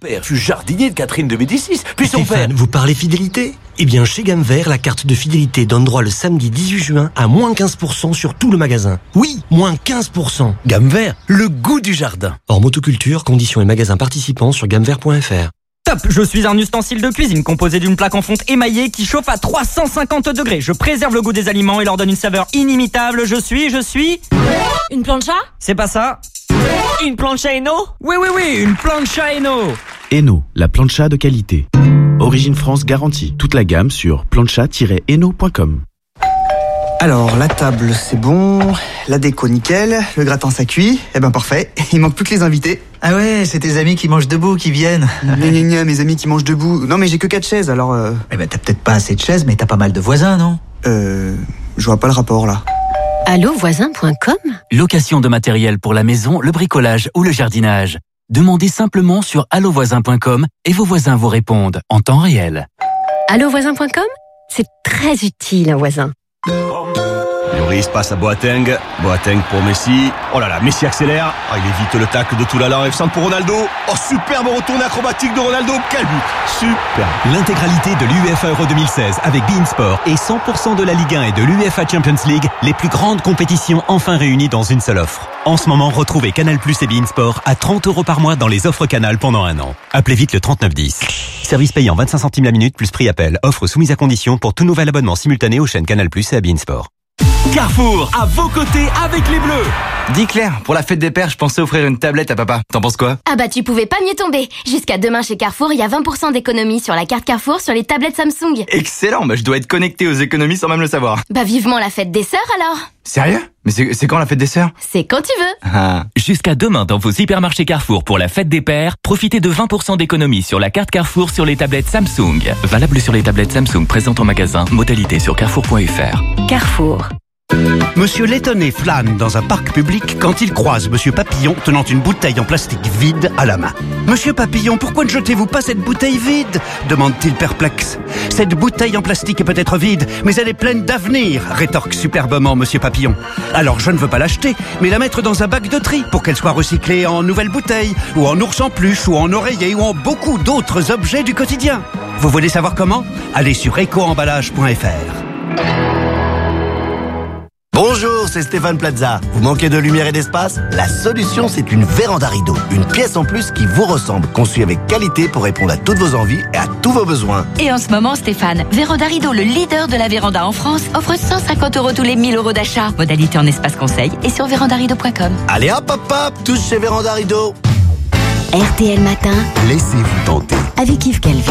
père fut jardinier de Catherine de Médicis, puis son père... Vous parlez fidélité? Eh bien, chez Gamme Vert, la carte de fidélité donne droit le samedi 18 juin à moins 15% sur tout le magasin. Oui, moins 15%. Gamme vert, le goût du jardin. Hors motoculture, conditions et magasins participants sur gammevert.fr. Top Je suis un ustensile de cuisine composé d'une plaque en fonte émaillée qui chauffe à 350 degrés. Je préserve le goût des aliments et leur donne une saveur inimitable. Je suis, je suis... Une plancha? C'est pas ça Une plancha Eno Oui, oui, oui, une plancha Eno Eno, la plancha de qualité. Origine France garantie. Toute la gamme sur plancha-eno.com. Alors, la table, c'est bon. La déco, nickel. Le gratin, ça cuit. Eh ben, parfait. Il manque plus que les invités. Ah ouais, c'est tes amis qui mangent debout qui viennent. Gna, gna, gna, mes amis qui mangent debout. Non, mais j'ai que quatre chaises, alors... Euh, Eh ben t'as peut-être pas assez de chaises, mais t'as pas mal de voisins, non? Euh, je vois pas le rapport, là. Allovoisin.com Location de matériel pour la maison, le bricolage ou le jardinage. Demandez simplement sur allovoisin.com et vos voisins vous répondent en temps réel. Allovoisin.com C'est très utile, un voisin. Lloris passe à Boateng. Boateng pour Messi. Oh là là, Messi accélère. Ah, il évite le tacle de Toulala. F5 pour Ronaldo. Oh, superbe retourné acrobatique de Ronaldo. Quel but Super L'intégralité de l'UEFA Euro 2016 avec Beansport et 100% de la Ligue 1 et de l'UEFA Champions League, les plus grandes compétitions enfin réunies dans une seule offre. En ce moment, retrouvez Canal Plus et Beansport à 30 euros par mois dans les offres Canal pendant un an. Appelez vite le 3910. Service payant 25 centimes la minute plus prix appel. Offre soumise à condition pour tout nouvel abonnement simultané aux chaînes Canal Plus et à Beansport. Carrefour, à vos côtés avec les Bleus. Dis Claire, pour la fête des pères, je pensais offrir une tablette à papa. T'en penses quoi? Ah bah tu pouvais pas mieux tomber. Jusqu'à demain chez Carrefour, il y a 20% d'économie sur la carte Carrefour sur les tablettes Samsung. Excellent, bah je dois être connecté aux économies sans même le savoir. Bah vivement la fête des sœurs alors. Sérieux? Mais c'est quand la fête des sœurs? C'est quand tu veux. Ah. Jusqu'à demain dans vos hypermarchés Carrefour pour la fête des pères, profitez de 20% d'économie sur la carte Carrefour sur les tablettes Samsung. Valable sur les tablettes Samsung présentes en magasin, modalité sur carrefour.fr. Carrefour. Monsieur Lettonné flâne dans un parc public quand il croise Monsieur Papillon tenant une bouteille en plastique vide à la main. Monsieur Papillon, pourquoi ne jetez-vous pas cette bouteille vide demande-t-il perplexe. Cette bouteille en plastique est peut-être vide, mais elle est pleine d'avenir, rétorque superbement Monsieur Papillon. Alors je ne veux pas l'acheter, mais la mettre dans un bac de tri pour qu'elle soit recyclée en nouvelles bouteilles, ou en ours en peluche, ou en oreiller, ou en beaucoup d'autres objets du quotidien. Vous voulez savoir comment? Allez sur écoemballage.fr. Bonjour, c'est Stéphane Plaza. Vous manquez de lumière et d'espace? La solution, c'est une véranda rideau. Une pièce en plus qui vous ressemble, conçue avec qualité pour répondre à toutes vos envies et à tous vos besoins. Et en ce moment, Stéphane, Véranda Rideau, le leader de la véranda en France, offre 150 euros tous les 1000 euros d'achat. Modalité en espace conseil et sur vérandarideau.com. Allez hop hop hop, tous chez Véranda Rideau. RTL Matin Laissez-vous tenter. avec Yves Calvi.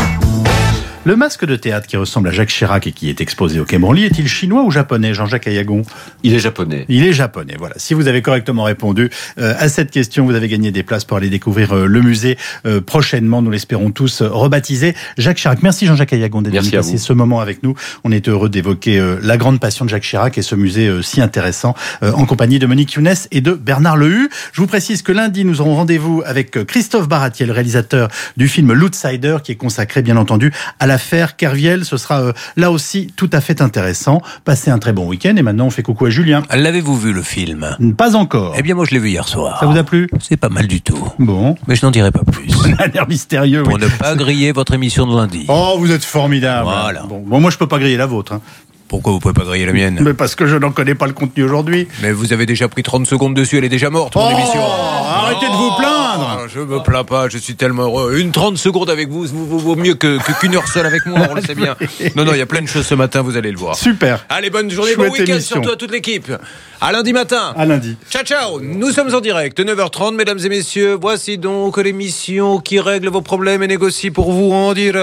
Le masque de théâtre qui ressemble à Jacques Chirac et qui est exposé au Quai Branly est-il chinois ou japonais, Jean-Jacques Ayagon Il est japonais. Il est japonais, voilà. Si vous avez correctement répondu euh, à cette question, vous avez gagné des places pour aller découvrir euh, le musée euh, prochainement, nous l'espérons tous, rebaptisé Jacques Chirac. Merci Jean-Jacques Ayagon d'être vous. ce moment avec nous. On est heureux d'évoquer la grande passion de Jacques Chirac et ce musée si intéressant en compagnie de Monique Younes et de Bernard Lehu. Je vous précise que lundi, nous aurons rendez-vous avec Christophe Baratier, le réalisateur du film L'Outsider, qui est consacré bien entendu à l'affaire Kerviel. Ce sera euh, là aussi tout à fait intéressant. Passez un très bon week-end et maintenant on fait coucou à Julien. L'avez-vous vu le film? Pas encore. Eh bien moi je l'ai vu hier soir. Ça vous a plu? C'est pas mal du tout. Bon. Mais je n'en dirai pas plus. Un air mystérieux. Pour oui. ne pas griller votre émission de lundi. Oh, vous êtes formidable. Voilà. Bon, bon, moi je peux pas griller la vôtre. hein. Pourquoi vous pouvez pas griller la mienne Mais parce que je n'en connais pas le contenu aujourd'hui. Mais vous avez déjà pris 30 secondes dessus, elle est déjà morte, mon Oh, émission. arrêtez de vous plaindre. Oh, Je me plains pas, je suis tellement heureux. Une 30 secondes avec vous, vous vaut mieux que que- qu'une heure seule avec moi, on le sait bien. Non, non, il y a plein de choses ce matin, vous allez le voir. Super. Allez, bonne journée, Chouette bon week-end surtout à toute l'équipe. À lundi matin. À lundi. Ciao, ciao. Nous sommes en direct, 9h30, mesdames et messieurs. Voici donc l'émission qui règle vos problèmes et négocie pour vous en direct.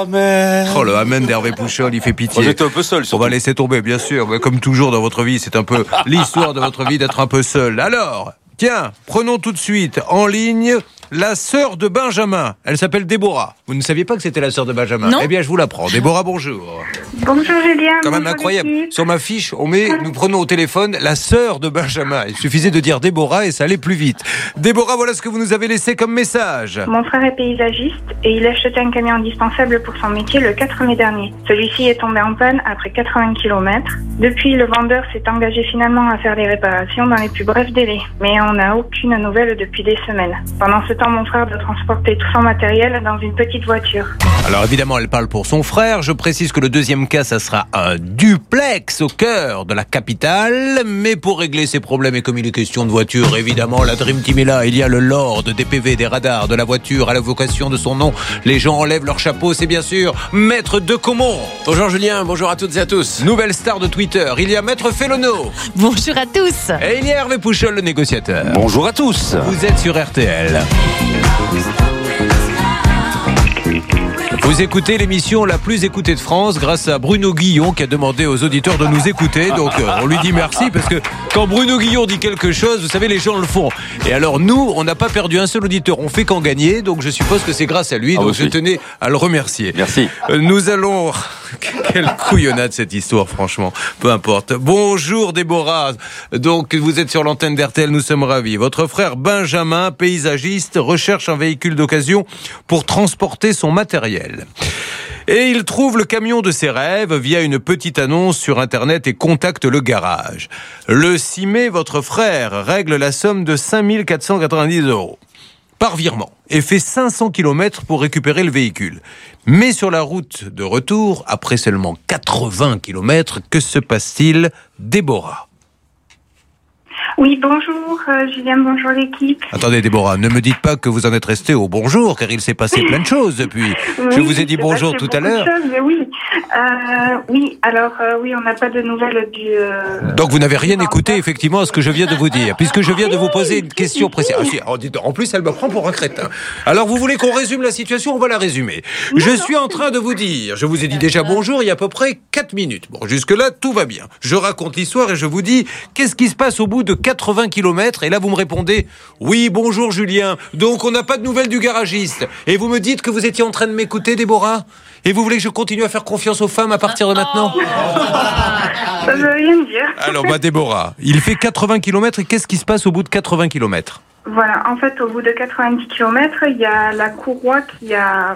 Amen. Oh le amen d'Hervé Pouchol, il fait pitié. Vous êtes un peu seul, On va laisser tomber, bien sûr. Mais comme toujours dans votre vie, c'est un peu l'histoire de votre vie d'être un peu seul. Alors, tiens, prenons tout de suite en ligne la sœur de Benjamin. Elle s'appelle Déborah. Vous ne saviez pas que c'était la sœur de Benjamin Non. Eh bien, je vous l'apprends. Déborah, bonjour. Bonjour Julien. Quand même bonjour incroyable. Sur ma fiche, on met, nous prenons au téléphone la sœur de Benjamin. Il suffisait de dire Déborah et ça allait plus vite. Déborah, voilà ce que vous nous avez laissé comme message. Mon frère est paysagiste et il a acheté un camion indispensable pour son métier le 4 mai dernier. Celui-ci est tombé en panne après 80 km. Depuis, le vendeur s'est engagé finalement à faire les réparations dans les plus brefs délais. Mais on on n'a aucune nouvelle depuis des semaines. Pendant ce temps, mon frère doit transporter tout son matériel dans une petite voiture. Alors évidemment, elle parle pour son frère. Je précise que le deuxième cas, ça sera un duplex au cœur de la capitale. Mais pour régler ces problèmes et comme il est question de voiture, évidemment, la Dream Team est là. Il y a le Lord des PV, des radars, de la voiture à la vocation de son nom. Les gens enlèvent leur chapeau, c'est bien sûr Maître de Comont. Bonjour Julien, bonjour à toutes et à tous. Nouvelle star de Twitter, il y a Maître Félono. Bonjour à tous. Et il y a Hervé Pouchol, le négociateur. Bonjour à tous. Vous êtes sur RTL. Rainbows Vous écoutez l'émission la plus écoutée de France grâce à Bruno Guillon qui a demandé aux auditeurs de nous écouter. Donc euh, on lui dit merci parce que quand Bruno Guillon dit quelque chose, vous savez, les gens le font. Et alors nous, on n'a pas perdu un seul auditeur, on fait qu'en gagner. Donc je suppose que c'est grâce à lui. Ah, donc aussi. je tenais à le remercier. Merci. Euh, Nous allons. Quelle couillonnade cette histoire, franchement. Peu importe. Bonjour Déborah. Donc vous êtes sur l'antenne d'RTL, nous sommes ravis. Votre frère Benjamin, paysagiste, recherche un véhicule d'occasion pour transporter son matériel. Et il trouve le camion de ses rêves via une petite annonce sur Internet et contacte le garage. Le 6 mai, votre frère règle la somme de 5490 euros par virement et fait 500 km pour récupérer le véhicule. Mais sur la route de retour, après seulement 80 km, que se passe-t-il? Déborah. Oui, bonjour euh, Julien, bonjour l'équipe. Attendez Déborah, ne me dites pas que vous en êtes resté au bonjour, car il s'est passé plein de choses depuis. Je vous ai dit bonjour tout à l'heure. oui, Euh, oui. Alors euh, oui, on n'a pas de nouvelles du. Donc vous n'avez rien écouté effectivement à ce que je viens de vous dire, puisque je viens de vous poser une question précise. Ah, oh, en plus, elle me prend pour un crétin. Alors vous voulez qu'on résume la situation On va la résumer. Je suis en train de vous dire, je vous ai dit déjà bonjour il y a à peu près 4 minutes. Bon, jusque-là, tout va bien. Je raconte l'histoire et je vous dis, qu'est-ce qui se passe au bout de 80 km Et là, vous me répondez, oui, bonjour Julien. Donc on n'a pas de nouvelles du garagiste. Et vous me dites que vous étiez en train de m'écouter, Déborah? Et vous voulez que je continue à faire confiance aux femmes à partir de maintenant? Ça veut rien dire. alors, bah, Déborah, il fait 80 km et qu'est-ce qui se passe au bout de 80 km Voilà, en fait, au bout de 90 km, il y a la courroie qui a,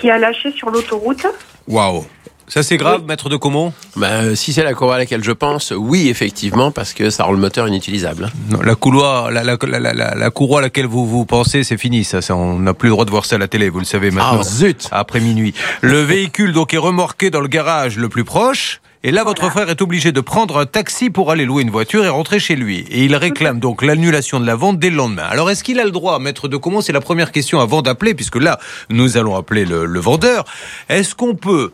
qui a lâché sur l'autoroute. Waouh Ça, c'est grave, maître de Comont Ben, si c'est la courroie à laquelle je pense, oui, effectivement, parce que ça rend le moteur inutilisable. Non, la, couloir, la, la, la, la- courroie à laquelle vous, vous pensez, c'est fini. Ça, ça, on n'a plus le droit de voir ça à la télé, vous le savez maintenant. Ah, zut Après minuit. Le véhicule, donc, est remorqué dans le garage le plus proche. Et là, votre frère est obligé de prendre un taxi pour aller louer une voiture et rentrer chez lui. Et il réclame donc l'annulation de la vente dès le lendemain. Alors, est-ce qu'il a le droit, maître de Comont C'est la première question avant d'appeler, puisque là, nous allons appeler le, le vendeur. Est-ce qu'on peut,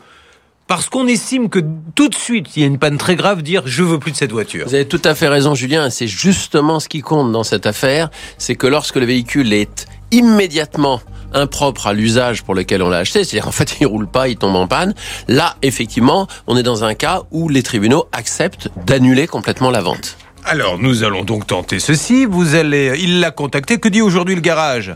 parce qu'on estime que tout de suite, il y a une panne très grave, dire je veux plus de cette voiture Vous avez tout à fait raison, Julien. C'est justement ce qui compte dans cette affaire. C'est que lorsque le véhicule est immédiatement impropre à l'usage pour lequel on l'a acheté, c'est-à-dire en fait il roule pas, il tombe en panne. Là, effectivement, on est dans un cas où les tribunaux acceptent d'annuler complètement la vente. Alors, nous allons donc tenter ceci. Vous allez, il l'a contacté. Que dit aujourd'hui le garage?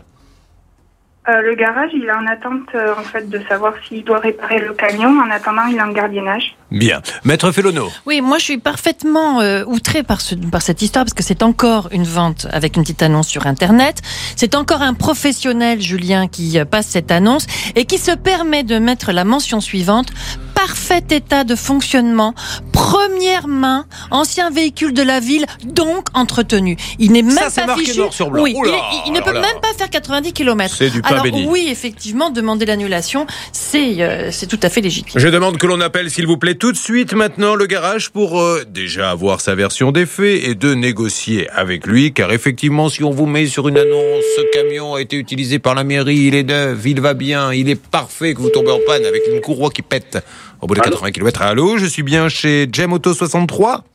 Euh, le garage, il est en attente euh, en fait de savoir s'il doit réparer le camion. En attendant, il est en gardiennage. Bien. Maître Félono. Oui, moi je suis parfaitement euh, outrée par, ce, par cette histoire parce que c'est encore une vente avec une petite annonce sur Internet. C'est encore un professionnel, Julien, qui euh, passe cette annonce et qui se permet de mettre la mention suivante parfait état de fonctionnement, première main, ancien véhicule de la ville, donc entretenu. Il n'est même Ça, pas fichu. noir sur blanc. Oui, Oula, il, ne peut là. même pas faire 90 km. C'est du pain Alors béni. oui, effectivement, demander l'annulation, c'est euh, c'est tout à fait légitime. Je demande que l'on appelle, s'il vous plaît, tout de suite maintenant le garage pour euh, déjà avoir sa version des faits et de négocier avec lui, car effectivement, si on vous met sur une annonce, ce camion a été utilisé par la mairie, il est neuf, il va bien, il est parfait, que vous tombez en panne avec une courroie qui pète au bout de 80 km. Allô, je suis bien chez Jem Auto 63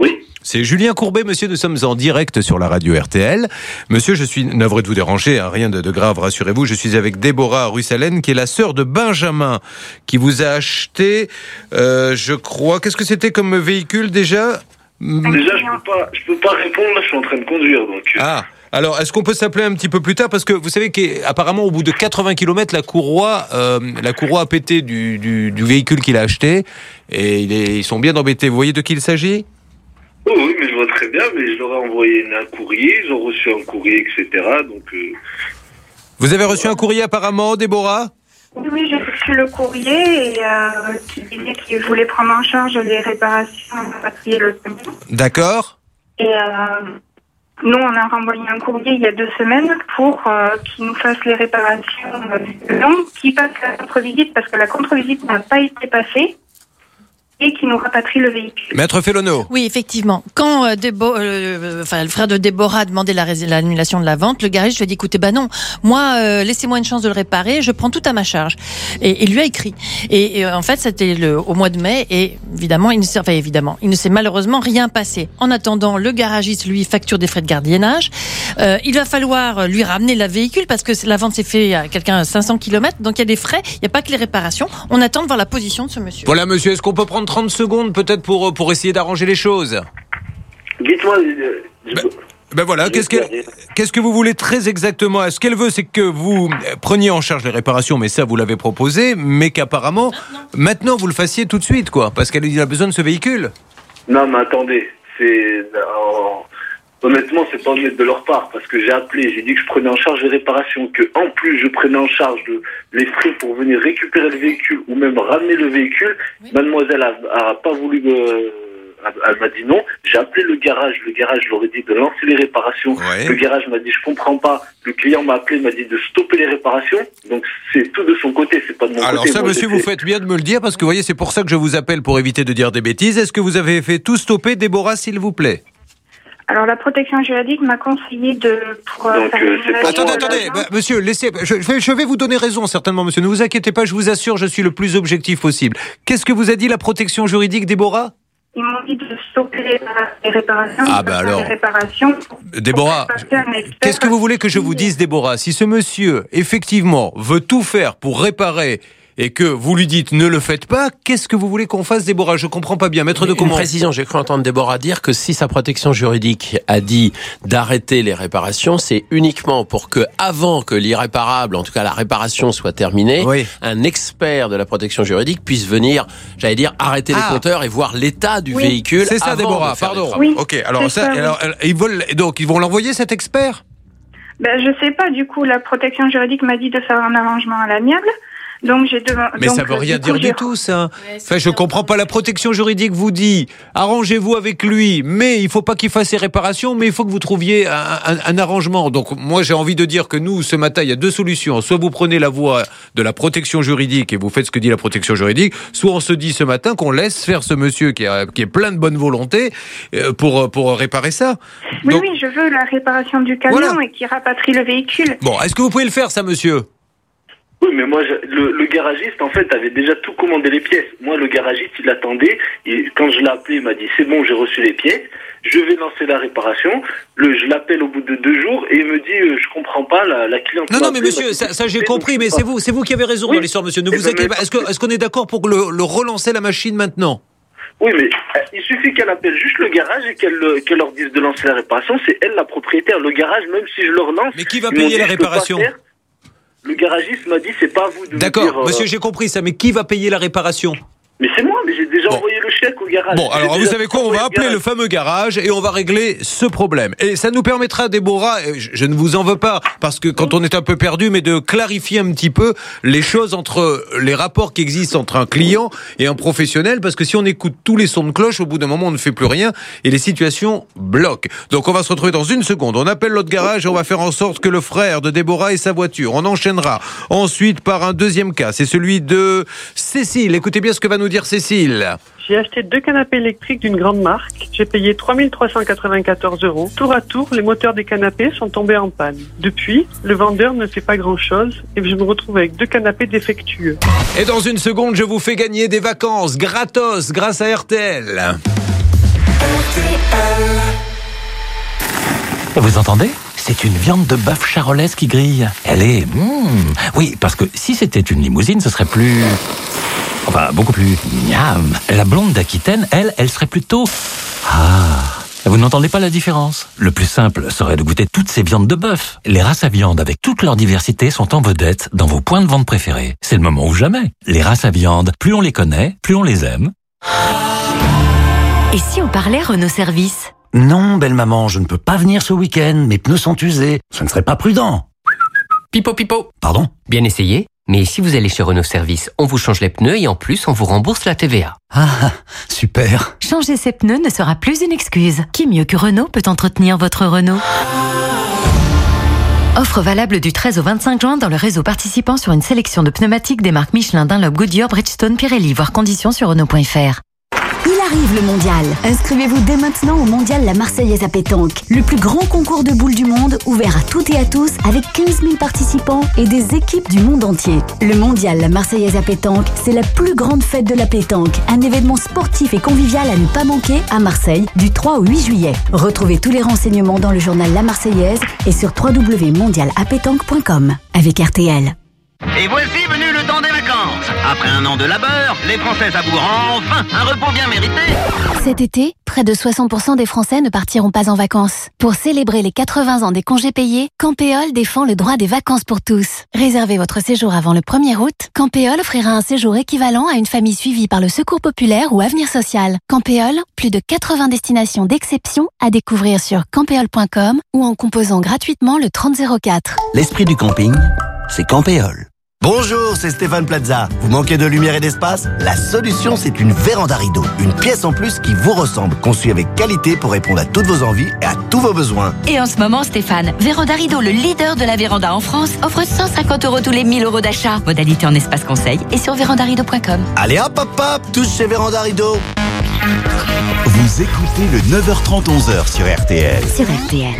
Oui. C'est Julien Courbet, monsieur, nous sommes en direct sur la radio RTL. Monsieur, je suis navré de vous déranger, hein, rien de, de grave, rassurez-vous. Je suis avec Déborah Russalen, qui est la sœur de Benjamin, qui vous a acheté, euh, je crois, qu'est-ce que c'était comme véhicule déjà? Déjà, je peux pas, je peux pas répondre. Là, je suis en train de conduire, donc. euh, Ah alors, est-ce qu'on peut s'appeler un petit peu plus tard? Parce que vous savez qu'apparemment, au bout de 80 km, la courroie, euh, la courroie a pété du, du- du véhicule qu'il a acheté. Et ils sont bien embêtés. Vous voyez de qui il s'agit? Oh oui, mais je vois très bien. Mais je leur ai envoyé un courrier. Ils ont reçu un courrier, etc. Donc. euh, Vous avez reçu un courrier apparemment, Déborah? Oui, oui, j'ai reçu le courrier et euh, qui disait qu'il voulait prendre en charge les réparations, le. D'accord Et euh, Nous, on a renvoyé un courrier il y a deux semaines pour euh, qu'ils nous fassent les réparations euh, du blanc, qui passe la contre-visite parce que la contre-visite n'a pas été passée et qui nous rapatrie le véhicule. Maître Félono. Oui, effectivement. Quand euh, Débo- euh, enfin, le frère de Déborah a demandé la l'annulation de la vente, le garagiste lui a dit écoutez, bah non, moi, euh, laissez-moi une chance de le réparer, je prends tout à ma charge. Et il lui a écrit. Et, et, euh, en fait, c'était le au mois de mai, et évidemment, il ne s'est, enfin, évidemment, il ne s'est malheureusement rien passé. En attendant, le garagiste lui facture des frais de gardiennage. Euh, il va falloir lui ramener la véhicule parce que la vente s'est fait à quelqu'un à 500 km, donc il y a des frais. Il n'y a pas que les réparations. On attend de voir la position de ce monsieur. Voilà, monsieur, est-ce qu'on peut prendre 30 secondes peut-être pour, pour essayer d'arranger les choses Dites-moi. euh, Ben voilà, qu'est-ce que, qu'est-ce que vous voulez très exactement? Ce qu'elle veut, c'est que vous euh, preniez en charge les réparations, mais ça, vous l'avez proposé, mais qu'apparemment, maintenant, vous le fassiez tout de suite, quoi, parce qu'elle a besoin de ce véhicule. Non, mais attendez, c'est. euh, honnêtement, c'est pas honnête de leur part, parce que j'ai appelé, j'ai dit que je prenais en charge les réparations, que en plus je prenais en charge le- les frais pour venir récupérer le véhicule ou même ramener le véhicule. Mademoiselle a, a pas voulu. euh, elle- m'a dit non. J'ai appelé le garage. Le garage leur a dit de lancer les réparations. Le garage m'a dit je comprends pas. Le client m'a appelé, m'a dit de stopper les réparations. Donc c'est tout de son côté, c'est pas de mon Alors côté. ça, Moi, monsieur, vous fait- faites bien de me le dire, parce que vous voyez, c'est pour ça que je vous appelle pour éviter de dire des bêtises. Est-ce que vous avez fait tout stopper, Déborah, s'il vous plaît? Alors la protection juridique m'a conseillé de pour euh, faire une relation Attendez, attendez, bah, monsieur, laissez. Je, je vais, je vais vous donner raison, certainement, monsieur. Ne vous inquiétez pas, je vous assure, je suis le plus objectif possible. Qu'est-ce que vous a dit la protection juridique, Déborah? Ils m'ont dit de stopper les, les réparations. Ah, bah alors. Les réparations. Déborah, expert. qu'est-ce que vous voulez que je vous dise, Déborah? Si ce monsieur, effectivement, veut tout faire pour réparer et que vous lui dites ne le faites pas, qu'est-ce que vous voulez qu'on fasse, Déborah? Je comprends pas bien. Maître de comment précision, j'ai cru entendre Déborah dire que si sa protection juridique a dit d'arrêter les réparations, c'est uniquement pour que, avant que l'irréparable, en tout cas la réparation soit terminée, un expert de la protection juridique puisse venir, j'allais dire, arrêter Ah. les compteurs et voir l'état du Oui. véhicule. C'est ça, avant Déborah, de faire les pardon. travaux. ok, alors ça, ça, oui. alors, euh, ils veulent, donc ils vont l'envoyer cet expert? Ben, je sais pas, du coup, la protection juridique m'a dit de faire un arrangement à l'amiable. Donc j'ai demandé. Mais ça veut rien dire du tout, ça. Enfin, je comprends pas. La protection juridique vous dit arrangez-vous avec lui, mais il faut pas qu'il fasse ses réparations, mais il faut que vous trouviez un, un- un arrangement. Donc, moi, j'ai envie de dire que nous, ce matin, il y a deux solutions. Soit vous prenez la voie de la protection juridique et vous faites ce que dit la protection juridique, soit on se dit ce matin qu'on laisse faire ce monsieur qui, a- qui est plein de bonne volonté euh, pour, pour réparer ça. Oui, Donc, oui, je veux la réparation du camion Voilà. et qui rapatrie le véhicule. bon, est-ce que vous pouvez le faire, ça, monsieur? Oui, mais moi, je- le, le garagiste, en fait, avait déjà tout commandé les pièces. Moi, le garagiste, il attendait. Et quand je l'ai appelé, il m'a dit c'est bon, j'ai reçu les pièces. Je vais lancer la réparation. Le, je l'appelle au bout de deux jours et il me dit euh, je comprends pas la, la cliente. Non, non, mais monsieur, ça, ça, j'ai compris, mais c'est vous, c'est vous qui avez raison Oui. dans l'histoire, monsieur. Ne Eh vous ben, inquiétez pas. Est-ce que, est-ce qu'on est d'accord pour le, le relancer la machine maintenant? Oui, mais euh, il suffit qu'elle appelle juste le garage et qu'elle euh, qu'elle leur dise de lancer la réparation. C'est elle la propriétaire. Le garage, même si je leur lance. Mais qui va payer la réparation? Le garagiste m'a dit c'est pas à vous de D'accord, euh, monsieur, j'ai compris ça, mais qui va payer la réparation? Mais c'est moi, mais j'ai déjà envoyé le chèque au garage. Bon, alors vous savez quoi On va le appeler garage. le fameux garage et on va régler ce problème. Et ça nous permettra, Déborah, je, je ne vous en veux pas, parce que quand on est un peu perdu, mais de clarifier un petit peu les choses entre les rapports qui existent entre un client et un professionnel, parce que si on écoute tous les sons de cloche, au bout d'un moment, on ne fait plus rien et les situations bloquent. Donc on va se retrouver dans une seconde. On appelle l'autre garage et on va faire en sorte que le frère de Déborah ait sa voiture. On enchaînera ensuite par un deuxième cas, c'est celui de Cécile. Écoutez bien ce que va nous dire Cécile. J'ai acheté deux canapés électriques d'une grande marque. J'ai payé 3394 euros. Tour à tour, les moteurs des canapés sont tombés en panne. Depuis, le vendeur ne fait pas grand-chose et je me retrouve avec deux canapés défectueux. Et dans une seconde, je vous fais gagner des vacances gratos grâce à RTL. Vous entendez? C'est une viande de bœuf charolaise qui grille. Elle est... mm, oui, parce que si c'était une limousine, ce serait plus... Enfin, beaucoup plus... Miam. La blonde d'Aquitaine, elle, elle serait plutôt... Ah vous n'entendez pas la différence? Le plus simple serait de goûter toutes ces viandes de bœuf. Les races à viande avec toute leur diversité sont en vedette dans vos points de vente préférés. C'est le moment ou jamais. Les races à viande, plus on les connaît, plus on les aime. Et si on parlait Renault Service? Non, belle maman, je ne peux pas venir ce week-end. Mes pneus sont usés. Ce ne serait pas prudent. Pipo pipo. Pardon? Bien essayé Mais si vous allez chez Renault Service, on vous change les pneus et en plus, on vous rembourse la TVA. Ah, super. Changer ses pneus ne sera plus une excuse. Qui mieux que Renault peut entretenir votre Renault? Offre valable du 13 au 25 juin dans le réseau participant sur une sélection de pneumatiques des marques Michelin, Dunlop, Goodyear, Bridgestone, Pirelli, voire conditions sur Renault.fr. Arrive le mondial. Inscrivez-vous dès maintenant au mondial La Marseillaise à pétanque. Le plus grand concours de boules du monde, ouvert à toutes et à tous, avec 15 000 participants et des équipes du monde entier. Le mondial La Marseillaise à pétanque, c'est la plus grande fête de la pétanque. Un événement sportif et convivial à ne pas manquer à Marseille du 3 au 8 juillet. Retrouvez tous les renseignements dans le journal La Marseillaise et sur www.mondialapétanque.com avec RTL. Et voici venu le temps des vacances. Après un an de labeur, les Français savourent enfin un repos bien mérité. Cet été, près de 60% des Français ne partiront pas en vacances. Pour célébrer les 80 ans des congés payés, Campéol défend le droit des vacances pour tous. Réservez votre séjour avant le 1er août. Campéol offrira un séjour équivalent à une famille suivie par le Secours populaire ou Avenir social. Campéol, plus de 80 destinations d'exception à découvrir sur campéol.com ou en composant gratuitement le 3004. L'esprit du camping, c'est Campéol. Bonjour, c'est Stéphane Plaza. Vous manquez de lumière et d'espace? La solution, c'est une véranda rideau. Une pièce en plus qui vous ressemble, conçue avec qualité pour répondre à toutes vos envies et à tous vos besoins. Et en ce moment, Stéphane, Véranda Rideau, le leader de la véranda en France, offre 150 euros tous les 1000 euros d'achat. Modalité en espace conseil et sur vérandarideau.com. Allez hop hop hop, tous chez Véranda Rideau. Vous écoutez le 9h30 11h sur RTL. Sur RTL.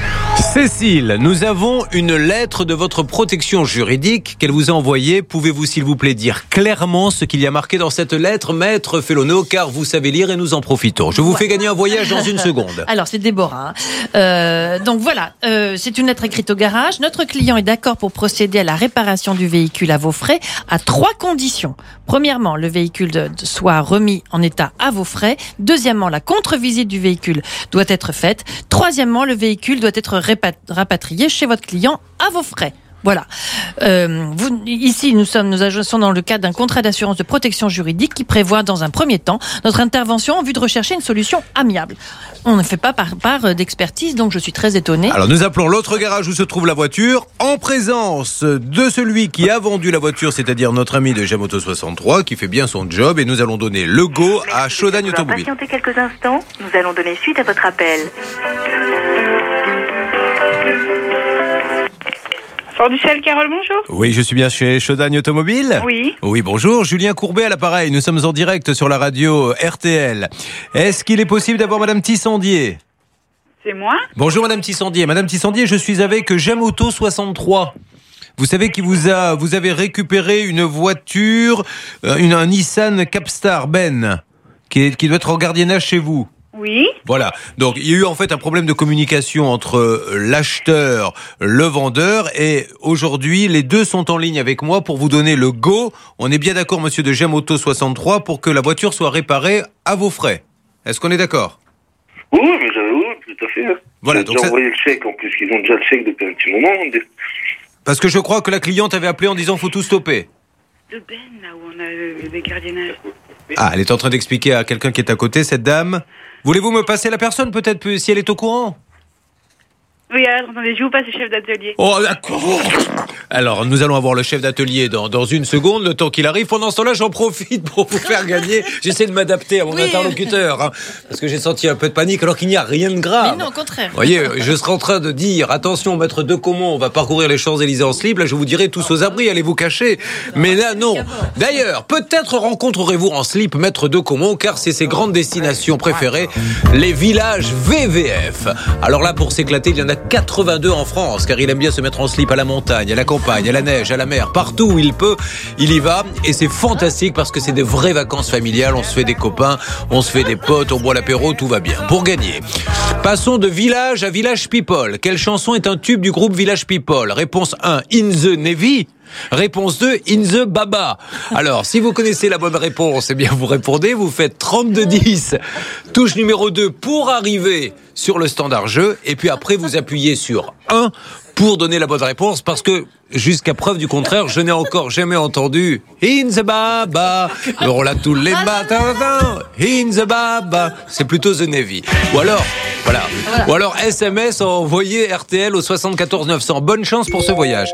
Cécile, nous avons une lettre de votre protection juridique qu'elle vous a envoyée. Pouvez-vous, s'il vous plaît, dire clairement ce qu'il y a marqué dans cette lettre, maître Félono, car vous savez lire et nous en profitons. Je vous fais gagner un voyage dans une seconde. Alors, c'est Déborah. hein. Euh, donc voilà, euh, c'est une lettre écrite au garage. Notre client est d'accord pour procéder à la réparation du véhicule à vos frais à trois conditions. Premièrement, le véhicule de- de- soit remis en état à vos frais. Deuxièmement, la contre-visite du véhicule doit être faite. Troisièmement, le véhicule doit être rapatrié chez votre client à vos frais. Voilà. Euh, vous, ici, nous sommes, nous agissons dans le cadre d'un contrat d'assurance de protection juridique qui prévoit, dans un premier temps, notre intervention en vue de rechercher une solution amiable. On ne fait pas par part d'expertise, donc je suis très étonnée. Alors nous appelons l'autre garage où se trouve la voiture en présence de celui qui a vendu la voiture, c'est-à-dire notre ami de Jamoto 63 qui fait bien son job et nous allons donner le go à Chaudagne Automobile. Patientez quelques instants, nous allons donner suite à votre appel. Fort du ciel, Carole, bonjour. Oui, je suis bien chez Chaudagne Automobile. Oui. Oui, bonjour. Julien Courbet à l'appareil. Nous sommes en direct sur la radio RTL. Est-ce qu'il est possible d'avoir Madame Tissandier? C'est moi Bonjour Madame Tissandier. Madame Tissandier, je suis avec Jamoto 63. Vous savez qui vous a, vous avez récupéré une voiture, euh, une, un Nissan Capstar Ben, qui, est- qui doit être en gardiennage chez vous. Oui. Voilà. Donc, il y a eu en fait un problème de communication entre euh, l'acheteur, le vendeur, et aujourd'hui, les deux sont en ligne avec moi pour vous donner le go. On est bien d'accord, monsieur de Jamoto 63, pour que la voiture soit réparée à vos frais. Est-ce qu'on est d'accord? Oui, mais j'avais, oui, tout à fait. Voilà, donc déjà ça- envoyé le chèque, en plus, ils ont déjà le chèque depuis un petit moment. Parce que je crois que la cliente avait appelé en disant faut tout stopper. De Ben, là où on a euh, les gardiennages. Ah, elle est en train d'expliquer à quelqu'un qui est à côté, cette dame. Voulez-vous me passer la personne, peut-être, peu- si elle est au courant? Oui, alors, attendez, je vous passe le chef d'atelier. Oh, d'accord. Alors, nous allons avoir le chef d'atelier dans, dans une seconde, le temps qu'il arrive. Pendant ce temps-là, j'en profite pour vous faire gagner. J'essaie de m'adapter à mon interlocuteur, hein, parce que j'ai senti un peu de panique, alors qu'il n'y a rien de grave. Mais non, au contraire. Vous voyez, je serai en train de dire, attention, maître de Comont, on va parcourir les Champs-Élysées en slip. Là, je vous dirai tous aux abris, allez vous cacher. Mais là, non. D'ailleurs, peut-être rencontrerez-vous en slip maître de Comont, car c'est ses grandes destinations préférées, les villages VVF. Alors là, pour s'éclater, il y en a 82 en France, car il aime bien se mettre en slip à la montagne, à la campagne, à la neige, à la mer, partout où il peut, il y va. Et c'est fantastique parce que c'est des vraies vacances familiales. On se fait des copains, on se fait des potes, on boit l'apéro, tout va bien. Pour gagner. Passons de village à village people. Quelle chanson est un tube du groupe Village People? Réponse 1, In the Navy. Réponse 2, In the Baba. Alors, si vous connaissez la bonne réponse, eh bien, vous répondez, vous faites 32-10. Touche numéro 2 pour arriver sur le standard jeu. Et puis après, vous appuyez sur 1 pour donner la bonne réponse parce que jusqu'à preuve du contraire, je n'ai encore jamais entendu In the Baba. On l'a tous les matins. In the Baba. C'est plutôt The Navy. Ou alors, voilà. Ou alors SMS envoyé RTL au 74 900. Bonne chance pour ce voyage.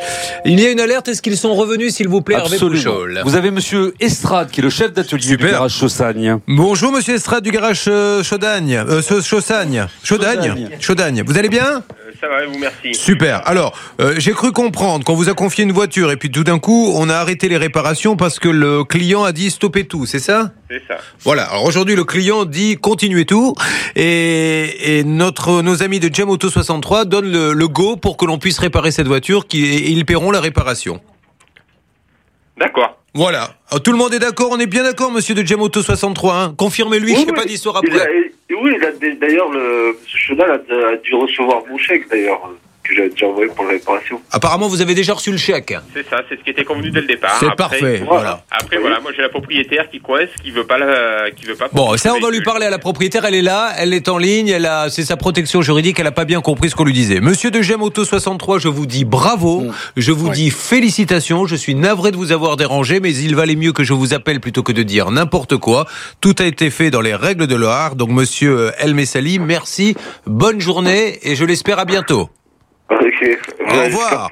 Il y a une alerte. Est-ce qu'ils sont revenus, s'il vous plaît, Absolument. Vous avez monsieur Estrade qui est le chef d'atelier du garage Chaussagne. Bonjour Monsieur Estrade du garage euh, Chaudagne. Euh, ce- Chaussagne. Chaudagne. Chaudagne. Vous allez bien? Ça va, vous merci. Super. Alors, euh, j'ai cru comprendre qu'on vous a confié une voiture et puis tout d'un coup, on a arrêté les réparations parce que le client a dit stoppez tout, c'est ça? C'est ça. Voilà. Alors aujourd'hui, le client dit continuez tout et, et notre nos amis de Jam Auto 63 donnent le, le go pour que l'on puisse réparer cette voiture qui et ils paieront la réparation. D'accord. Voilà. Alors, tout le monde est d'accord On est bien d'accord, monsieur de Jam Auto 63 hein Confirmez-lui qu'il n'y a pas d'histoire Il a- après. oui, d'ailleurs, le. Chaudal a, dû recevoir mon chèque, d'ailleurs, que j'ai déjà envoyé pour la réparation. Apparemment, vous avez déjà reçu le chèque. C'est ça, c'est ce qui était convenu dès le départ. C'est parfait, voilà. Après, voilà, moi j'ai la propriétaire qui coince, qui veut pas la, qui veut pas. Bon, ça, on va lui parler à la propriétaire. Elle est là, elle est en ligne, elle a, c'est sa protection juridique. Elle a pas bien compris ce qu'on lui disait. Monsieur de Gem Auto 63, je vous dis bravo, je vous dis félicitations. Je suis navré de vous avoir dérangé, mais il valait mieux que je vous appelle plutôt que de dire n'importe quoi. Tout a été fait dans les règles de l'art. Donc, monsieur El Messali, merci, bonne journée et je l'espère à bientôt. Ok. Au revoir.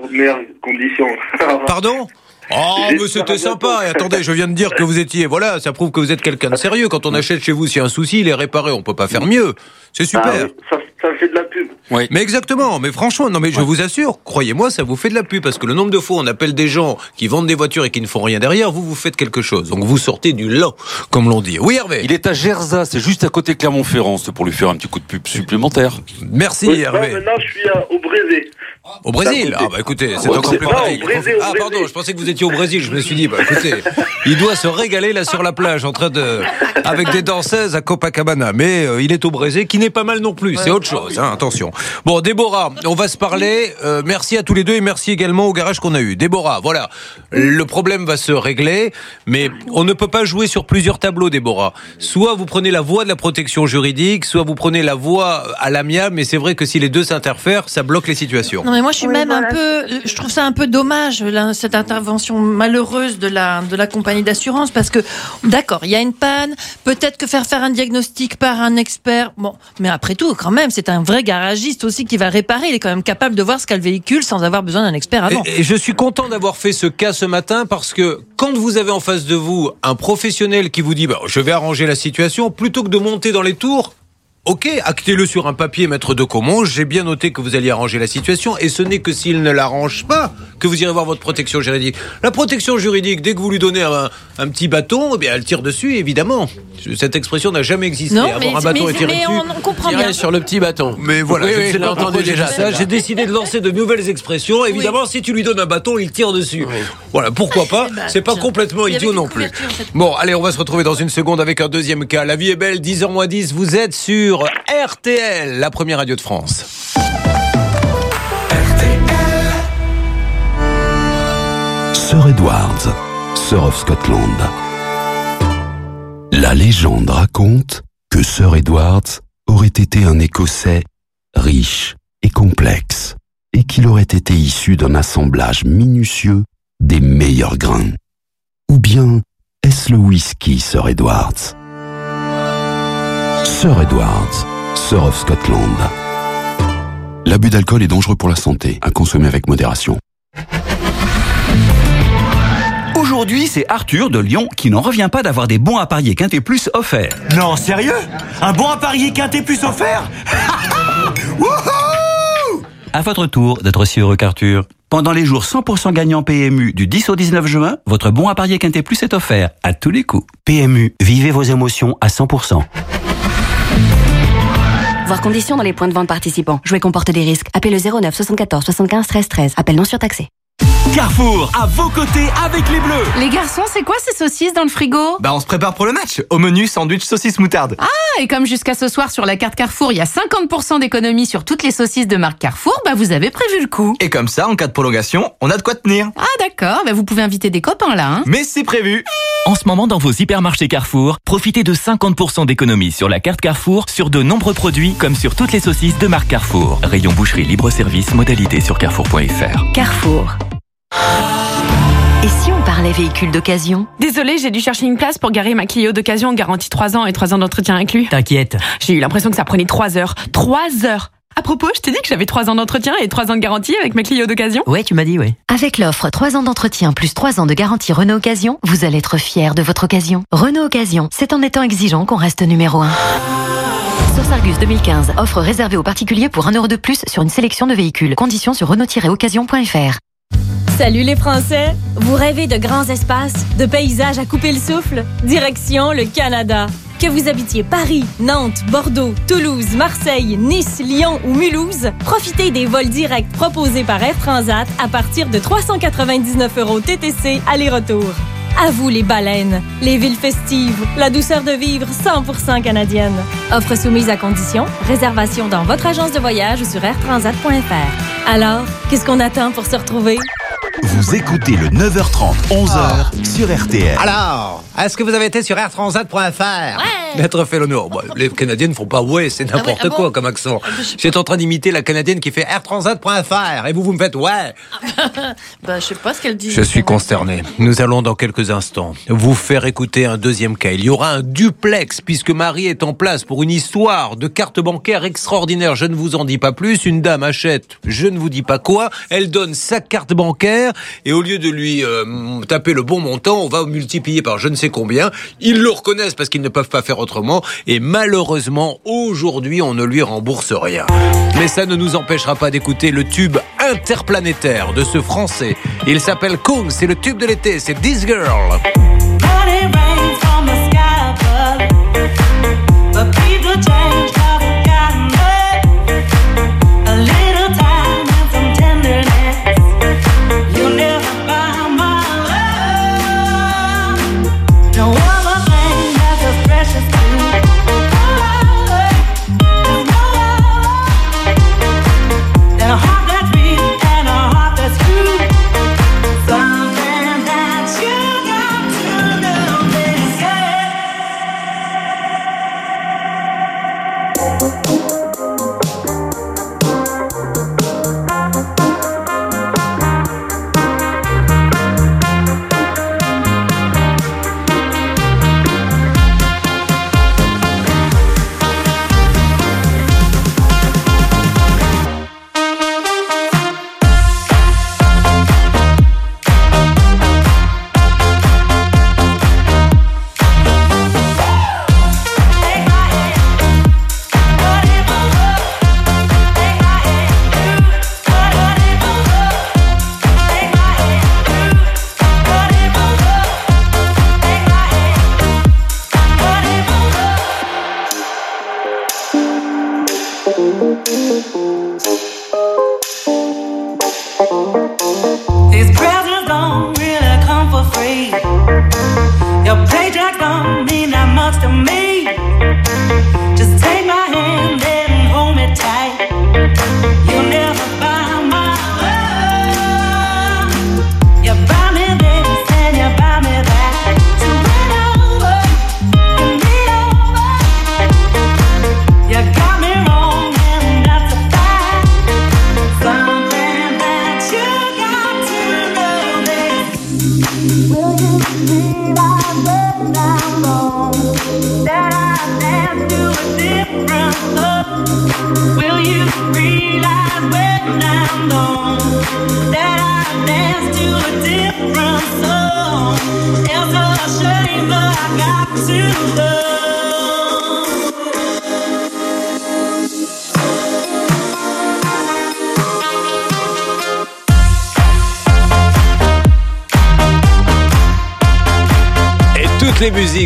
Conditions. Pardon Oh, mais c'était sympa. Et attendez, je viens de dire que vous étiez. Voilà, ça prouve que vous êtes quelqu'un de sérieux. Quand on achète chez vous, s'il y a un souci, il est réparé. On peut pas faire mieux. C'est super. Ah ça, ça fait de la pub. Mais exactement. Mais franchement, non, mais je vous assure, croyez-moi, ça vous fait de la pub parce que le nombre de fois on appelle des gens qui vendent des voitures et qui ne font rien derrière, vous vous faites quelque chose. Donc vous sortez du lot, comme l'on dit. Oui, Hervé. Il est à Gerza, c'est juste à côté de Clermont-Ferrand. C'est pour lui faire un petit coup de pub supplémentaire. Merci, Hervé. non, maintenant, je suis à- au Brésil. Au Brésil Ah bah écoutez, c'est Ouais, encore plus au Brésil, au Ah pardon, je pensais que vous étiez au Brésil. Je me suis dit, bah écoutez, il doit se régaler là sur la plage en train de avec des danseuses à Copacabana. Mais euh, il est au Brésil, qui n'est pas mal non plus. C'est autre chose, hein, attention. Bon, Déborah, on va se parler. Euh, merci à tous les deux et merci également au garage qu'on a eu. Déborah, voilà, le problème va se régler, mais on ne peut pas jouer sur plusieurs tableaux, Déborah. Soit vous prenez la voie de la protection juridique, soit vous prenez la voie à l'amiable. Mais c'est vrai que si les deux s'interfèrent, ça bloque les situations. Non mais moi je suis Oui, même voilà. un peu, je trouve ça un peu dommage là, cette intervention malheureuse de la de la compagnie d'assurance parce que d'accord il y a une panne, peut-être que faire faire un diagnostic par un expert, bon mais après tout quand même c'est un vrai garagiste aussi qui va réparer, il est quand même capable de voir ce qu'a le véhicule sans avoir besoin d'un expert avant. Et, et je suis content d'avoir fait ce cas ce matin parce que quand vous avez en face de vous un professionnel qui vous dit bah, je vais arranger la situation, plutôt que de monter dans les tours, Ok, actez-le sur un papier, maître de Comont. J'ai bien noté que vous alliez arranger la situation, et ce n'est que s'il ne l'arrange pas que vous irez voir votre protection juridique. La protection juridique, dès que vous lui donnez un, un petit bâton, eh bien, elle tire dessus, évidemment. Cette expression n'a jamais existé. Non, Avoir mais- un bâton mais- et tirer mais dessus. on- on comprend Tirer bien. sur le petit bâton. Mais voilà, Oui, je oui, entendu déjà, ça. J'ai décidé de lancer de nouvelles expressions. Évidemment, si tu lui donnes un bâton, il tire dessus. Voilà, pourquoi pas? Bah, C'est pas tiens. complètement idiot non plus. Bon, allez, on va se retrouver dans une seconde avec un deuxième cas. La vie est belle, 10h10, vous êtes sur RTL, la première radio de France. Sir Edwards, Sir of Scotland. La légende raconte que Sir Edwards aurait été un Écossais riche et complexe, et qu'il aurait été issu d'un assemblage minutieux des meilleurs grains. Ou bien est-ce le whisky, Sir Edwards? Sir Edwards, Sir of Scotland. L'abus d'alcool est dangereux pour la santé, à consommer avec modération. Aujourd'hui, c'est Arthur de Lyon qui n'en revient pas d'avoir des bons à parier Quintet Plus offerts. Non, sérieux? Un bon à parier quintet plus offert Wouhou À votre tour d'être aussi heureux qu'Arthur. Pendant les jours 100% gagnants PMU du 10 au 19 juin, votre bon à parier Quintet Plus est offert à tous les coups. PMU, vivez vos émotions à 100%. Voir conditions dans les points de vente participants. Jouer comporte des risques. Appelez le 09 74 75 13 13. Appel non surtaxé. Carrefour, à vos côtés avec les bleus. Les garçons, c'est quoi ces saucisses dans le frigo? Bah on se prépare pour le match. Au menu, sandwich saucisse moutarde. Ah, et comme jusqu'à ce soir sur la carte Carrefour, il y a 50% d'économie sur toutes les saucisses de marque Carrefour, bah vous avez prévu le coup. Et comme ça, en cas de prolongation, on a de quoi tenir. Ah d'accord, bah vous pouvez inviter des copains là. Hein. Mais c'est prévu. En ce moment, dans vos hypermarchés Carrefour, profitez de 50% d'économie sur la carte Carrefour sur de nombreux produits comme sur toutes les saucisses de marque Carrefour. Rayon boucherie libre-service, modalité sur carrefour.fr. Carrefour. Et si on parlait véhicule d'occasion Désolé, j'ai dû chercher une place pour garer ma Clio d'occasion garantie 3 ans et 3 ans d'entretien inclus. T'inquiète. J'ai eu l'impression que ça prenait 3 heures. 3 heures à propos, je t'ai dit que j'avais 3 ans d'entretien et 3 ans de garantie avec ma Clio d'occasion Ouais, tu m'as dit, ouais. Avec l'offre 3 ans d'entretien plus 3 ans de garantie Renault Occasion, vous allez être fier de votre occasion. Renault Occasion, c'est en étant exigeant qu'on reste numéro 1. Source Argus 2015, offre réservée aux particuliers pour 1 euro de plus sur une sélection de véhicules. Conditions sur Renault-occasion.fr. Salut les Français! Vous rêvez de grands espaces, de paysages à couper le souffle? Direction le Canada! Que vous habitiez Paris, Nantes, Bordeaux, Toulouse, Marseille, Nice, Lyon ou Mulhouse, profitez des vols directs proposés par Air Transat à partir de 399 euros TTC aller-retour. À vous les baleines, les villes festives, la douceur de vivre 100% canadienne. Offre soumise à condition, réservation dans votre agence de voyage ou sur airtransat.fr. Alors, qu'est-ce qu'on attend pour se retrouver? Vous écoutez le 9h30, 11h sur RTL. Alors, est-ce que vous avez été sur airtransat.fr Ouais Maître Félono. Bon, les Canadiennes ne font pas ouais, c'est n'importe Ah ouais, ah quoi bon comme accent. J'étais en train d'imiter la Canadienne qui fait airtransat.fr et vous, vous me faites ouais. bah, je sais pas ce qu'elle dit. Je suis consterné. Nous allons dans quelques instants vous faire écouter un deuxième cas. Il y aura un duplex puisque Marie est en place pour une histoire de carte bancaire extraordinaire. Je ne vous en dis pas plus. Une dame achète, je ne vous dis pas quoi. Elle donne sa carte bancaire et au lieu de lui euh, taper le bon montant, on va multiplier par je ne sais combien. Ils le reconnaissent parce qu'ils ne peuvent pas faire autrement et malheureusement aujourd'hui on ne lui rembourse rien. Mais ça ne nous empêchera pas d'écouter le tube interplanétaire de ce français. Il s'appelle Coon, c'est le tube de l'été, c'est This Girl.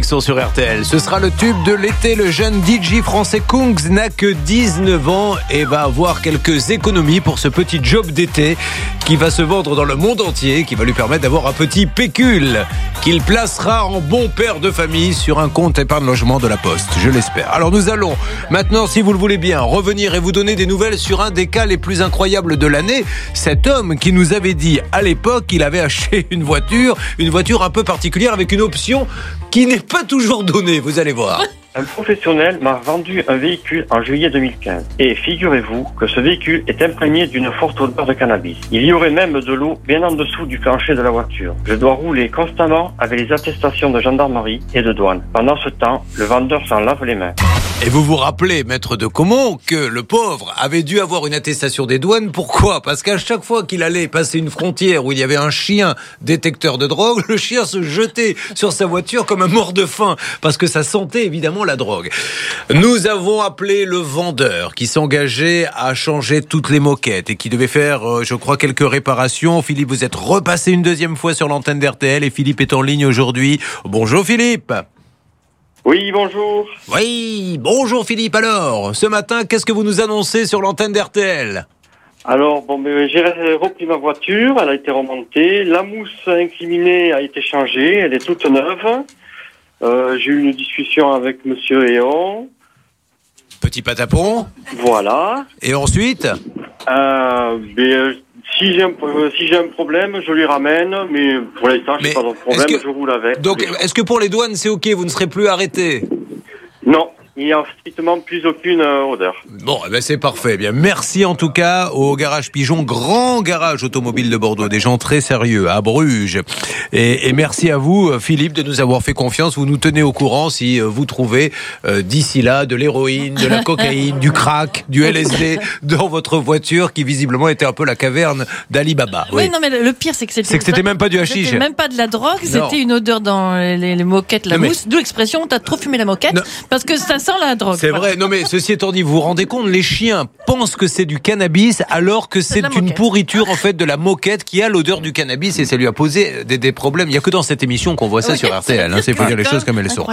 Sur RTL. Ce sera le tube de l'été. Le jeune DJ français Kungs n'a que 19 ans et va avoir quelques économies pour ce petit job d'été qui va se vendre dans le monde entier, qui va lui permettre d'avoir un petit pécule qu'il placera en bon père de famille sur un compte épargne logement de la Poste, je l'espère. Alors nous allons maintenant, si vous le voulez bien, revenir et vous donner des nouvelles sur un des cas les plus incroyables de l'année. Cet homme qui nous avait dit à l'époque qu'il avait acheté une voiture, une voiture un peu particulière avec une option qui n'est pas toujours donnée, vous allez voir. Un professionnel m'a vendu un véhicule en juillet 2015. Et figurez-vous que ce véhicule est imprégné d'une forte odeur de cannabis. Il y aurait même de l'eau bien en dessous du plancher de la voiture. Je dois rouler constamment avec les attestations de gendarmerie et de douane. Pendant ce temps, le vendeur s'en lave les mains. Et vous vous rappelez, maître de Comont, que le pauvre avait dû avoir une attestation des douanes. Pourquoi? Parce qu'à chaque fois qu'il allait passer une frontière où il y avait un chien détecteur de drogue, le chien se jetait sur sa voiture comme un mort de faim, parce que ça sentait évidemment la drogue. Nous avons appelé le vendeur qui s'engageait à changer toutes les moquettes et qui devait faire, euh, je crois, quelques réparations. Philippe, vous êtes repassé une deuxième fois sur l'antenne d'RTL et Philippe est en ligne aujourd'hui. Bonjour Philippe. Oui, bonjour. Oui, bonjour Philippe. Alors, ce matin, qu'est-ce que vous nous annoncez sur l'antenne d'RTL Alors, bon, j'ai repris ma voiture, elle a été remontée. La mousse incriminée a été changée, elle est toute neuve. Euh, j'ai eu une discussion avec Monsieur Eon. Petit patapon. Voilà. Et ensuite Euh, euh, si j'ai un, si j'ai un problème, je lui ramène, mais pour l'instant, j'ai pas de problème, que- je roule avec. Donc, est-ce que pour les douanes, c'est OK Vous ne serez plus arrêté? Non, il n'y a strictement plus aucune euh, odeur. Bon, eh ben c'est parfait. Eh Bien, merci en tout cas au garage Pigeon, grand garage automobile de Bordeaux, des gens très sérieux à Bruges. Et, et merci à vous, euh, Philippe, de nous avoir fait confiance. Vous nous tenez au courant si euh, vous trouvez euh, d'ici là de l'héroïne, de la cocaïne, du crack, du LSD dans votre voiture, qui visiblement était un peu la caverne d'Ali Baba. Oui, non, mais le pire, c'est que c'était. C'est que c'était même pas du hashish. C'était même pas de la drogue, c'était une odeur dans les, les moquettes, la Non, mais- mousse. D'où l'expression, t'as trop fumé la moquette, parce que ça sent la drogue. C'est vrai, non mais ceci étant dit, vous vous rendez compte, les chiens pensent que c'est du cannabis alors que c'est une pourriture en fait de la moquette qui a l'odeur du cannabis et ça lui a posé des, des problèmes. Il y a que dans cette émission qu'on voit ça Oui, sur RTL, hein, c'est faut dire les choses comme elles sont.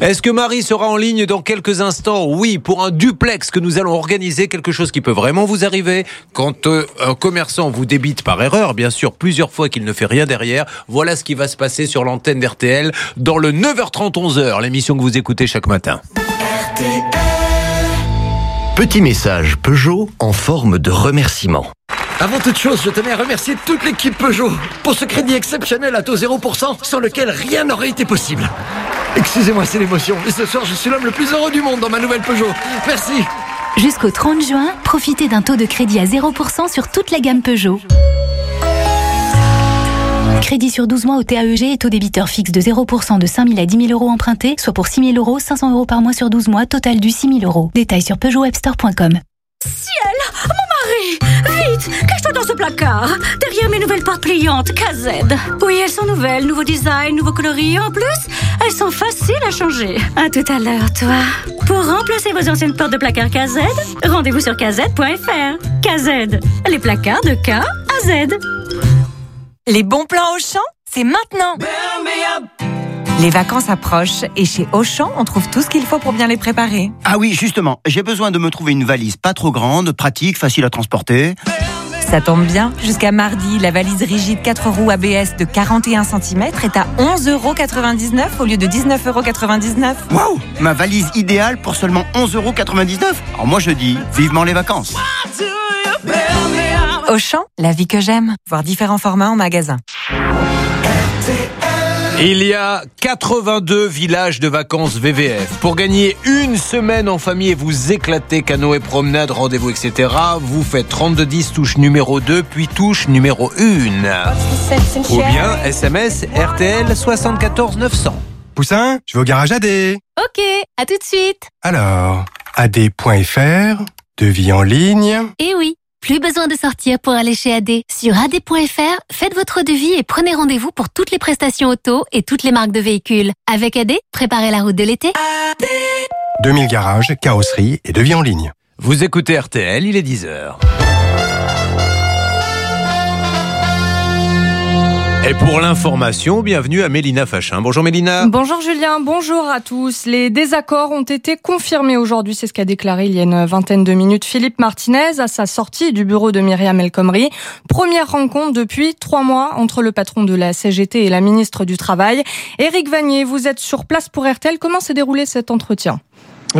Est-ce que Marie sera en ligne dans quelques instants? Oui, pour un duplex que nous allons organiser, quelque chose qui peut vraiment vous arriver quand euh, un commerçant vous débite par erreur, bien sûr, plusieurs fois qu'il ne fait rien derrière. Voilà ce qui va se passer sur l'antenne d'RTL dans le 9h30 11h, l'émission que vous écoutez chaque matin. Petit message Peugeot en forme de remerciement. Avant toute chose, je tenais à remercier toute l'équipe Peugeot pour ce crédit exceptionnel à taux 0% sans lequel rien n'aurait été possible. Excusez-moi, c'est l'émotion. Et ce soir, je suis l'homme le plus heureux du monde dans ma nouvelle Peugeot. Merci. Jusqu'au 30 juin, profitez d'un taux de crédit à 0% sur toute la gamme Peugeot. Crédit sur 12 mois au TAEG et taux débiteur fixe de 0% de 5 000 à 10 000 euros empruntés, soit pour 6 000 euros, 500 euros par mois sur 12 mois, total du 6 000 euros. Détails sur peugeotwebstore.com. Ciel Mon mari Vite Cache-toi dans ce placard Derrière mes nouvelles portes pliantes KZ Oui, elles sont nouvelles, nouveau design, nouveau coloris. En plus, elles sont faciles à changer. À tout à l'heure, toi. Pour remplacer vos anciennes portes de placard KZ, rendez-vous sur kz.fr. KZ, les placards de K à Z. Les bons plans Auchan, c'est maintenant. Les vacances approchent et chez Auchan, on trouve tout ce qu'il faut pour bien les préparer. Ah oui, justement, j'ai besoin de me trouver une valise pas trop grande, pratique, facile à transporter. Ça tombe bien, jusqu'à mardi, la valise rigide 4 roues ABS de 41 cm est à 11,99€ au lieu de 19,99€. Waouh Ma valise idéale pour seulement 11,99€. Alors moi je dis, vivement les vacances. Auchan, la vie que j'aime. Voir différents formats en magasin. Il y a 82 villages de vacances VVF. Pour gagner une semaine en famille et vous éclater, canoë, promenade, rendez-vous, etc., vous faites 3210 touche numéro 2, puis touche numéro 1. Ou bien SMS RTL 74 900. Poussin, je vais au garage AD. Ok, à tout de suite. Alors, AD.fr, devis en ligne. Et oui, plus besoin de sortir pour aller chez AD. Sur AD.fr, faites votre devis et prenez rendez-vous pour toutes les prestations auto et toutes les marques de véhicules. Avec AD, préparez la route de l'été. 2000 garages, carrosserie et devis en ligne. Vous écoutez RTL, il est 10h. Et pour l'information, bienvenue à Mélina Fachin. Bonjour Mélina. Bonjour Julien, bonjour à tous. Les désaccords ont été confirmés aujourd'hui, c'est ce qu'a déclaré il y a une vingtaine de minutes Philippe Martinez à sa sortie du bureau de Myriam El Khomri. Première rencontre depuis trois mois entre le patron de la CGT et la ministre du Travail. Éric Vanier, vous êtes sur place pour RTL. Comment s'est déroulé cet entretien?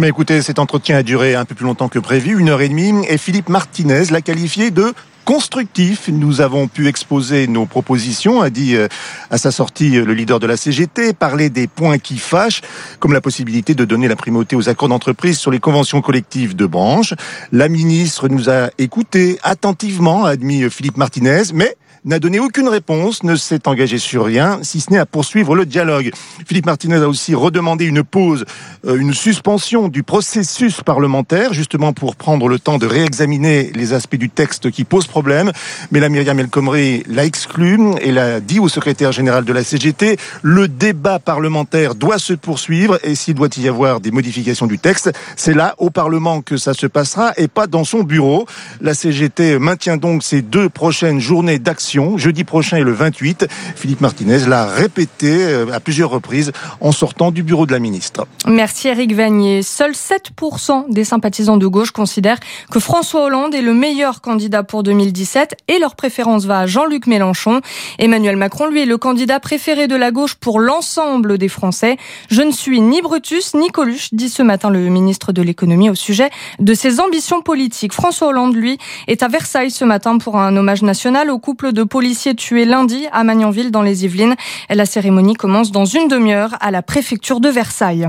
Mais écoutez, cet entretien a duré un peu plus longtemps que prévu, une heure et demie, et Philippe Martinez l'a qualifié de constructif. Nous avons pu exposer nos propositions, a dit euh, à sa sortie euh, le leader de la CGT, parler des points qui fâchent, comme la possibilité de donner la primauté aux accords d'entreprise sur les conventions collectives de branche. La ministre nous a écoutés attentivement, a admis Philippe Martinez, mais n'a donné aucune réponse, ne s'est engagé sur rien, si ce n'est à poursuivre le dialogue. Philippe Martinez a aussi redemandé une pause, euh, une suspension du processus parlementaire, justement pour prendre le temps de réexaminer les aspects du texte qui posent problème. Mais la Myriam El Khomri l'a exclu et l'a dit au secrétaire général de la CGT, le débat parlementaire doit se poursuivre et s'il doit y avoir des modifications du texte, c'est là au Parlement que ça se passera et pas dans son bureau. La CGT maintient donc ses deux prochaines journées d'action jeudi prochain et le 28. Philippe Martinez l'a répété euh, à plusieurs reprises en sortant du bureau de la ministre. Merci Eric Vanier. Seuls 7% des sympathisants de gauche considèrent que François Hollande est le meilleur candidat pour 2017 et leur préférence va à Jean-Luc Mélenchon. Emmanuel Macron, lui, est le candidat préféré de la gauche pour l'ensemble des Français. Je ne suis ni Brutus ni Coluche, dit ce matin le ministre de l'économie au sujet de ses ambitions politiques. François Hollande, lui, est à Versailles ce matin pour un hommage national au couple de policiers tués lundi à Magnanville dans les Yvelines. La cérémonie commence dans une demi-heure à la préfecture de Versailles.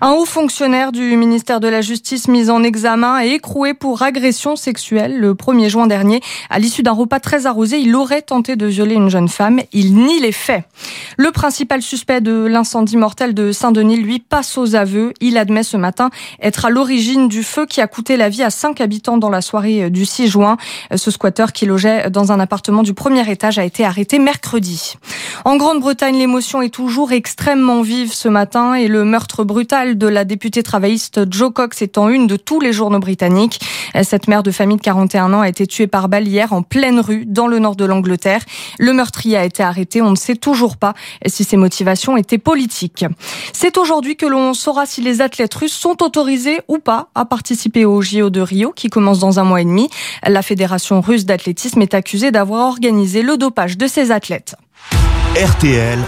Un haut fonctionnaire du ministère de la Justice mis en examen et écroué pour agression sexuelle le 1er juin dernier. À l'issue d'un repas très arrosé, il aurait tenté de violer une jeune femme. Il nie les faits. Le principal suspect de l'incendie mortel de Saint-Denis, lui, passe aux aveux. Il admet ce matin être à l'origine du feu qui a coûté la vie à cinq habitants dans la soirée du 6 juin. Ce squatteur qui logeait dans un appartement du premier étage a été arrêté mercredi. En Grande-Bretagne, l'émotion est toujours extrêmement vive ce matin et le meurtre brutal de la députée travailliste Joe Cox est en une de tous les journaux britanniques. Cette mère de famille de 41 ans a été tuée par balle hier en pleine rue dans le nord de l'Angleterre. Le meurtrier a été arrêté. On ne sait toujours pas si ses motivations étaient politiques. C'est aujourd'hui que l'on saura si les athlètes russes sont autorisés ou pas à participer au JO de Rio qui commence dans un mois et demi. La fédération russe d'athlétisme est accusée d'avoir organisé organiser le dopage de ses athlètes. RTL,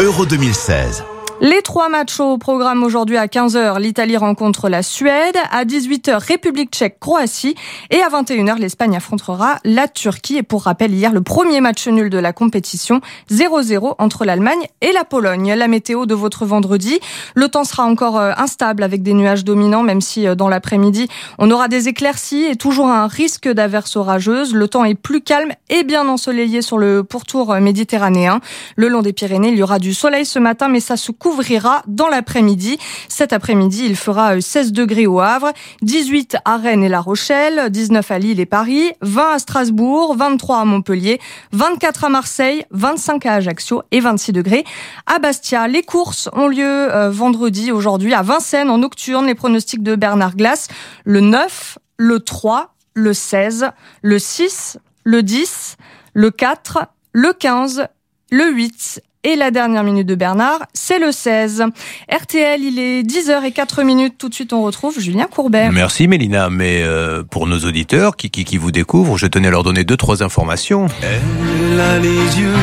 Euro 2016. Les trois matchs au programme aujourd'hui à 15h, l'Italie rencontre la Suède, à 18h, République tchèque, Croatie, et à 21h, l'Espagne affrontera la Turquie. Et pour rappel, hier, le premier match nul de la compétition, 0-0 entre l'Allemagne et la Pologne. La météo de votre vendredi, le temps sera encore euh, instable avec des nuages dominants, même si euh, dans l'après-midi, on aura des éclaircies et toujours un risque d'averse orageuse. Le temps est plus calme et bien ensoleillé sur le pourtour euh, méditerranéen. Le long des Pyrénées, il y aura du soleil ce matin, mais ça se couvrira dans l'après-midi. Cet après-midi, il fera 16 euh, degrés au Havre, 18 à Rennes et La Rochelle, 19 à Lille et Paris, 20 à Strasbourg, 23 à Montpellier, 24 à Marseille, 25 à Ajaccio et 26 degrés à Bastia. Les courses ont lieu euh, vendredi aujourd'hui à Vincennes en nocturne. Les pronostics de Bernard Glass, le 9, le 3, le 16, le 6, le 10, le 4, le 15, le 8 et la dernière minute de Bernard, c'est le 16. RTL, il est 10h04 minutes. Tout de suite, on retrouve Julien Courbet. Merci Mélina, mais euh, pour nos auditeurs qui, qui, qui, vous découvrent, je tenais à leur donner deux, trois informations. Elle a les yeux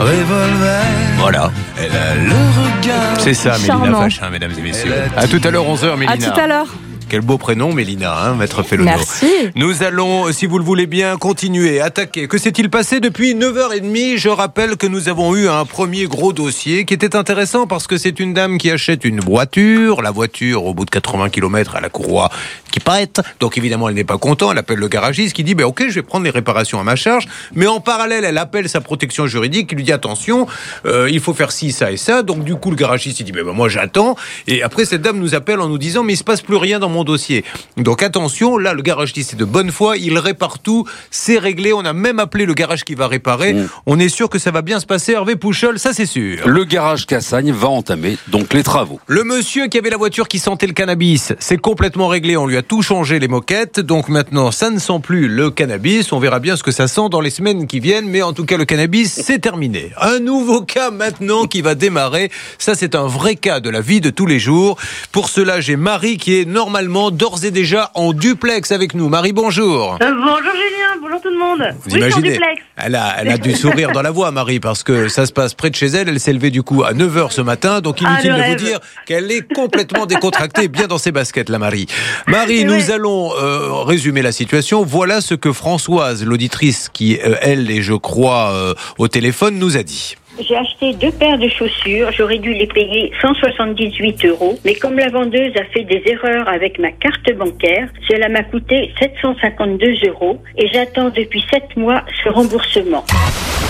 revolver. Voilà. Elle a le regard. C'est ça, Mélina Charmant. Fachin, mesdames et messieurs. À tout à l'heure, 11h, Mélina. À tout à l'heure. Quel beau prénom, Mélina, hein, maître Fellono. Merci. Nous allons, si vous le voulez bien, continuer, attaquer. Que s'est-il passé depuis 9h30 Je rappelle que nous avons eu un premier gros dossier qui était intéressant parce que c'est une dame qui achète une voiture. La voiture, au bout de 80 km, à la courroie qui pète. Donc évidemment, elle n'est pas contente. Elle appelle le garagiste qui dit, ben, ok, je vais prendre les réparations à ma charge. Mais en parallèle, elle appelle sa protection juridique qui lui dit, attention, euh, il faut faire ci, ça et ça. Donc du coup, le garagiste, il dit, ben, ben, moi j'attends. Et après, cette dame nous appelle en nous disant, mais il se passe plus rien dans mon mon dossier. Donc attention, là, le garagiste est de bonne foi, il répare tout, c'est réglé. On a même appelé le garage qui va réparer. On est sûr que ça va bien se passer. Hervé Pouchol, ça c'est sûr. Le garage Cassagne va entamer donc les travaux. Le monsieur qui avait la voiture qui sentait le cannabis, c'est complètement réglé. On lui a tout changé les moquettes. Donc maintenant, ça ne sent plus le cannabis. On verra bien ce que ça sent dans les semaines qui viennent. Mais en tout cas, le cannabis, c'est terminé. Un nouveau cas maintenant qui va démarrer. Ça, c'est un vrai cas de la vie de tous les jours. Pour cela, j'ai Marie qui est normalement d'ores et déjà en duplex avec nous. Marie, bonjour. Euh, bonjour Julien, bonjour tout le monde. Vous oui, imaginez duplex. elle a, elle a du sourire dans la voix, Marie, parce que ça se passe près de chez elle. Elle s'est levée du coup à 9h ce matin. Donc Ah, inutile le de vous dire qu'elle est complètement décontractée, bien dans ses baskets, la Marie. Marie, nous allons euh, résumer la situation. Voilà ce que Françoise, l'auditrice qui, euh, elle, est, je crois, au téléphone, nous a dit. J'ai acheté deux paires de chaussures. J'aurais dû les payer 178 euros. Mais comme la vendeuse a fait des erreurs avec ma carte bancaire, cela m'a coûté 752 euros. Et j'attends depuis sept mois ce remboursement.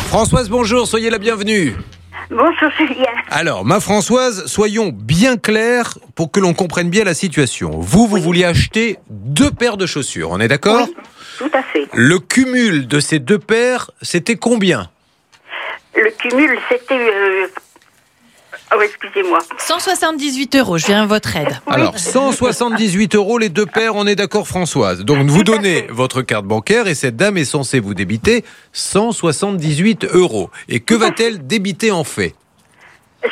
Françoise, bonjour, soyez la bienvenue. Bonjour Julien. Alors, ma Françoise, soyons bien clairs pour que l'on comprenne bien la situation. Vous, vous vouliez acheter deux paires de chaussures, on est d'accord Tout à fait. Le cumul de ces deux paires, c'était combien? Le cumul, c'était... euh, Oh, excusez-moi. 178 euros, je viens à votre aide. Alors, 178 euros les deux paires, on est d'accord Françoise. Donc, vous donnez votre carte bancaire et cette dame est censée vous débiter 178 euros. Et que va-t-elle débiter en fait?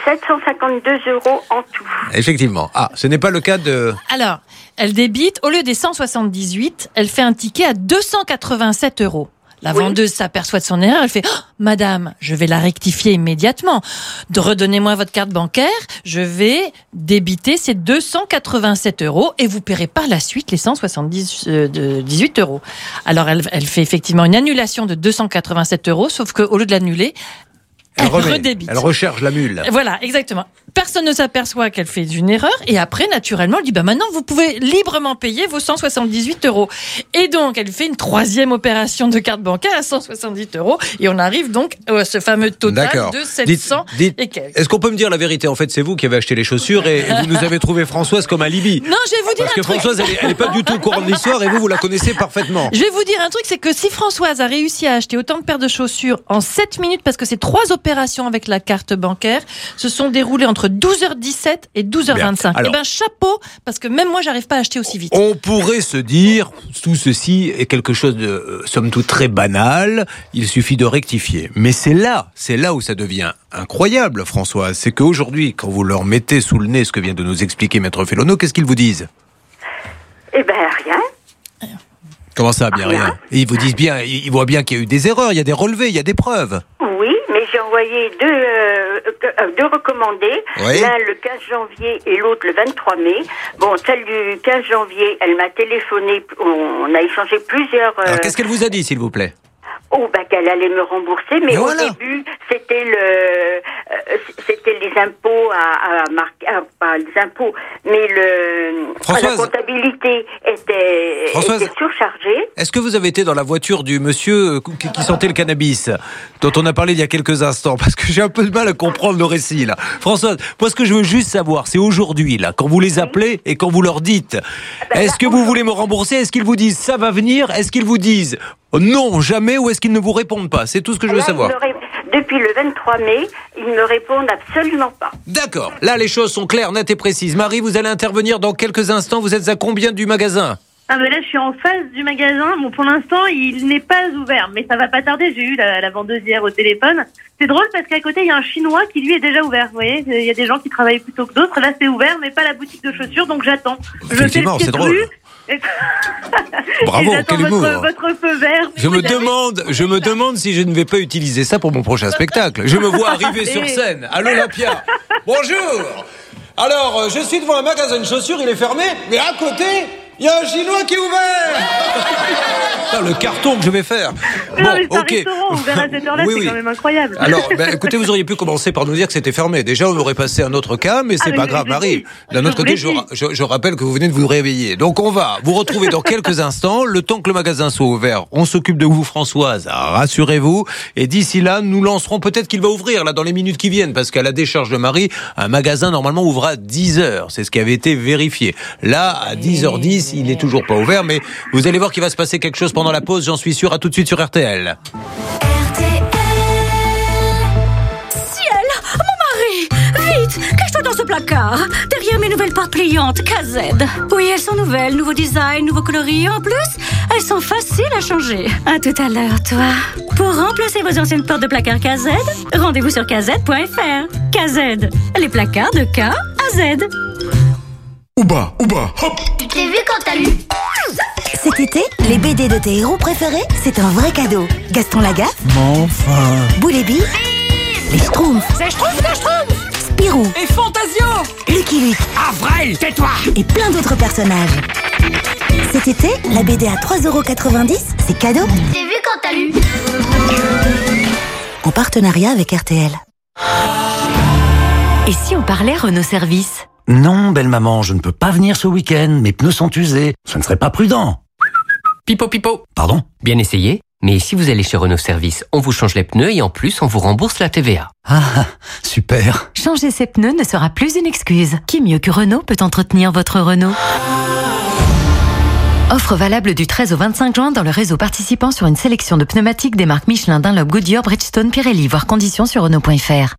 752 euros en tout. Effectivement. Ah, ce n'est pas le cas de... Alors, elle débite, au lieu des 178, elle fait un ticket à 287 euros. La vendeuse s'aperçoit de son erreur, elle fait Oh, Madame, je vais la rectifier immédiatement. Redonnez-moi votre carte bancaire, je vais débiter ces 287 euros et vous paierez par la suite les 178 euros. Alors elle, elle fait effectivement une annulation de 287 euros, sauf qu'au lieu de l'annuler, Elle, Elle remet, redébite. elle recherche la mule. voilà, exactement. Personne ne s'aperçoit qu'elle fait une erreur et après, naturellement, elle dit bah maintenant vous pouvez librement payer vos 178 euros. Et donc, elle fait une troisième opération de carte bancaire à 178 euros et on arrive donc à ce fameux total de Dites- 700 dites- et quelques. Est-ce qu'on peut me dire la vérité? En fait, c'est vous qui avez acheté les chaussures et, et vous nous avez trouvé Françoise comme alibi. Non, je vais vous dire Parce un que truc. Françoise, elle est, elle est pas du tout au courant de l'histoire et vous, vous la connaissez parfaitement. Je vais vous dire un truc, c'est que si Françoise a réussi à acheter autant de paires de chaussures en 7 minutes, parce que ces trois opérations avec la carte bancaire se sont déroulées entre 12h17 et 12h25. Bien. Eh ben chapeau, parce que même moi, j'arrive pas à acheter aussi vite. On pourrait se dire, tout ceci est quelque chose de, euh, somme toute, très banal, il suffit de rectifier. Mais c'est là, c'est là où ça devient incroyable, Françoise. C'est qu'aujourd'hui, quand vous leur mettez sous le nez ce que vient de nous expliquer Maître Fellono, qu'est-ce qu'ils vous disent? Eh ben rien. Comment ça, bien rien Et Ils vous disent bien, ils voient bien qu'il y a eu des erreurs, il y a des relevés, il y a des preuves. Oui, envoyé deux, euh, euh, deux recommandés. Oui. L'un le 15 janvier et l'autre le 23 mai. Bon, celle du 15 janvier, elle m'a téléphoné. On a échangé plusieurs. euh, Alors, qu'est-ce qu'elle vous a dit, s'il vous plaît? Oh, bah, qu'elle allait me rembourser, mais Mais au voilà. début, c'était le, euh, c'était les impôts à, à marquer, ah, pas les impôts, mais le, Françoise. la comptabilité était, surchargée. Est-ce que vous avez été dans la voiture du monsieur euh, qui, qui sentait le cannabis, dont on a parlé il y a quelques instants Parce que j'ai un peu de mal à comprendre le récit, là. Françoise, moi, ce que je veux juste savoir, c'est aujourd'hui, là, quand vous les appelez et quand vous leur dites Est-ce que vous voulez me rembourser? Est-ce qu'ils vous disent Ça va venir? Est-ce qu'ils vous disent Non, jamais Ou est-ce qu'ils ne vous répondent pas? C'est tout ce que je veux Là, savoir. ré- Depuis le 23 mai, ils ne me répondent absolument pas. D'accord. Là, les choses sont claires, nettes et précises. Marie, vous allez intervenir dans quelques instants. Vous êtes à combien du magasin? Ah mais là je suis en face du magasin. Bon pour l'instant il n'est pas ouvert, mais ça va pas tarder. J'ai eu la, la vendeuse hier au téléphone. C'est drôle parce qu'à côté il y a un chinois qui lui est déjà ouvert. Vous voyez, il y a des gens qui travaillent plutôt que d'autres. Là c'est ouvert, mais pas la boutique de chaussures, donc j'attends. Je fais le Effectivement, pied c'est de drôle. rue. Bravo, quel votre, humour. votre feu vert. Je me demande, je me demande si je ne vais pas utiliser ça pour mon prochain spectacle. Je me vois arriver sur scène à l'Olympia. Bonjour. Alors, euh, je suis devant un magasin de chaussures, il est fermé, mais à côté, Il y a un Chinois qui est ouvert Le carton que je vais faire. Un ok. À cette heure-là, Oui, c'est oui. quand même incroyable. Alors, ben, écoutez, vous auriez pu commencer par nous dire que c'était fermé. Déjà, on aurait passé un autre cas, mais c'est Ah, pas grave, Marie. D'un autre côté, je, je- je rappelle que vous venez de vous réveiller. Donc, on va vous retrouver dans quelques instants. Le temps que le magasin soit ouvert, on s'occupe de vous, Françoise. Rassurez-vous. Et d'ici là, nous lancerons peut-être qu'il va ouvrir, là, dans les minutes qui viennent, parce qu'à la décharge de Marie, un magasin, normalement, ouvre à 10 heures. C'est ce qui avait été vérifié. Là, à 10h10, il est toujours pas ouvert, mais vous allez voir qu'il va se passer quelque chose pendant la pause, j'en suis sûr. À tout de suite sur RTL. Dans ce placard Derrière mes nouvelles portes pliantes KZ Oui, elles sont nouvelles, nouveau design, nouveau coloris. En plus, elles sont faciles à changer. À tout à l'heure, toi. Pour remplacer vos anciennes portes de placard KZ, rendez-vous sur kz.fr. KZ, les placards de K à Z. Ouba, ouba, hop Tu t'es vu quand t'as lu Cet été, les BD de tes héros préférés, c'est un vrai cadeau. Gaston Lagaffe, enfin Bill, les Schtroumpfs, C'est Schtroumpf, c'est Schtroumpf Spirou, Et Fantasio Lucky Luke Avril, tais-toi et plein d'autres personnages. Cet été, la BD à 3,90€, c'est cadeau. T'es vu quand t'as lu En partenariat avec RTL. Et si on parlait Renault Service? Non, belle maman, je ne peux pas venir ce week-end. Mes pneus sont usés. Ce ne serait pas prudent. Pipo pipo. Pardon? Bien essayé. Mais si vous allez chez Renault Service, on vous change les pneus et en plus on vous rembourse la TVA. Ah, super. Changer ses pneus ne sera plus une excuse. Qui mieux que Renault peut entretenir votre Renault? Offre valable du 13 au 25 juin dans le réseau participant sur une sélection de pneumatiques des marques Michelin, Dunlop, Goodyear, Bridgestone, Pirelli, voire conditions sur Renault.fr.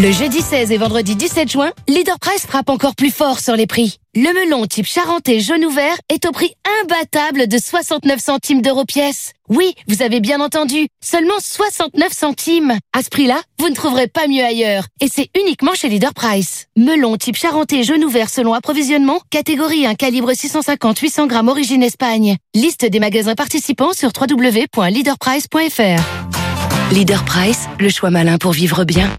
Le jeudi 16 et vendredi 17 juin, Leader Price frappe encore plus fort sur les prix. Le melon type charentais jaune ouvert est au prix imbattable de 69 centimes d'euros pièce. Oui, vous avez bien entendu, seulement 69 centimes. À ce prix-là, vous ne trouverez pas mieux ailleurs. Et c'est uniquement chez Leader Price. Melon type charentais jaune ouvert selon approvisionnement, catégorie 1 calibre 650-800 grammes origine Espagne. Liste des magasins participants sur www.leaderprice.fr. Leader Price, le choix malin pour vivre bien.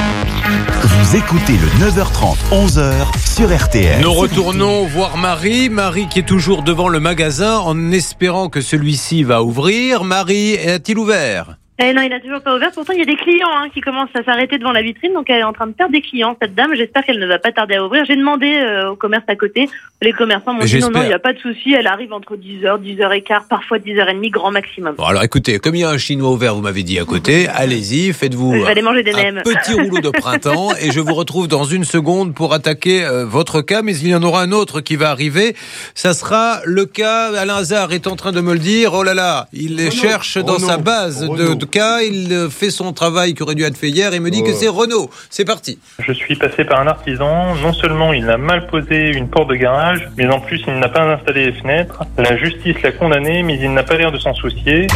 Vous écoutez le 9h30, 11h sur RTL. Nous retournons voir Marie. Marie qui est toujours devant le magasin en espérant que celui-ci va ouvrir. Marie, a-t-il ouvert? Eh non, il a toujours pas ouvert. Pourtant, il y a des clients hein, qui commencent à s'arrêter devant la vitrine, donc elle est en train de perdre des clients. Cette dame, j'espère qu'elle ne va pas tarder à ouvrir. J'ai demandé euh, au commerce à côté. Les commerçants m'ont dit non, non, il n'y a pas de souci. Elle arrive entre 10h, 10h15, parfois 10h30, grand maximum. Bon, alors écoutez, comme il y a un chinois ouvert, vous m'avez dit à côté, allez-y, faites-vous Je vais aller manger des un nems. petit rouleau de printemps et je vous retrouve dans une seconde pour attaquer euh, votre cas, mais il y en aura un autre qui va arriver. Ça sera le cas, Alain Hazard est en train de me le dire, oh là là, il cherche dans sa base de, de cas, il fait son travail qui aurait dû être fait hier, il me dit que c'est Renault. C'est parti. Je suis passé par un artisan. Non seulement il a mal posé une porte de garage, mais en plus il n'a pas installé les fenêtres. La justice l'a condamné, mais il n'a pas l'air de s'en soucier.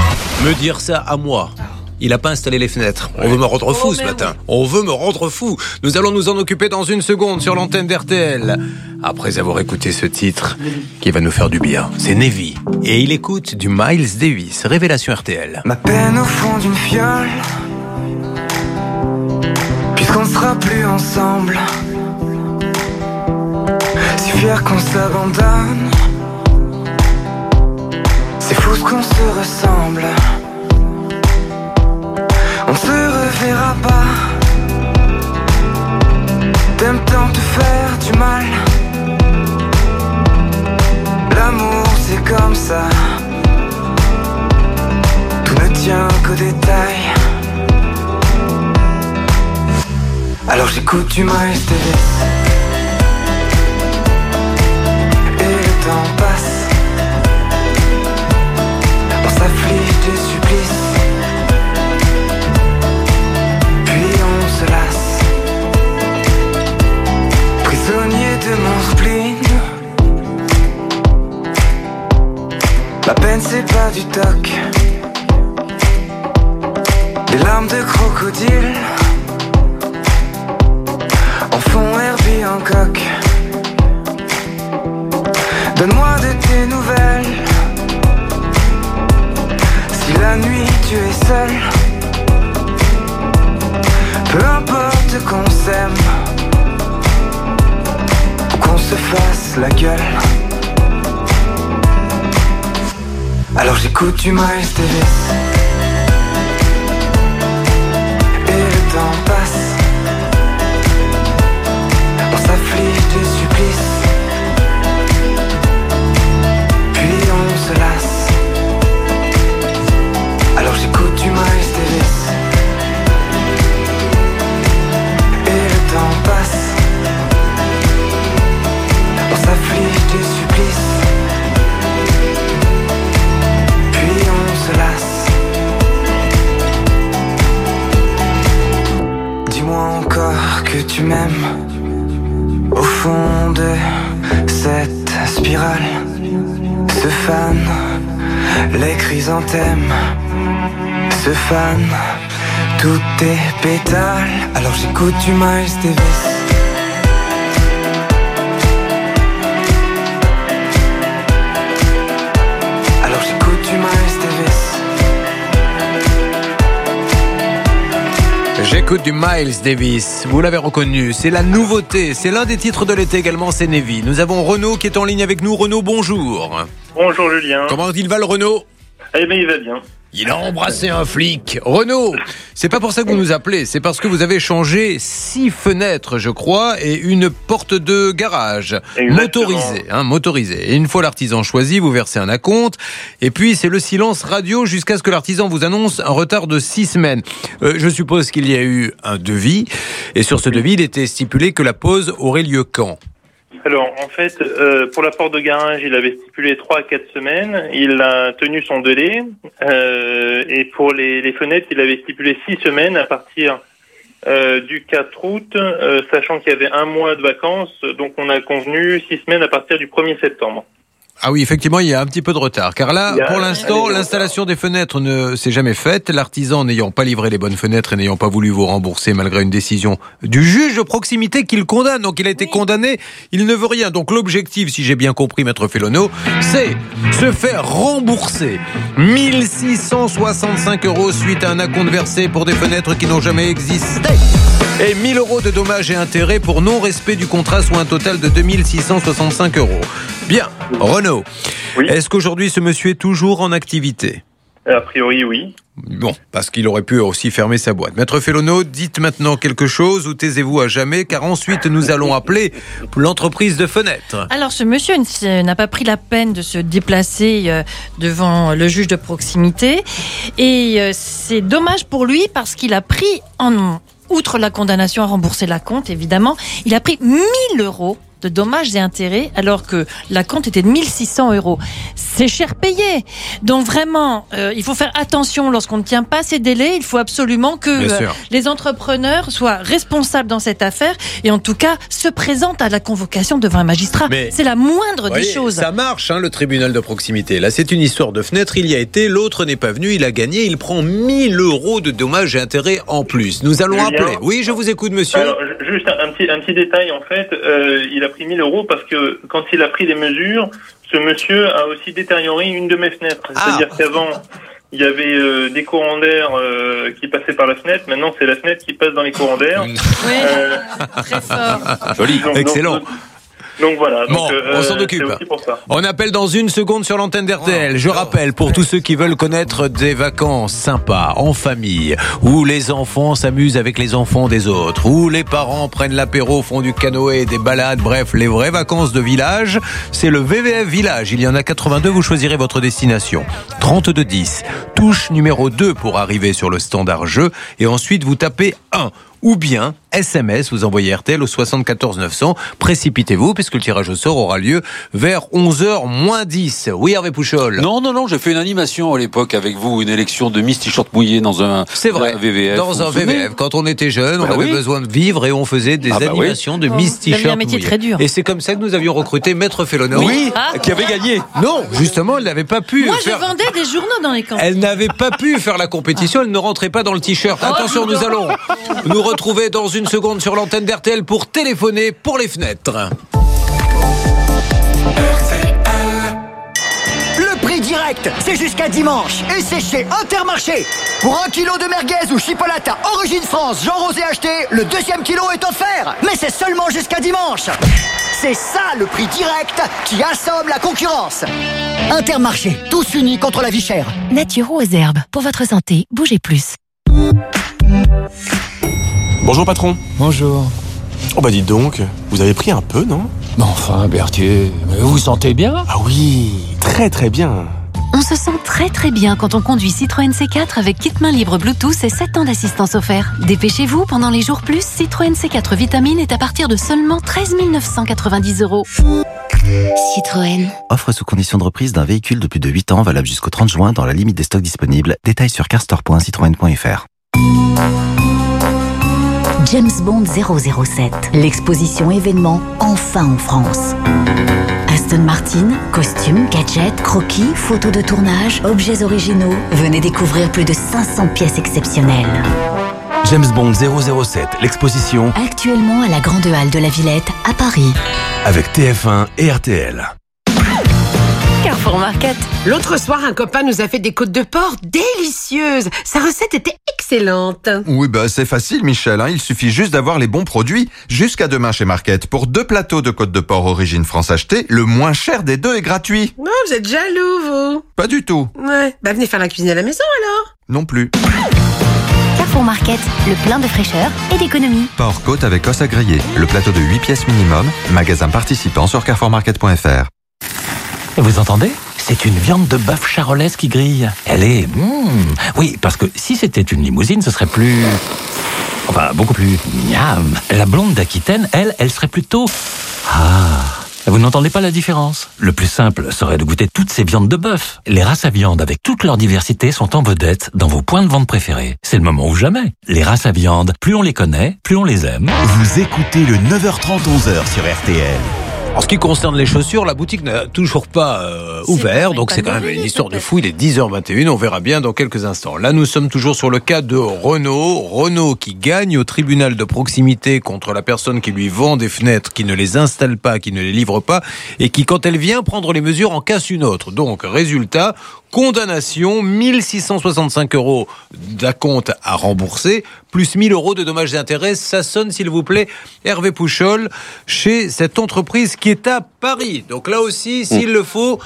Me dire ça à moi. Il n'a pas installé les fenêtres. On veut me rendre fou ce matin. On veut me rendre fou. Nous allons nous en occuper dans une seconde sur l'antenne d'RTL. Après avoir écouté ce titre qui va nous faire du bien, c'est Nevi. Et il écoute du Miles Davis, Révélation RTL. Ma peine au fond d'une fiole Puisqu'on sera plus ensemble Si fier qu'on s'abandonne C'est fou ce qu'on se ressemble On se reverra pas. T'aimes tant te faire du mal. L'amour c'est comme ça. Tout ne tient qu'aux détails Alors j'écoute du Miles Et le temps c'est pas du toc. Des larmes de crocodile. En fond Herbie Hancock Donne-moi de tes nouvelles. Si la nuit tu es seul. Peu importe qu'on s'aime. Qu'on se fasse la gueule Alors j'écoute du Miles Davis. Et le temps. Au fond de cette spirale se fanent les chrysanthèmes. Se fanent tous tes pétales. Alors j'écoute du Miles Davis. J'écoute du Miles Davis. Vous l'avez reconnu, c'est la nouveauté. C'est l'un des titres de l'été également, c'est Navy. Nous avons Renaud qui est en ligne avec nous. Renaud, bonjour. Bonjour Julien. Comment il va le Renaud? Eh bien, il va bien. Il a embrassé un flic. Renaud, c'est pas pour ça que vous nous appelez, c'est parce que vous avez changé six fenêtres, je crois, et une porte de garage Exactement. motorisée, hein, motorisée. Et une fois l'artisan choisi, vous versez un acompte, et puis c'est le silence radio jusqu'à ce que l'artisan vous annonce un retard de six semaines. Euh, je suppose qu'il y a eu un devis, et sur ce devis, il était stipulé que la pause aurait lieu quand? Alors, en fait, euh, pour la porte de garage, il avait stipulé 3 à 4 semaines. Il a tenu son délai. Euh, et pour les, les fenêtres, il avait stipulé 6 semaines à partir euh, du 4 août, euh, sachant qu'il y avait un mois de vacances. Donc, on a convenu 6 semaines à partir du 1er septembre. Ah oui, effectivement, il y a un petit peu de retard. Car là, pour l'instant, l'installation des fenêtres ne s'est jamais faite. L'artisan n'ayant pas livré les bonnes fenêtres et n'ayant pas voulu vous rembourser malgré une décision du juge de proximité qui le condamne. Donc il a été condamné, il ne veut rien. Donc l'objectif, si j'ai bien compris, maître Felono, c'est se faire rembourser 1665 euros suite à un acompte versé pour des fenêtres qui n'ont jamais existé. Et 1000 euros de dommages et intérêts pour non-respect du contrat, soit un total de 2665 euros. Bien, Renaud, est-ce qu'aujourd'hui ce monsieur est toujours en activité? A priori, oui. Bon, parce qu'il aurait pu aussi fermer sa boîte. Maître Felono, dites maintenant quelque chose ou taisez-vous à jamais, car ensuite nous allons appeler l'entreprise de fenêtres. Alors, ce monsieur n'a pas pris la peine de se déplacer euh, devant le juge de proximité. Et euh, c'est dommage pour lui parce qu'il a pris en outre la condamnation à rembourser la compte, évidemment, il a pris 1000 euros de dommages et intérêts alors que la compte était de 1600 euros. C'est cher payé. Donc vraiment, euh, il faut faire attention lorsqu'on ne tient pas ces délais. Il faut absolument que euh, les entrepreneurs soient responsables dans cette affaire et en tout cas se présentent à la convocation devant un magistrat. C'est la moindre des choses. Ça marche, hein, le tribunal de proximité. Là, c'est une histoire de fenêtre. Il y a été, l'autre n'est pas venu, il a gagné. Il prend 1000 euros de dommages et intérêts en plus. Nous allons Julien appeler. Oui, je vous écoute, monsieur. Alors, ju- juste un, un petit, un petit détail, en fait, euh, il a pris 1000 euros parce que quand il a pris les mesures, ce monsieur a aussi détérioré une de mes fenêtres. C'est-à-dire qu'avant, il y avait euh, des courants d'air euh, qui passaient par la fenêtre. Maintenant, c'est la fenêtre qui passe dans les courants d'air. Euh, Très fort. Joli, donc- excellent. Donc, donc voilà. Bon, donc, euh, on s'en occupe. On appelle dans une seconde sur l'antenne d'RTL. Je rappelle, pour tous ceux qui veulent connaître des vacances sympas, en famille, où les enfants s'amusent avec les enfants des autres, où les parents prennent l'apéro, font du canoë, des balades, bref, les vraies vacances de village, c'est le VVF Village. Il y en a 82, vous choisirez votre destination. 3210, touche numéro 2 pour arriver sur le standard jeu, et ensuite vous tapez 1 ou bien SMS, vous envoyez RTL au 74 900. Précipitez-vous, puisque le tirage au sort aura lieu vers 11h moins 10. Oui, Hervé Pouchol. Non, non, non, j'ai fait une animation à l'époque avec vous, une élection de Miss T-shirt mouillé dans un, C'est vrai. un VVF. Dans un VVF, quand on était jeune, on Bah avait oui. besoin de vivre et on faisait des Ah bah oui. animations de Miss T-shirt. un métier mouillé. très dur. Et c'est comme ça que nous avions recruté Maître Félono. Oui, Ah. qui avait gagné. Non, justement, elle n'avait pas pu Moi, je vendais des journaux dans les camps. Elle n'avait pas pu faire la compétition, elle ne rentrait pas dans le t-shirt. Oh, Attention, nous allons nous retrouver dans une seconde sur l'antenne d'RTL pour téléphoner pour les fenêtres. Le prix direct, c'est jusqu'à dimanche et c'est chez Intermarché. Pour un kilo de merguez ou chipolata origine France, Jean Rosé acheté, le deuxième kilo est offert. Mais c'est seulement jusqu'à dimanche. C'est ça le prix direct qui assomme la concurrence. Intermarché, tous unis contre la vie chère. Nature aux herbes. Pour votre santé, bougez plus. Bonjour patron. Bonjour. Oh bah dites donc, vous avez pris un peu, non? Mais enfin, Berthier, vous vous sentez bien? Ah oui, très très bien. On se sent très très bien quand on conduit Citroën C4 avec kit main libre Bluetooth et 7 ans d'assistance offert. Dépêchez-vous, pendant les jours plus, Citroën C4 Vitamine est à partir de seulement 13 990 euros. Citroën. Offre sous condition de reprise d'un véhicule de plus de 8 ans valable jusqu'au 30 juin dans la limite des stocks disponibles. Détails sur carstore.citroën.fr. James Bond 007, l'exposition événement enfin en France. Aston Martin, costumes, gadgets, croquis, photos de tournage, objets originaux. Venez découvrir plus de 500 pièces exceptionnelles. James Bond 007, l'exposition Actuellement à la Grande Halle de la Villette, à Paris. avec TF1 et RTL. Market. L'autre soir, un copain nous a fait des côtes de porc délicieuses. Sa recette était excellente. Oui, bah c'est facile, Michel. hein. Il suffit juste d'avoir les bons produits. Jusqu'à demain chez Market. Pour deux plateaux de côtes de porc origine France achetés, le moins cher des deux est gratuit. Non, vous êtes jaloux, vous. Pas du tout. Ouais. Bah, venez faire la cuisine à la maison, alors. Non plus. Carrefour Market, le plein de fraîcheur et d'économie. Porc côte avec os à griller. Le plateau de 8 pièces minimum. Magasin participant sur carrefourmarket.fr. Vous entendez? C'est une viande de bœuf charolaise qui grille. Elle est... mm, oui, parce que si c'était une limousine, ce serait plus... Enfin, beaucoup plus... Miam. La blonde d'Aquitaine, elle, elle serait plutôt... Ah vous n'entendez pas la différence? Le plus simple serait de goûter toutes ces viandes de bœuf. Les races à viande avec toute leur diversité sont en vedette dans vos points de vente préférés. C'est le moment ou jamais. Les races à viande, plus on les connaît, plus on les aime. Vous écoutez le 9h30 11h sur RTL. En ce qui concerne les chaussures, la boutique n'a toujours pas euh, ouvert, donc c'est quand même une histoire de fou. Il est 10h21, on verra bien dans quelques instants. Là, nous sommes toujours sur le cas de Renault. Renault qui gagne au tribunal de proximité contre la personne qui lui vend des fenêtres, qui ne les installe pas, qui ne les livre pas, et qui, quand elle vient prendre les mesures, en casse une autre. Donc, résultat, condamnation, 1665 euros d'acompte à rembourser, plus 1000 euros de dommages et intérêts. Ça sonne, s'il vous plaît, Hervé Pouchol, chez cette entreprise qui est à Paris. Donc là aussi, s'il le faut,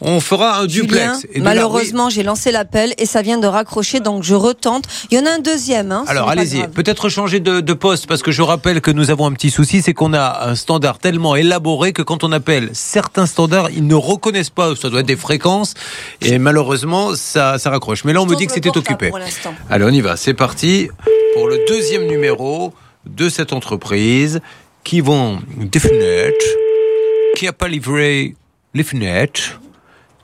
on fera un Julien, duplex. Et de là, malheureusement, j'ai lancé l'appel et ça vient de raccrocher, donc je retente. Il y en a un deuxième. Hein, Alors allez-y, peut-être changer de, de poste parce que je rappelle que nous avons un petit souci, c'est qu'on a un standard tellement élaboré que quand on appelle certains standards, ils ne reconnaissent pas, ça doit être des fréquences et malheureusement ça, ça raccroche. Mais là on me dit que c'était occupé. Allez on y va, c'est parti pour le deuxième numéro de cette entreprise qui vend des fenêtres, qui n'a pas livré les fenêtres,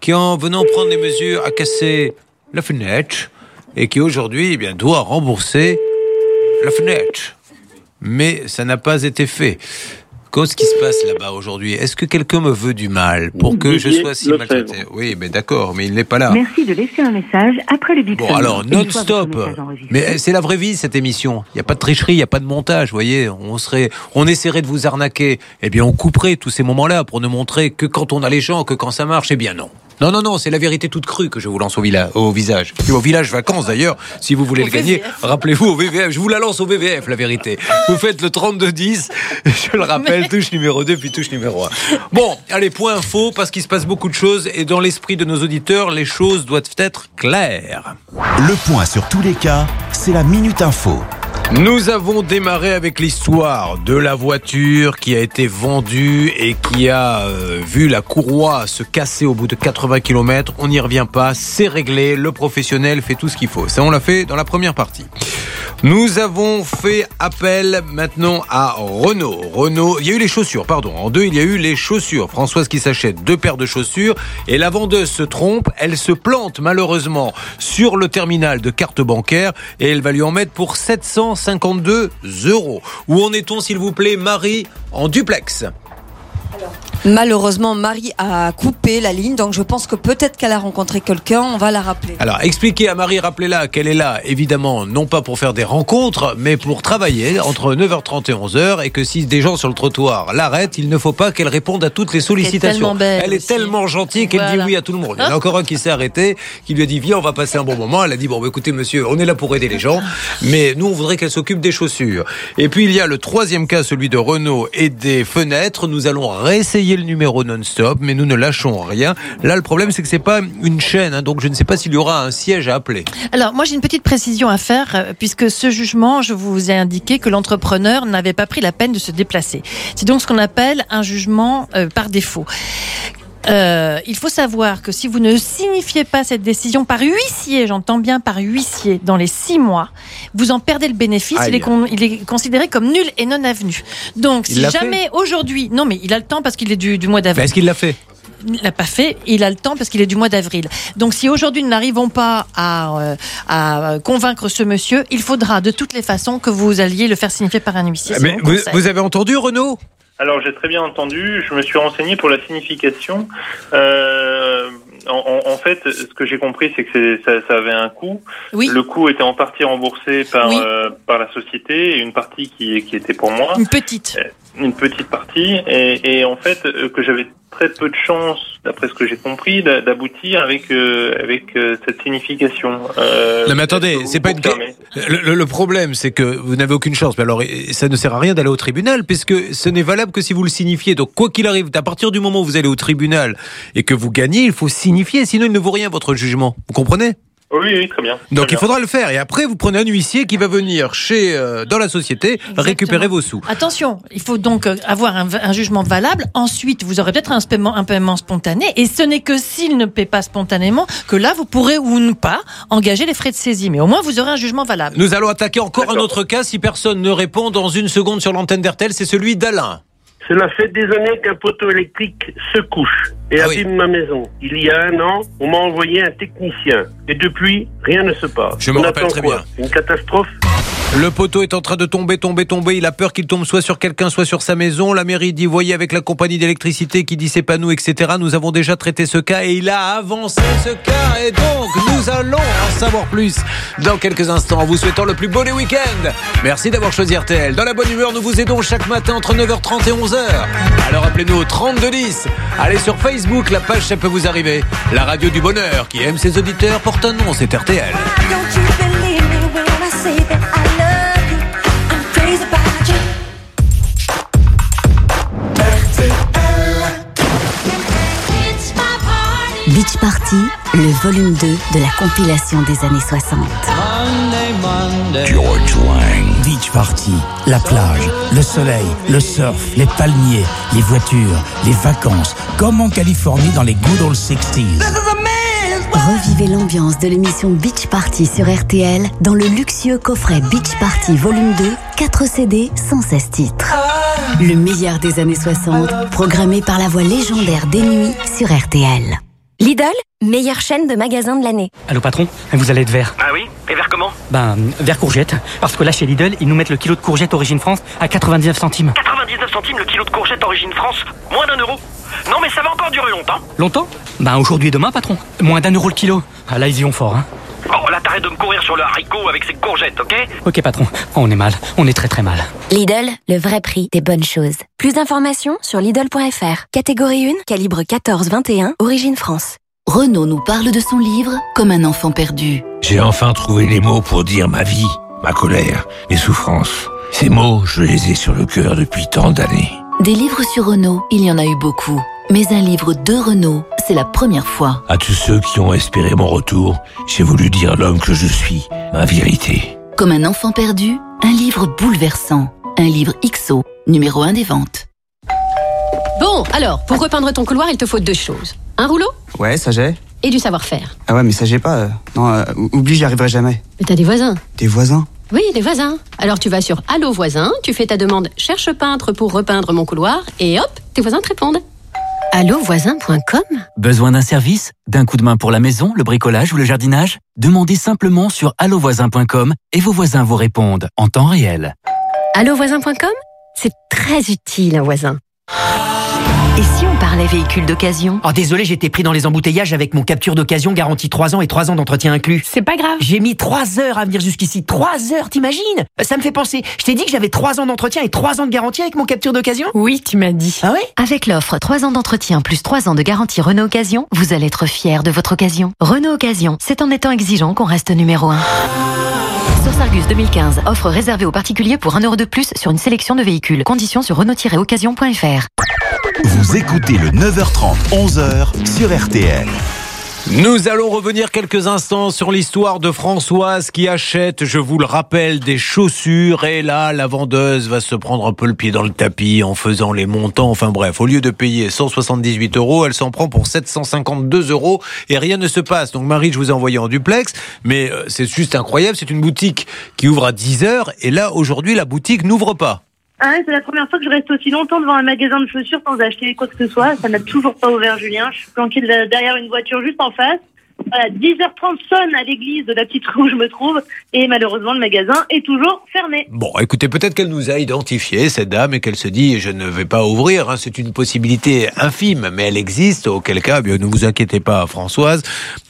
qui en venant prendre les mesures a cassé la fenêtre et qui aujourd'hui eh bien, doit rembourser la fenêtre. Mais ça n'a pas été fait. Qu'est-ce qui se passe là-bas aujourd'hui? Est-ce que quelqu'un me veut du mal pour que je sois si maltraité? Oui, mais d'accord, mais il n'est pas là. Merci de laisser un message après le bip Bon, alors, non-stop. Mais euh, c'est la vraie vie, cette émission. Il n'y a pas de tricherie, il n'y a pas de montage, vous voyez. On, serait, on essaierait de vous arnaquer. Eh bien, on couperait tous ces moments-là pour ne montrer que quand on a les gens, que quand ça marche, eh bien non. Non, non, non, c'est la vérité toute crue que je vous lance au, villa- au visage. Et au village vacances d'ailleurs, si vous voulez le gagner, rappelez-vous au VVF. Je vous la lance au VVF, la vérité. Vous faites le 32-10, je le rappelle, touche numéro 2, puis touche numéro 1. Bon, allez, point info, parce qu'il se passe beaucoup de choses, et dans l'esprit de nos auditeurs, les choses doivent être claires. Le point sur tous les cas, c'est la Minute Info. Nous avons démarré avec l'histoire de la voiture qui a été vendue et qui a euh, vu la courroie se casser au bout de 80 km. On n'y revient pas, c'est réglé, le professionnel fait tout ce qu'il faut. Ça, on l'a fait dans la première partie. Nous avons fait appel maintenant à Renault. Renault, il y a eu les chaussures, pardon. En deux, il y a eu les chaussures. Françoise qui s'achète deux paires de chaussures et la vendeuse se trompe. Elle se plante malheureusement sur le terminal de carte bancaire et elle va lui en mettre pour 752 euros. Où en est-on, s'il vous plaît, Marie, en duplex? Malheureusement, Marie a coupé la ligne, donc je pense que peut-être qu'elle a rencontré quelqu'un. On va la rappeler. Alors, expliquez à Marie, rappelez-la qu'elle est là, évidemment, non pas pour faire des rencontres, mais pour travailler entre 9h30 et 11h, et que si des gens sur le trottoir l'arrêtent, il ne faut pas qu'elle réponde à toutes les sollicitations. tellement belle elle est tellement gentille qu'elle Voilà. dit oui à tout le monde. Il y en a encore un qui s'est arrêté, qui lui a dit viens, on va passer un bon moment. Elle a dit bon, bah, écoutez, monsieur, on est là pour aider les gens, mais nous, on voudrait qu'elle s'occupe des chaussures. Et puis, il y a le troisième cas, celui de Renault et des fenêtres. Nous allons réessayer le numéro non-stop, mais nous ne lâchons rien. Là, le problème, c'est que c'est pas une chaîne, hein, donc je ne sais pas s'il y aura un siège à appeler. Alors, moi, j'ai une petite précision à faire, euh, puisque ce jugement, je vous ai indiqué que l'entrepreneur n'avait pas pris la peine de se déplacer. C'est donc ce qu'on appelle un jugement euh, par défaut. Euh, il faut savoir que si vous ne signifiez pas cette décision par huissier, j'entends bien par huissier, dans les six mois, vous en perdez le bénéfice. Il est, con- il est considéré comme nul et non avenu. Donc, Il si jamais aujourd'hui, non mais il a le temps parce qu'il est du, du mois d'avril. Est-ce qu'il l'a fait? Il l'a pas fait, il a le temps parce qu'il est du mois d'avril. Donc si aujourd'hui nous n'arrivons pas à, euh, à convaincre ce monsieur, il faudra de toutes les façons que vous alliez le faire signifier par un huissier. Mais vous, vous avez entendu Renault Alors j'ai très bien entendu, je me suis renseigné pour la signification. Euh, en, en- fait, ce que j'ai compris, c'est que ça, ça avait un coût. Oui. Le coût était en partie remboursé par, Oui. euh, par la société et une partie qui, qui était pour moi. Une petite. Une petite partie. Et, et en fait, euh, que j'avais très peu de chance, d'après ce que j'ai compris, d'a- d'aboutir avec, euh, avec euh, cette signification. Euh, Non mais attendez, c'est pas une le, le- le problème, c'est que vous n'avez aucune chance. Mais alors, ça ne sert à rien d'aller au tribunal, puisque ce n'est valable que si vous le signifiez. Donc, quoi qu'il arrive, à partir du moment où vous allez au tribunal et que vous gagnez, il faut signifier, sinon il ne vaut rien votre jugement. Vous comprenez? Oui, oui, très bien. Donc, Très il faudra le faire. Et après, vous prenez un huissier qui va venir chez euh, dans la société récupérer vos sous. Attention, il faut donc euh, avoir un, un jugement valable. Ensuite, vous aurez peut-être un paiement, un paiement spontané. Et ce n'est que s'il ne paie pas spontanément que là, vous pourrez ou ne pas engager les frais de saisie. Mais au moins, vous aurez un jugement valable. Nous allons attaquer encore un autre cas si personne ne répond dans une seconde sur l'antenne d'RTL. C'est celui d'Alain. Cela fait des années qu'un poteau électrique se couche et Ah abîme ma maison. Il y a un an, on m'a envoyé un technicien. Et depuis, rien ne se passe. Je me rappelle très quoi Une catastrophe? Le poteau est en train de tomber, tomber, tomber. Il a peur qu'il tombe soit sur quelqu'un, soit sur sa maison. La mairie dit, voyez, avec la compagnie d'électricité qui dit c'est pas nous, etc. Nous avons déjà traité ce cas et il a avancé ce cas. Et donc, nous allons en savoir plus dans quelques instants en vous souhaitant le plus beau des week-ends. Merci d'avoir choisi RTL. Dans la bonne humeur, nous vous aidons chaque matin entre 9h30 et 11h. Alors appelez-nous au 3210. Allez sur Facebook, la page, ça peut vous arriver. La radio du bonheur qui aime ses auditeurs porte un nom, c'est RTL. Beach Party, le volume 2 de la compilation des années 60. George Lang. Beach Party, la plage, le soleil, le surf, les palmiers, les voitures, les vacances, comme en Californie dans les good old 60s. Revivez l'ambiance de l'émission Beach Party sur RTL dans le luxueux coffret Beach Party Volume 2, 4 CD, 116 titres. Le meilleur des années 60, programmé par la voix légendaire des nuits sur RTL. Lidl, meilleure chaîne de magasins de l'année. Allô patron, vous allez être vert. Ah oui Et vers comment? Ben, vert courgette. Parce que là, chez Lidl, ils nous mettent le kilo de courgette origine France à 99 centimes. 99 centimes le kilo de courgette origine France Moins d'un euro Non mais ça va encore durer longtemps Longtemps? Ben, aujourd'hui et demain, patron. Moins d'un euro le kilo. Ah là, ils y ont fort, hein. Bon, là t'arrêtes de me courir sur le haricot avec ces courgettes, ok Ok, patron. On est mal. On est très très mal. Lidl, le vrai prix des bonnes choses. Plus d'informations sur Lidl.fr. Catégorie 1, calibre 14-21, origine France. Renaud nous parle de son livre Comme un enfant perdu. J'ai enfin trouvé les mots pour dire ma vie, ma colère, mes souffrances. Ces mots, je les ai sur le cœur depuis tant d'années. Des livres sur Renaud, il y en a eu beaucoup. Mais un livre de Renaud, c'est la première fois. À tous ceux qui ont espéré mon retour, j'ai voulu dire l'homme que je suis, ma vérité. Comme un enfant perdu, un livre bouleversant. Un livre XO, numéro 1 des ventes. Bon, alors, pour repeindre ton couloir, il te faut deux choses. Un rouleau Ouais, ça j'ai. et du savoir-faire. Ah ouais, mais ça j'ai pas. euh. Non, euh, oublie, j'y arriverai jamais. Mais t'as des voisins. Des voisins? Oui, des voisins. Alors tu vas sur Allo voisin, tu fais ta demande cherche peintre pour repeindre mon couloir et hop, tes voisins te répondent. Allovoisin.com Besoin d'un service? D'un coup de main pour la maison, le bricolage ou le jardinage? Demandez simplement sur allovoisin.com et vos voisins vous répondent en temps réel. Allovoisin.com C'est très utile un voisin. Et si on parlait véhicule d'occasion Oh désolé, j'étais pris dans les embouteillages avec mon capture d'occasion garantie 3 ans et 3 ans d'entretien inclus. C'est pas grave. J'ai mis 3 heures à venir jusqu'ici. 3 heures, t'imagines? Ça me fait penser. Je t'ai dit que j'avais 3 ans d'entretien et 3 ans de garantie avec mon capture d'occasion? Oui, tu m'as dit. Ah ouais? Avec l'offre 3 ans d'entretien plus 3 ans de garantie Renault Occasion, vous allez être fier de votre occasion. Renault Occasion, c'est en étant exigeant qu'on reste numéro 1. Source Argus 2015, offre réservée aux particuliers pour 1 euro de plus sur une sélection de véhicules. Conditions sur Renault-occasion.fr. Vous écoutez le 9h30, 11h sur RTL. Nous allons revenir quelques instants sur l'histoire de Françoise qui achète, je vous le rappelle, des chaussures et là, la vendeuse va se prendre un peu le pied dans le tapis en faisant les montants. Enfin bref, au lieu de payer 178 euros, elle s'en prend pour 752 euros et rien ne se passe. Donc Marie, je vous ai envoyé en duplex, mais euh, c'est juste incroyable. C'est une boutique qui ouvre à 10 heures et là, aujourd'hui, la boutique n'ouvre pas. Ah c'est la première fois que je reste aussi longtemps devant un magasin de chaussures sans acheter quoi que ce soit. Ça n'a toujours pas ouvert, Julien. Je suis planquée de- derrière une voiture juste en face. Voilà, 10h30 sonne à l'église de la petite rue où je me trouve et malheureusement le magasin est toujours fermé. Bon, écoutez, peut-être qu'elle nous a identifié, cette dame, et qu'elle se dit, je ne vais pas ouvrir. hein. C'est une possibilité infime, mais elle existe. Auquel cas, eh bien, ne vous inquiétez pas, Françoise.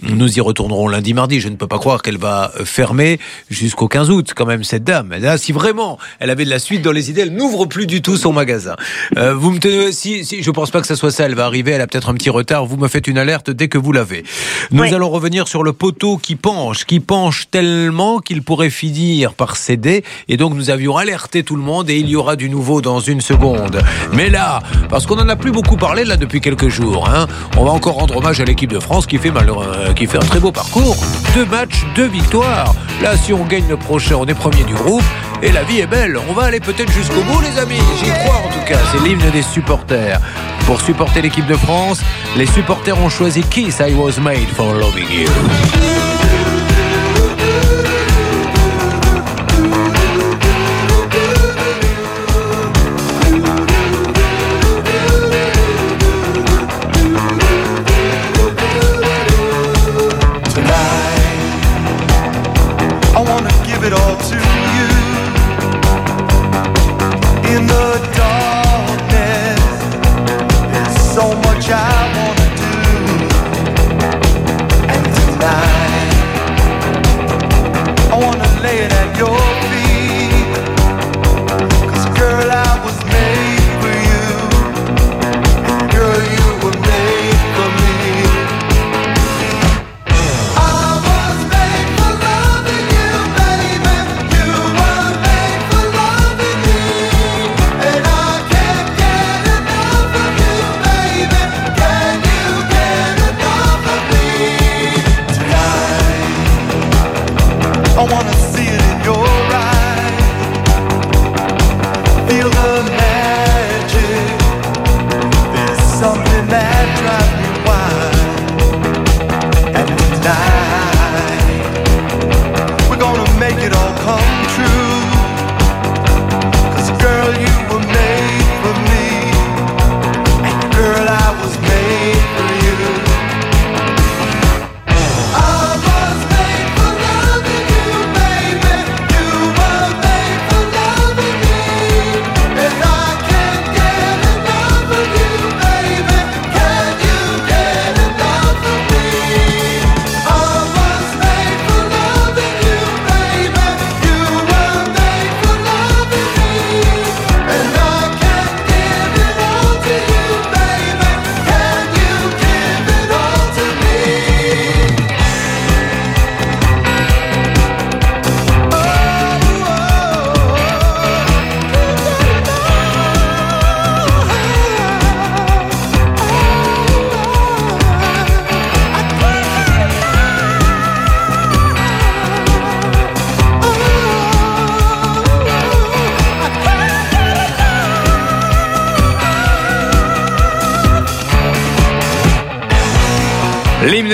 Nous y retournerons lundi, mardi. Je ne peux pas croire qu'elle va fermer jusqu'au 15 août, quand même, cette dame. Là, si vraiment elle avait de la suite dans les idées, elle n'ouvre plus du tout son magasin. Euh, vous me tenez, si, si, je pense pas que ça soit ça. Elle va arriver, elle a peut-être un petit retard. Vous me faites une alerte dès que vous l'avez. Nous allons revenir sur le poteau qui penche, qui penche tellement qu'il pourrait finir par céder. Et donc, nous avions alerté tout le monde et il y aura du nouveau dans une seconde. Mais là, parce qu'on en a plus beaucoup parlé là depuis quelques jours, hein, on va encore rendre hommage à l'équipe de France qui fait, malheureux- euh, qui fait un très beau parcours. Deux matchs, deux victoires. Là, si on gagne le prochain, on est premier du groupe. Et la vie est belle. On va aller peut-être jusqu'au bout, les amis. J'y crois en tout cas. C'est l'hymne des supporters. Pour supporter l'équipe de France, les supporters ont choisi Kiss I Was Made for Loving You.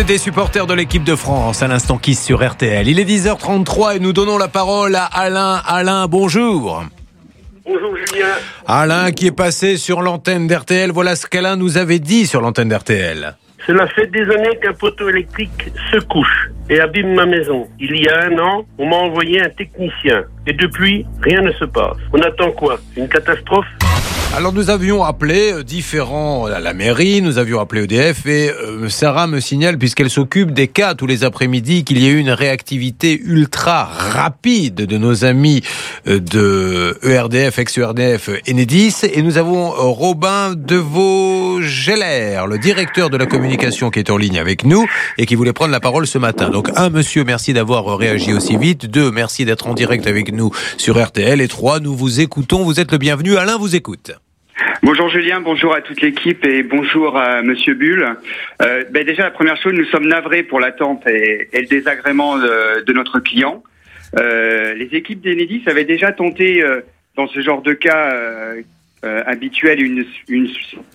Des supporters de l'équipe de France, à l'instant Kiss sur RTL. Il est 10h33 et nous donnons la parole à Alain. Alain, bonjour. Bonjour Julien. Alain qui est passé sur l'antenne d'RTL. Voilà ce qu'Alain nous avait dit sur l'antenne d'RTL. Cela fait des années qu'un poteau électrique se couche et abîme ma maison. Il y a un an, on m'a envoyé un technicien. Et depuis, rien ne se passe. On attend quoi? Une catastrophe? Alors nous avions appelé euh, différents à la mairie, nous avions appelé EDF et euh, Sarah me signale puisqu'elle s'occupe des cas tous les après-midi qu'il y a eu une réactivité ultra rapide de nos amis euh, de ERDF, ex-ERDF Enedis et nous avons euh, Robin Devaux-Geller, le directeur de la communication qui est en ligne avec nous et qui voulait prendre la parole ce matin. Donc un monsieur, merci d'avoir réagi aussi vite. Deux, merci d'être en direct avec nous sur RTL et trois, nous vous écoutons, vous êtes le bienvenu. Alain vous écoute. Bonjour Julien, bonjour à toute l'équipe et bonjour à Monsieur Bull. Euh, ben déjà la première chose, nous sommes navrés pour l'attente et, le désagrément de, notre client. Euh, les équipes d'Enedis avaient déjà tenté euh, dans ce genre de cas euh, euh, habituel une, une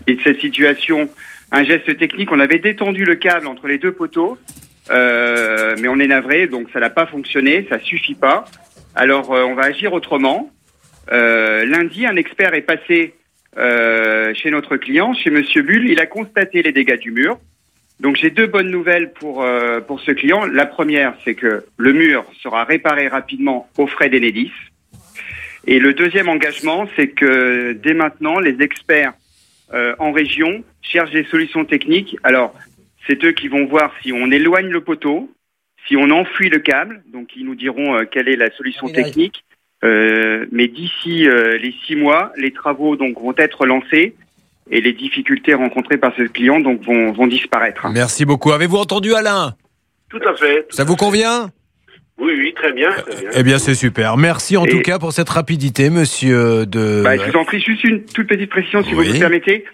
et de cette situation un geste technique. On avait détendu le câble entre les deux poteaux, euh, mais on est navré, donc ça n'a pas fonctionné, ça suffit pas. Alors on va agir autrement. Lundi, un expert est passé euh, chez notre client, chez Monsieur Bull. Il a constaté les dégâts du mur. Donc j'ai deux bonnes nouvelles pour euh, pour ce client. La première, c'est que le mur sera réparé rapidement aux frais d'Enedis. Et le deuxième engagement, c'est que dès maintenant, les experts euh, en région cherchent des solutions techniques. Alors, c'est eux qui vont voir si on éloigne le poteau, si on enfuit le câble. Donc, ils nous diront euh, quelle est la solution technique. Euh, mais d'ici euh, les six mois, les travaux donc vont être lancés et les difficultés rencontrées par ce client donc vont, vont disparaître. Merci beaucoup. Avez-vous entendu Alain? Tout à fait. Ça vous convient? Oui, oui, très bien. très bien. Eh bien, c'est super. Merci en Et- tout cas pour cette rapidité, monsieur de. Bah, je vous en prie, juste une toute petite précision, si Oui. vous me permettez.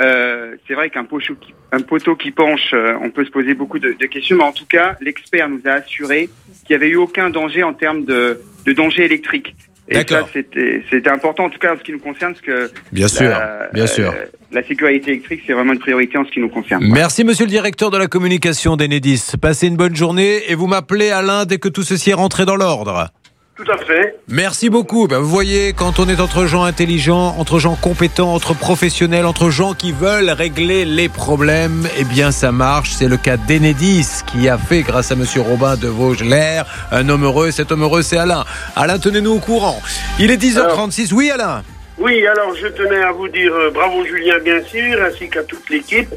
Euh, c'est vrai qu'un poteau, qui, un poteau qui penche, euh, on peut se poser beaucoup de, de questions, mais en tout cas, l'expert nous a assuré qu'il n'y avait eu aucun danger en termes de, de danger électrique. Et ça, D'accord. c'était c'était important, en tout cas en ce qui nous concerne, parce que Bien sûr, la- bien sûr. euh, la sécurité électrique, c'est vraiment une priorité en ce qui nous concerne. Merci, monsieur le directeur de la communication d'Enedis. Passez une bonne journée et vous m'appelez Alain dès que tout ceci est rentré dans l'ordre. Tout à fait. Merci beaucoup. Ben, vous voyez, quand on est entre gens intelligents, entre gens compétents, entre professionnels, entre gens qui veulent régler les problèmes, eh bien ça marche. C'est le cas d'Enedis qui a fait, grâce à Monsieur Robin de Vaugeler, un homme heureux. Cet homme heureux, c'est Alain. Alain, tenez-nous au courant. Il est 10h36. Oui, Alain. Oui, alors je tenais à vous dire euh, bravo Julien, bien sûr, ainsi qu'à toute l'équipe.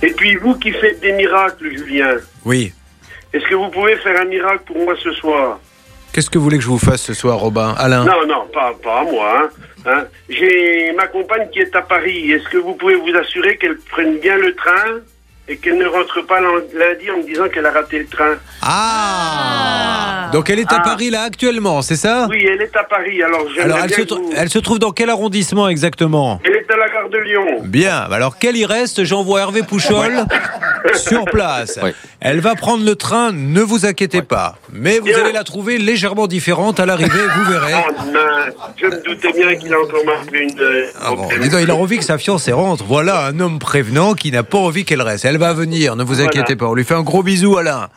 Et puis vous qui faites des miracles, Julien, Oui. est-ce que vous pouvez faire un miracle pour moi ce soir? Qu'est-ce que vous voulez que je vous fasse ce soir, Robin Alain Non, non, pas, moi. Hein. Hein. J'ai ma compagne qui est à Paris. Est-ce que vous pouvez vous assurer qu'elle prenne bien le train? Et qu'elle ne rentre pas lundi en me disant qu'elle a raté le train Ah Donc elle est à Paris là actuellement, c'est ça? Oui, elle est à Paris. Alors, Alors elle bien se, que tr- vous- elle se trouve dans quel arrondissement exactement? Elle est à la gare de Lyon. Bien, alors qu'elle y reste, j'envoie Hervé Pouchol sur place. Elle va prendre le train, ne vous inquiétez pas. Mais vous allez la trouver légèrement différente à l'arrivée, vous verrez. Oh. Je me doutais bien qu'il a encore marqué une. euh, Ah bon, il a envie que sa fiancée rentre. Voilà un homme prévenant qui n'a pas envie qu'elle reste. Elle va venir, ne vous Voilà. inquiétez pas. On lui fait un gros bisou, Alain.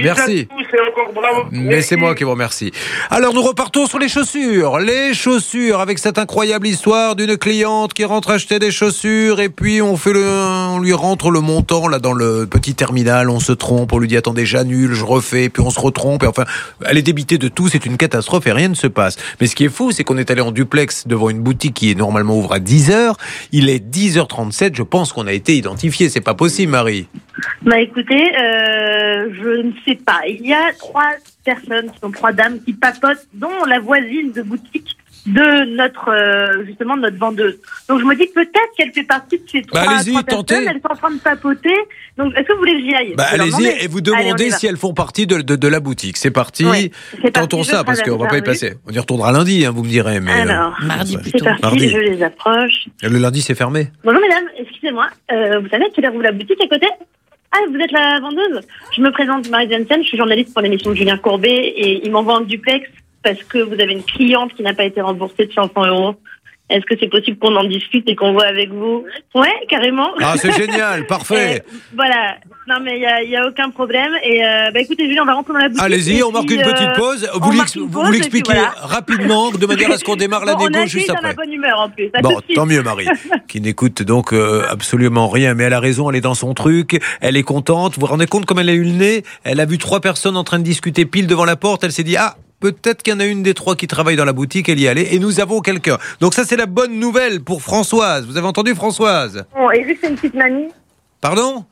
Merci. C'est encore bravo. Mais c'est moi qui vous remercie. Alors nous repartons sur les chaussures. Les chaussures avec cette incroyable histoire d'une cliente qui rentre acheter des chaussures et puis on fait le, on lui rentre le montant là dans le petit terminal. On se trompe, on lui dit attendez j'annule, je refais, puis on se retrompe. Et enfin, elle est débitée de tout. C'est une catastrophe et rien ne se passe. Mais ce qui est fou, c'est qu'on est allé en duplex devant une boutique qui est normalement ouvre à 10 h Il est 10h37. Je pense qu'on a été identifié. C'est pas possible, Marie. Bah écoutez, euh, je ne sais pas. Il y a trois personnes, qui sont trois dames, qui papotent, dont la voisine de boutique de notre euh, justement de notre vendeuse. Donc je me dis peut-être qu'elle fait partie de ces Bah, trois, trois tentez. personnes. Elles sont en train de papoter. Donc est-ce que vous voulez que j'y aille? Bah, allez-y et vous demandez si elles font partie de, de, de la boutique. C'est parti. Tentons parti, ça parce qu'on va pas y passer. On y retournera lundi, hein, vous me direz. Mais euh, Alors, Mardi c'est parti, Mardi. je les approche. le lundi c'est fermé. Bonjour mesdames, excusez-moi, euh, vous savez quelle heure ouvre la boutique à côté? Ah, vous êtes la vendeuse? Je me présente Marie Jensen, je suis journaliste pour l'émission de Julien Courbet et ils m'envoient en duplex parce que vous avez une cliente qui n'a pas été remboursée de 500 euros. Est-ce que c'est possible qu'on en discute et qu'on voit avec vous Ouais, carrément. Ah c'est génial, parfait. Et voilà. Non mais il y a, il y a aucun problème. Et euh, bah écoutez Julien, on va rentrer dans la boutique. Allez-y, on marque puis, une petite euh, pause. on Vous l'expliquez voilà. rapidement de manière à ce qu'on démarre la Bon, on accueille juste dans après. la bonne humeur en plus. À Bon, tant mieux Marie, qui n'écoute donc euh, absolument rien, mais elle a raison, elle est dans son truc, elle est contente. Vous vous rendez compte comme elle a eu le nez? Elle a vu trois personnes en train de discuter pile devant la porte, elle s'est dit ah peut-être qu'il y en a une des trois qui travaille dans la boutique, elle y allait, et nous avons quelqu'un. Donc ça, c'est la bonne nouvelle pour Françoise. Vous avez entendu Françoise? Bon, et vu que c'est une petite mamie. Pardon?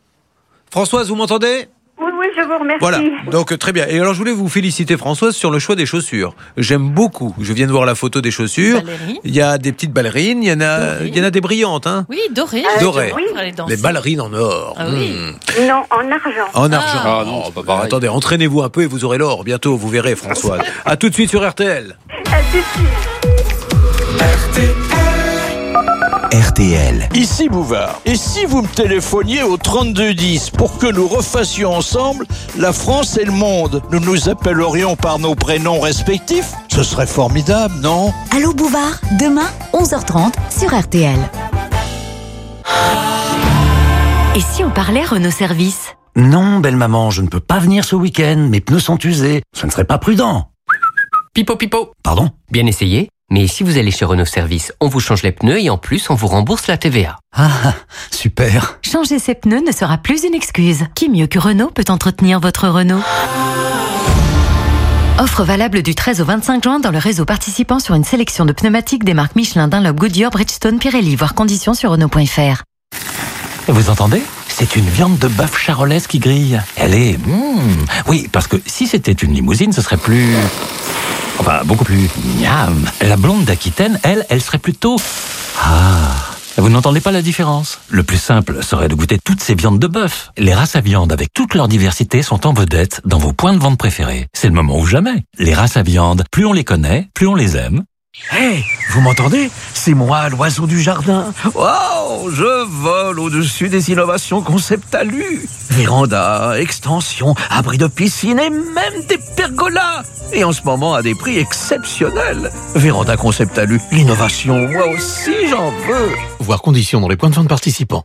Françoise, vous m'entendez? Oui, oui, je vous remercie. Voilà, donc euh, très bien. Et alors je voulais vous féliciter Françoise sur le choix des chaussures. J'aime beaucoup. Je viens de voir la photo des chaussures. Ballerines. Il y a des petites ballerines, il y en a, il y en a des brillantes, hein. Oui, doré. Doré. Pour aller danser. Les ballerines en or. Ah oui. Hmm. Non, en argent. En argent. Oh, bah, bah, attendez, entraînez-vous un peu et vous aurez l'or bientôt, vous verrez Françoise. À tout de suite sur RTL. RTL. Ici Bouvard. Et si vous me téléphoniez au 3210 pour que nous refassions ensemble la France et le monde Nous nous appellerions par nos prénoms respectifs? Ce serait formidable, non? Allô Bouvard, demain 11h30 sur RTL. Et si on parlait Renault Service? Non, belle maman, je ne peux pas venir ce week-end. Mes pneus sont usés. Ce ne serait pas prudent. Pipo pipo. Pardon? Bien essayé. Mais si vous allez chez Renault Service, on vous change les pneus et en plus on vous rembourse la TVA. Ah, super. Changer ses pneus ne sera plus une excuse. Qui mieux que Renault peut entretenir votre Renault? Offre valable du 13 au 25 juin dans le réseau participant sur une sélection de pneumatiques des marques Michelin, Dunlop, Goodyear, Bridgestone, Pirelli, voire conditions sur Renault.fr. Et vous entendez? C'est une viande de bœuf charolaise qui grille. Elle est... mm, oui, parce que si c'était une limousine, ce serait plus... Enfin, beaucoup plus... Miam. La blonde d'Aquitaine, elle, elle serait plutôt... Ah vous n'entendez pas la différence? Le plus simple serait de goûter toutes ces viandes de bœuf. Les races à viande avec toute leur diversité sont en vedette dans vos points de vente préférés. C'est le moment ou jamais. Les races à viande, plus on les connaît, plus on les aime. Hé, vous m'entendez? C'est moi, l'oiseau du jardin. Waouh, je vole au-dessus des innovations Concept Alu. Véranda, extension, abri de piscine et même des pergolas. Et en ce moment à des prix exceptionnels. Véranda Concept Alu, l'innovation, moi aussi j'en veux. Voir conditions dans les points de vente participants.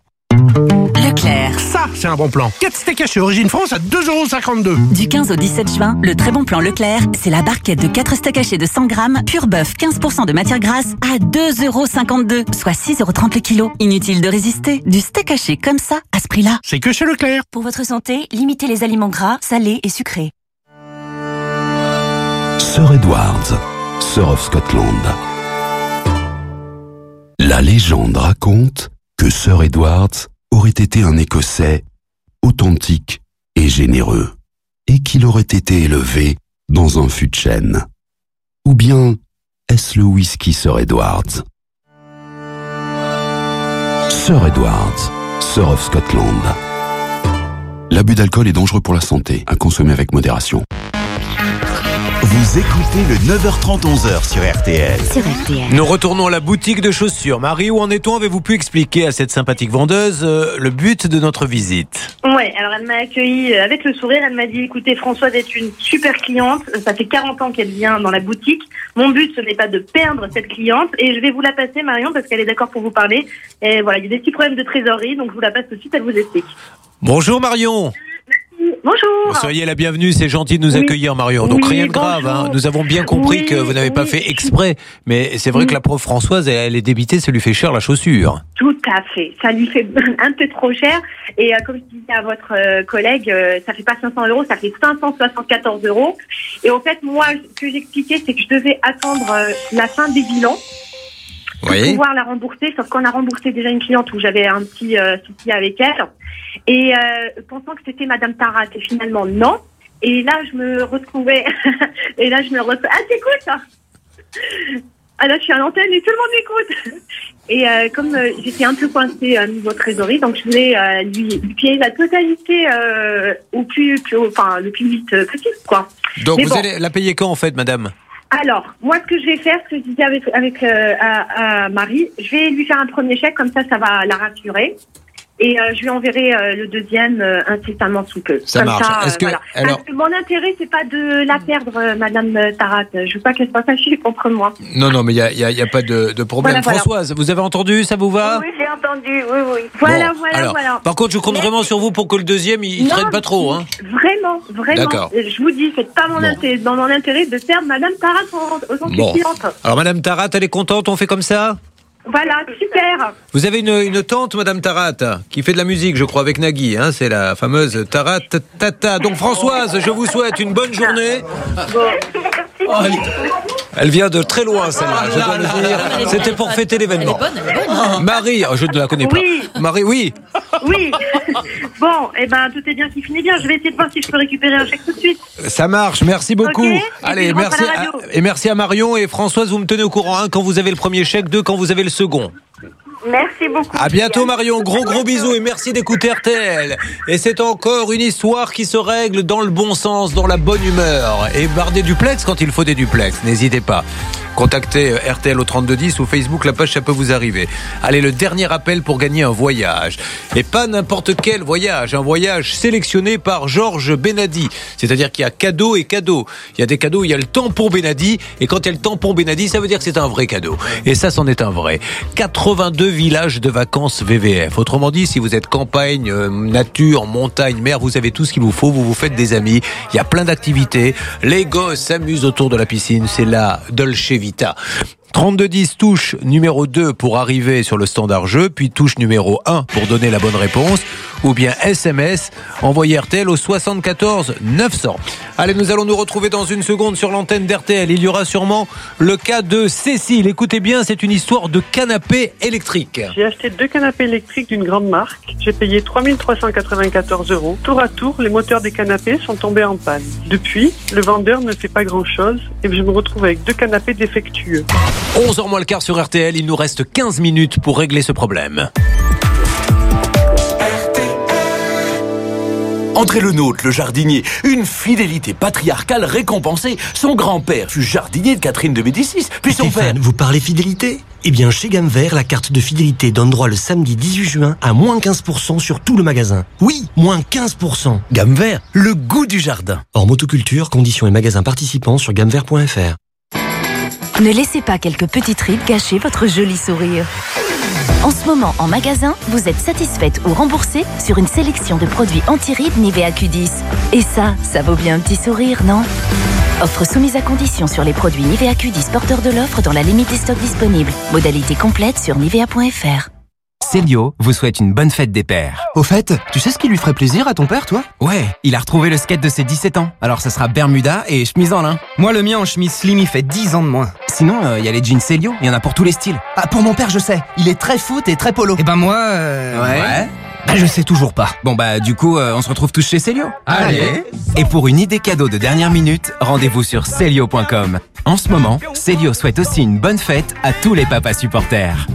Leclerc. Ça, c'est un bon plan. 4 steaks hachés Origine France à 2,52€. Du 15 au 17 juin, le très bon plan Leclerc, c'est la barquette de 4 steaks hachés de 100 grammes, pur bœuf 15% de matière grasse à 2,52€, soit 6,30€ le kilo. Inutile de résister, du steak haché comme ça, à ce prix-là. C'est que chez Leclerc. Pour votre santé, limitez les aliments gras, salés et sucrés. Sir Edwards, Sir of Scotland. La légende raconte que Sir Edwards aurait été un Écossais authentique et généreux, et qu'il aurait été élevé dans un fût de chêne. Ou bien est-ce le whisky Sir Edwards? Sir Edwards, Sir of Scotland. L'abus d'alcool est dangereux pour la santé, à consommer avec modération. Vous écoutez le 9h30 11h sur RTL. Sur RTL. Nous retournons à la boutique de chaussures. Marie, où en est-on? Avez-vous pu expliquer à cette sympathique vendeuse euh, le but de notre visite? Ouais, alors elle m'a accueilli euh, avec le sourire. Elle m'a dit écoutez, Françoise est une super cliente. Ça fait 40 ans qu'elle vient dans la boutique. Mon but, ce n'est pas de perdre cette cliente. Et je vais vous la passer, Marion, parce qu'elle est d'accord pour vous parler. Et voilà, il y a des petits problèmes de trésorerie, donc je vous la passe tout de suite. Elle vous explique. Bonjour Marion Bonjour. Soyez la bienvenue, c'est gentil de nous Oui. accueillir Marion. Donc Oui, rien de grave, hein. nous avons bien compris Oui, que vous n'avez pas fait exprès. Mais c'est vrai que la pauvre Françoise, elle, elle est débitée, ça lui fait cher la chaussure. Tout à fait. Ça lui fait un peu trop cher. Et euh, comme je disais à votre euh, collègue, euh, ça fait pas 500 euros, ça fait 574 euros. Et en fait, moi, ce que j'expliquais, c'est que je devais attendre euh, la fin des bilans pour pouvoir la rembourser. Sauf qu'on a remboursé déjà une cliente où j'avais un petit euh, souci avec elle. Et euh, pensant que c'était Madame Tarat, et finalement non. Et là, je me retrouvais. et là, je me retrouvais. Ah, t'écoutes ça Ah là, je suis à l'antenne et tout le monde m'écoute. Et euh, comme euh, j'étais un peu coincée à niveau trésorerie, donc je voulais euh, lui, lui payer la totalité euh, au plus, plus enfin le plus vite euh, possible, quoi. Donc Mais vous bon. allez la payer quand en fait, madame? Alors, moi, ce que je vais faire, ce que je disais avec, avec euh, Marie, je vais lui faire un premier chèque, comme ça, ça va la rassurer. Et euh, je lui enverrai euh, le deuxième euh, incessamment sous peu. Ça Comme marche. Ça, Est-ce que- voilà. alors- Parce que mon intérêt, c'est pas de la perdre, euh, Madame Tarat. Je veux pas qu'elle soit fâchée contre moi. Non, non, mais il n'y a, pas de, de problème. Voilà, voilà. Françoise, vous avez entendu, ça vous va? Oui, j'ai entendu. Oui, oui. Voilà, Bon, voilà, alors, voilà. Par contre, je compte vraiment sur vous pour que le deuxième, il, Non, traîne pas trop. Hein. Vraiment, vraiment. D'accord. Je vous dis, c'est pas mon intérêt, dans mon intérêt de perdre Madame Tarat aux autres Bon. Alors, Madame Tarat, elle est contente, on fait comme ça? Voilà, super. Vous avez une, une tante, Madame Tarat, qui fait de la musique, je crois, avec Nagui. Hein, c'est la fameuse Tarat Tata. Donc, Françoise, je vous souhaite une bonne journée. Elle vient de très loin, celle-là, je dois le dire. C'était pour fêter l'événement. Marie, je ne la connais pas. Oui. Marie, oui. Oui. bon, eh ben, tout est bien qui finit bien. Je vais essayer de voir si je peux récupérer un chèque tout de suite. Ça marche, merci beaucoup. Allez, merci à et merci à Marion et Françoise, vous me tenez au courant, un quand vous avez le premier chèque, deux quand vous avez le second. Merci beaucoup. À bientôt Marion, gros gros bisous et merci d'écouter RTL. Et c'est encore une histoire qui se règle dans le bon sens, dans la bonne humeur. Et barre des duplex quand il faut des duplex, n'hésitez pas. Contactez euh, RTL au 3210 ou Facebook, la page ça peut vous arriver. Allez, le dernier appel pour gagner un voyage. Et pas n'importe quel voyage, un voyage sélectionné par Georges Benadi. C'est-à-dire qu'il y a cadeau et cadeau. Il y a des cadeaux, il y a le tampon Benadi. Et quand il y a le tampon Benadi, ça veut dire que c'est un vrai cadeau. Et ça, c'en est un vrai. 82 villages de vacances VVF. Autrement dit, si vous êtes campagne, euh, nature, montagne, mer, vous avez tout ce qu'il vous faut. Vous vous faites des amis. Il y a plein d'activités. Les gosses s'amusent autour de la piscine. C'est la Dolce Vita. 3210 touche numéro 2 pour arriver sur le standard jeu, puis touche numéro 1 pour donner la bonne réponse, ou bien SMS, envoyez RTL au 74 900. Allez, nous allons nous retrouver dans une seconde sur l'antenne d'RTL. Il y aura sûrement le cas de Cécile. Écoutez bien, c'est une histoire de canapé électrique. J'ai acheté deux canapés électriques d'une grande marque. J'ai payé 3394 euros. Tour à tour, les moteurs des canapés sont tombés en panne. Depuis, le vendeur ne fait pas grand-chose et je me retrouve avec deux canapés défectueux. 11h moins le quart sur RTL, il nous reste 15 minutes pour régler ce problème. André Le Nôtre, le jardinier, une fidélité patriarcale récompensée. Son grand-père fut jardinier de Catherine de Médicis, puis son père... Vous parlez fidélité? Eh bien, chez Gamme Vert, la carte de fidélité donne droit le samedi 18 juin à moins 15% sur tout le magasin. Oui, moins 15%. Gamme Vert, le goût du jardin. Hors motoculture, conditions et magasins participants sur gammevert.fr. Ne laissez pas quelques petites rides gâcher votre joli sourire. En ce moment, en magasin, vous êtes satisfaite ou remboursée sur une sélection de produits anti-rides Nivea Q10. Et ça, ça vaut bien un petit sourire, non? Offre soumise à condition sur les produits Nivea Q10 porteurs de l'offre dans la limite des stocks disponibles. Modalité complète sur nivea.fr. Célio vous souhaite une bonne fête des pères. Au fait, tu sais ce qui lui ferait plaisir à ton père, toi? Ouais, il a retrouvé le skate de ses 17 ans. Alors ça sera Bermuda et chemise en lin. Moi, le mien en chemise slim, il fait 10 ans de moins. Sinon, euh, il y a les jeans Célio, il y en a pour tous les styles. Ah, pour mon père, je sais. Il est très foot et très polo. Et ben moi, euh, Ouais. Bah, je sais toujours pas. Bon bah du coup, euh, on se retrouve tous chez Célio. Allez. Et pour une idée cadeau de dernière minute, rendez-vous sur Célio.com. En ce moment, Célio souhaite aussi une bonne fête à tous les papas supporters.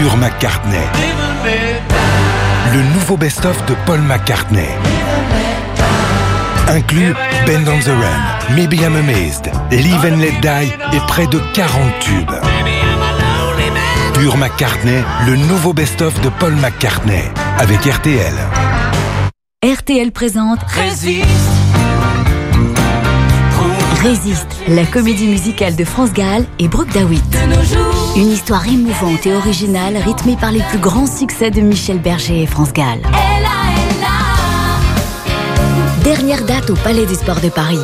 Pure McCartney. Le nouveau best-of de Paul McCartney. Inclut Bend on the Run, Maybe I'm Amazed, Live and Let Die et près de 40 tubes. Pure McCartney, le nouveau best-of de Paul McCartney avec RTL. RTL présente Résiste, la comédie musicale de France Gall et Brooke Dawitt. Une histoire émouvante et originale rythmée par les plus grands succès de Michel Berger et France Gall. Dernière date au Palais des Sports de Paris.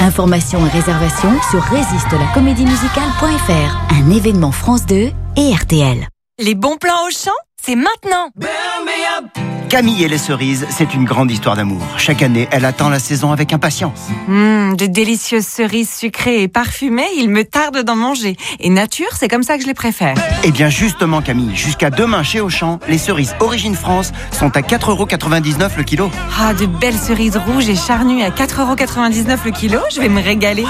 Informations et réservations sur résistelacomédiemusicale.fr. Un événement France 2 et RTL. Les bons plans au champ, c'est maintenant Camille et les cerises, c'est une grande histoire d'amour. Chaque année, elle attend la saison avec impatience. Hum, de délicieuses cerises sucrées et parfumées, il me tarde d'en manger. Et nature, c'est comme ça que je les préfère. Eh bien justement Camille, jusqu'à demain chez Auchan, les cerises Origine France sont à 4,99€ le kilo. Ah, de belles cerises rouges et charnues à 4,99€ le kilo, je vais me régaler.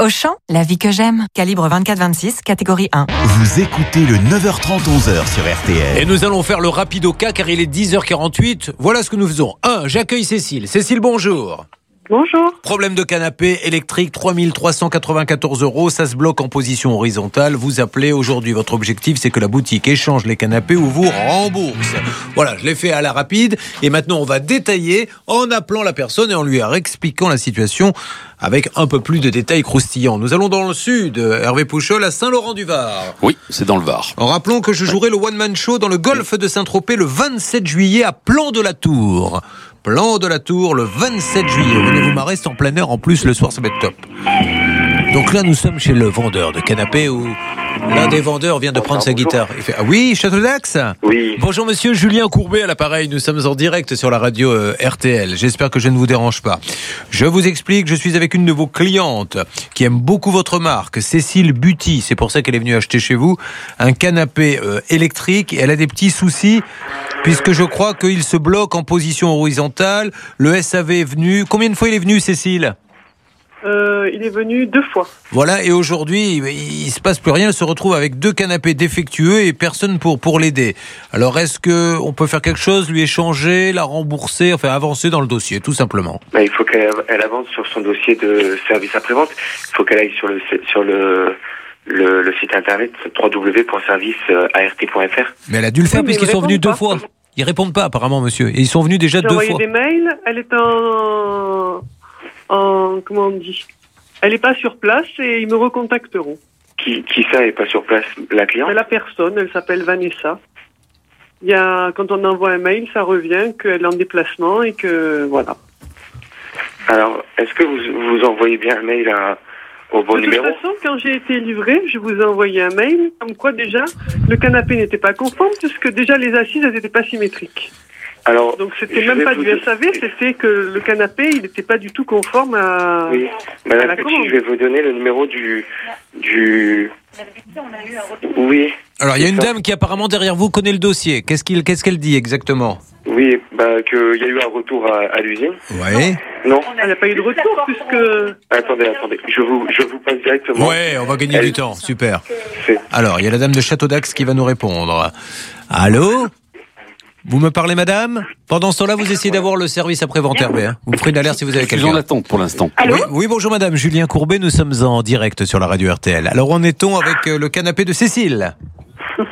Auchan, la vie que j'aime. Calibre 24-26, catégorie 1. Vous écoutez le 9h30 11h sur RTL. Et nous allons faire le rapido cas car il est 10h48. Voilà ce que nous faisons. 1. J'accueille Cécile. Cécile, bonjour. Bonjour. Problème de canapé électrique, 3394 euros. Ça se bloque en position horizontale. Vous appelez aujourd'hui. Votre objectif, c'est que la boutique échange les canapés ou vous rembourse. Voilà, je l'ai fait à la rapide. Et maintenant, on va détailler en appelant la personne et en lui expliquant la situation avec un peu plus de détails croustillants. Nous allons dans le sud. Hervé Pouchol à Saint-Laurent-du-Var. Oui, c'est dans le Var. En rappelant que je jouerai le One Man Show dans le golfe de Saint-Tropez le 27 juillet à Plan de la Tour. Plan de la Tour le 27 juillet. Venez vous marrer, c'est en plein air. En plus, le soir, ça va être top. Donc là, nous sommes chez le vendeur de canapés ou L'un des vendeurs vient de prendre sa guitare. Il fait, ah oui, Château d'Axe Oui. Bonjour monsieur Julien Courbet à l'appareil. Nous sommes en direct sur la radio euh, RTL. J'espère que je ne vous dérange pas. Je vous explique, je suis avec une de vos clientes qui aime beaucoup votre marque, Cécile Buty. C'est pour ça qu'elle est venue acheter chez vous un canapé euh, électrique. Et elle a des petits soucis puisque je crois qu'il se bloque en position horizontale. Le SAV est venu. Combien de fois il est venu, Cécile? Euh, il est venu deux fois. Voilà, et aujourd'hui, il, il se passe plus rien. Elle se retrouve avec deux canapés défectueux et personne pour, pour l'aider. Alors, est-ce que on peut faire quelque chose, lui échanger, la rembourser, enfin avancer dans le dossier, tout simplement? Bah, il faut qu'elle elle avance sur son dossier de service après-vente. Il faut qu'elle aille sur le, sur le, le, le site internet www.serviceart.fr. Mais elle a dû le faire Oui, mais puisqu'ils ils sont venus deux fois. Ils répondent pas, apparemment, monsieur. Et ils sont venus déjà deux envoyé fois. des mails, elle est en, en. Comment on dit Elle n'est pas sur place et ils me recontacteront. Qui, qui ça est pas sur place? La cliente? La personne, elle s'appelle Vanessa. Il y a, quand on envoie un mail, ça revient qu'elle est en déplacement et que voilà. Alors, est-ce que vous, vous envoyez bien un mail à, au bon de numéro? toute façon, quand j'ai été livré, je vous ai envoyé un mail comme quoi déjà le canapé n'était pas conforme puisque déjà les assises elles n'étaient pas symétriques. Alors, Donc c'était même pas du dire- SAV, c'était que le canapé il n'était pas du tout conforme à, Oui. à Madame la Petit, commande. je vais vous donner le numéro du. du... Oui. Alors, il y a une dame qui apparemment derrière vous connaît le dossier. Qu'est-ce qu'il, qu'est-ce qu'elle dit exactement? Oui, bah, qu'il y a eu un retour à, à l'usine. Ouais. Non. Elle n'a pas eu de retour puisque. Attendez, attendez. Je vous, je vous passe directement. Ouais, on va gagner Elle- du temps. Super. Alors, il y a la dame de Château d'Axe qui va nous répondre. Allô? Vous me parlez, madame Pendant ce temps-là, vous essayez d'avoir le service après-vente hein. Vous me ferez une alerte si vous avez Je suis quelqu'un. en attente pour l'instant. Oui, oui, bonjour madame. Julien Courbet, nous sommes en direct sur la radio RTL. Alors, en est-on avec euh, le canapé de Cécile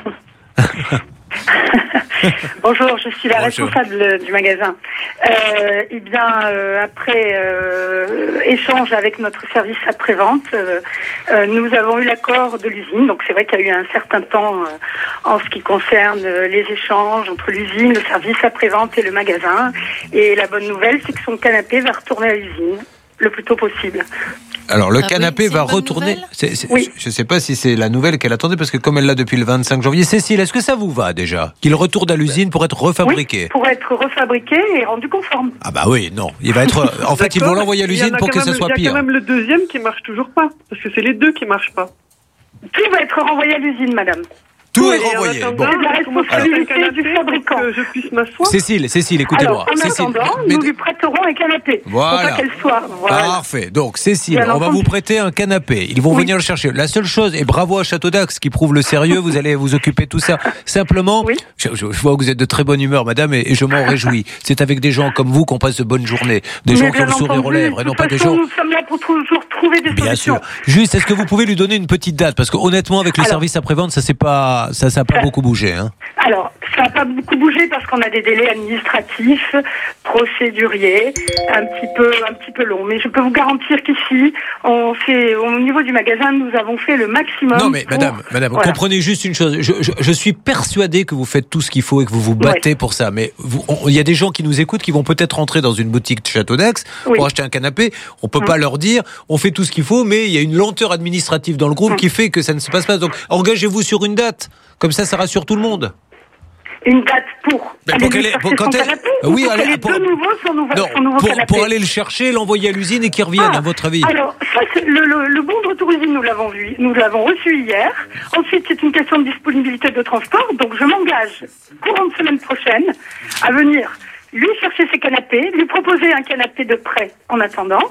Bonjour, je suis la Bonjour. responsable du magasin. Euh, eh bien, euh, après euh, échange avec notre service après-vente, euh, nous avons eu l'accord de l'usine. Donc c'est vrai qu'il y a eu un certain temps euh, en ce qui concerne les échanges entre l'usine, le service après-vente et le magasin. Et la bonne nouvelle, c'est que son canapé va retourner à l'usine le plus tôt possible. Alors, le Ah canapé va retourner. Oui. Je ne sais pas si c'est la nouvelle qu'elle attendait, parce que comme elle l'a depuis le 25 janvier. Cécile, est-ce que ça vous va déjà Qu'il retourne à l'usine pour être refabriqué Oui, pour être refabriqué et rendu conforme. Ah bah oui, non. Il va être. En fait, ils vont l'envoyer à l'usine pour que ça soit Il y a pire. quand même le deuxième qui marche toujours pas parce que c'est les deux qui marchent pas. Tout va être renvoyé à l'usine, madame. Tout est renvoyé. Bon. C'est de la comment faire un responsabilité canapé du fabricant. pour que je puisse m'asseoir. Cécile, Cécile, écoutez-moi. Alors, en Cécile, attendant, mais- nous lui prêterons un canapé. Voilà. Pour pas qu'elle soit. Voilà. Parfait. Donc, Cécile, Bien on va vous prêter un canapé. Ils vont Oui. venir le chercher. La seule chose, et bravo à Château d'Axe qui prouve le sérieux, vous allez vous occuper de tout ça. Simplement, je, je- je vois que vous êtes de très bonne humeur, madame, et, et je m'en réjouis. C'est avec des gens comme vous qu'on passe de bonnes journées. Des Mais gens qui ont bien le sourire aux lèvres, et non pas des gens. Nous sommes là pour toujours trouver des Bien solutions. sûr. Juste, est-ce que vous pouvez lui donner une petite date? Parce que honnêtement, avec le service après-vente, ça n'a pas, ça, ça a pas beaucoup bougé. Hein. Alors, ça n'a pas beaucoup bougé parce qu'on a des délais administratifs, procéduriers, un petit peu, un petit peu longs. Mais je peux vous garantir qu'ici, on fait, au niveau du magasin, nous avons fait le maximum. Non mais pour- madame, madame, Voilà. comprenez juste une chose. Je, je- je suis persuadé que vous faites tout ce qu'il faut et que vous vous battez pour ça. Mais il y a des gens qui nous écoutent qui vont peut-être rentrer dans une boutique de Château d'Aix pour acheter un canapé. On peut Mm. pas leur dire, on fait tout ce qu'il faut, mais il y a une lenteur administrative dans le groupe qui fait que ça ne se passe pas. Donc engagez-vous sur une date. Comme ça, ça rassure tout le monde. Une date pour. Mais pour qu'elle pour quand elle- canapé, Oui, pour allez, pour- de nouveau son, nouveau, Non, son nouveau pour, canapé. pour aller le chercher, l'envoyer à l'usine et qu'il revienne, à votre avis. Ah, Alors, ça, c'est le, le, le bon de retour usine, nous l'avons vu, nous l'avons reçu hier. Ensuite, c'est une question de disponibilité de transport, donc je m'engage courant de semaine prochaine à venir lui chercher ses canapés, lui proposer un canapé de prêt en attendant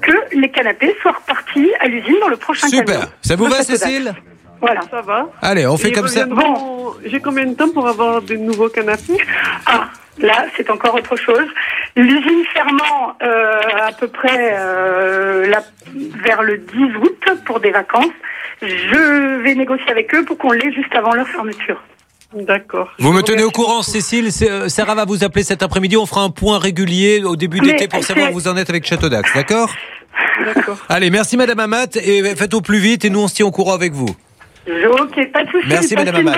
que les canapés soient repartis à l'usine dans le prochain Super. camion. Ça vous va, date. Voilà. Ça va. Allez, on fait Et comme ça. reviendront- J'ai combien de temps pour avoir des nouveaux canapés? Ah, là, c'est encore autre chose. L'usine fermant euh, à peu près euh, là, vers le 10 août pour des vacances, je vais négocier avec eux pour qu'on l'ait juste avant leur fermeture. D'accord. Vous me tenez au courant, Cécile. Euh, Sarah va vous appeler cet après-midi. On fera un point régulier au début l'été pour savoir où vous en êtes avec Château d'Axe, d'accord? D'accord. Allez, merci Madame Amat et faites au plus vite et nous on se tient au courant avec vous. Ok, pas de soucis. Merci Madame Amat.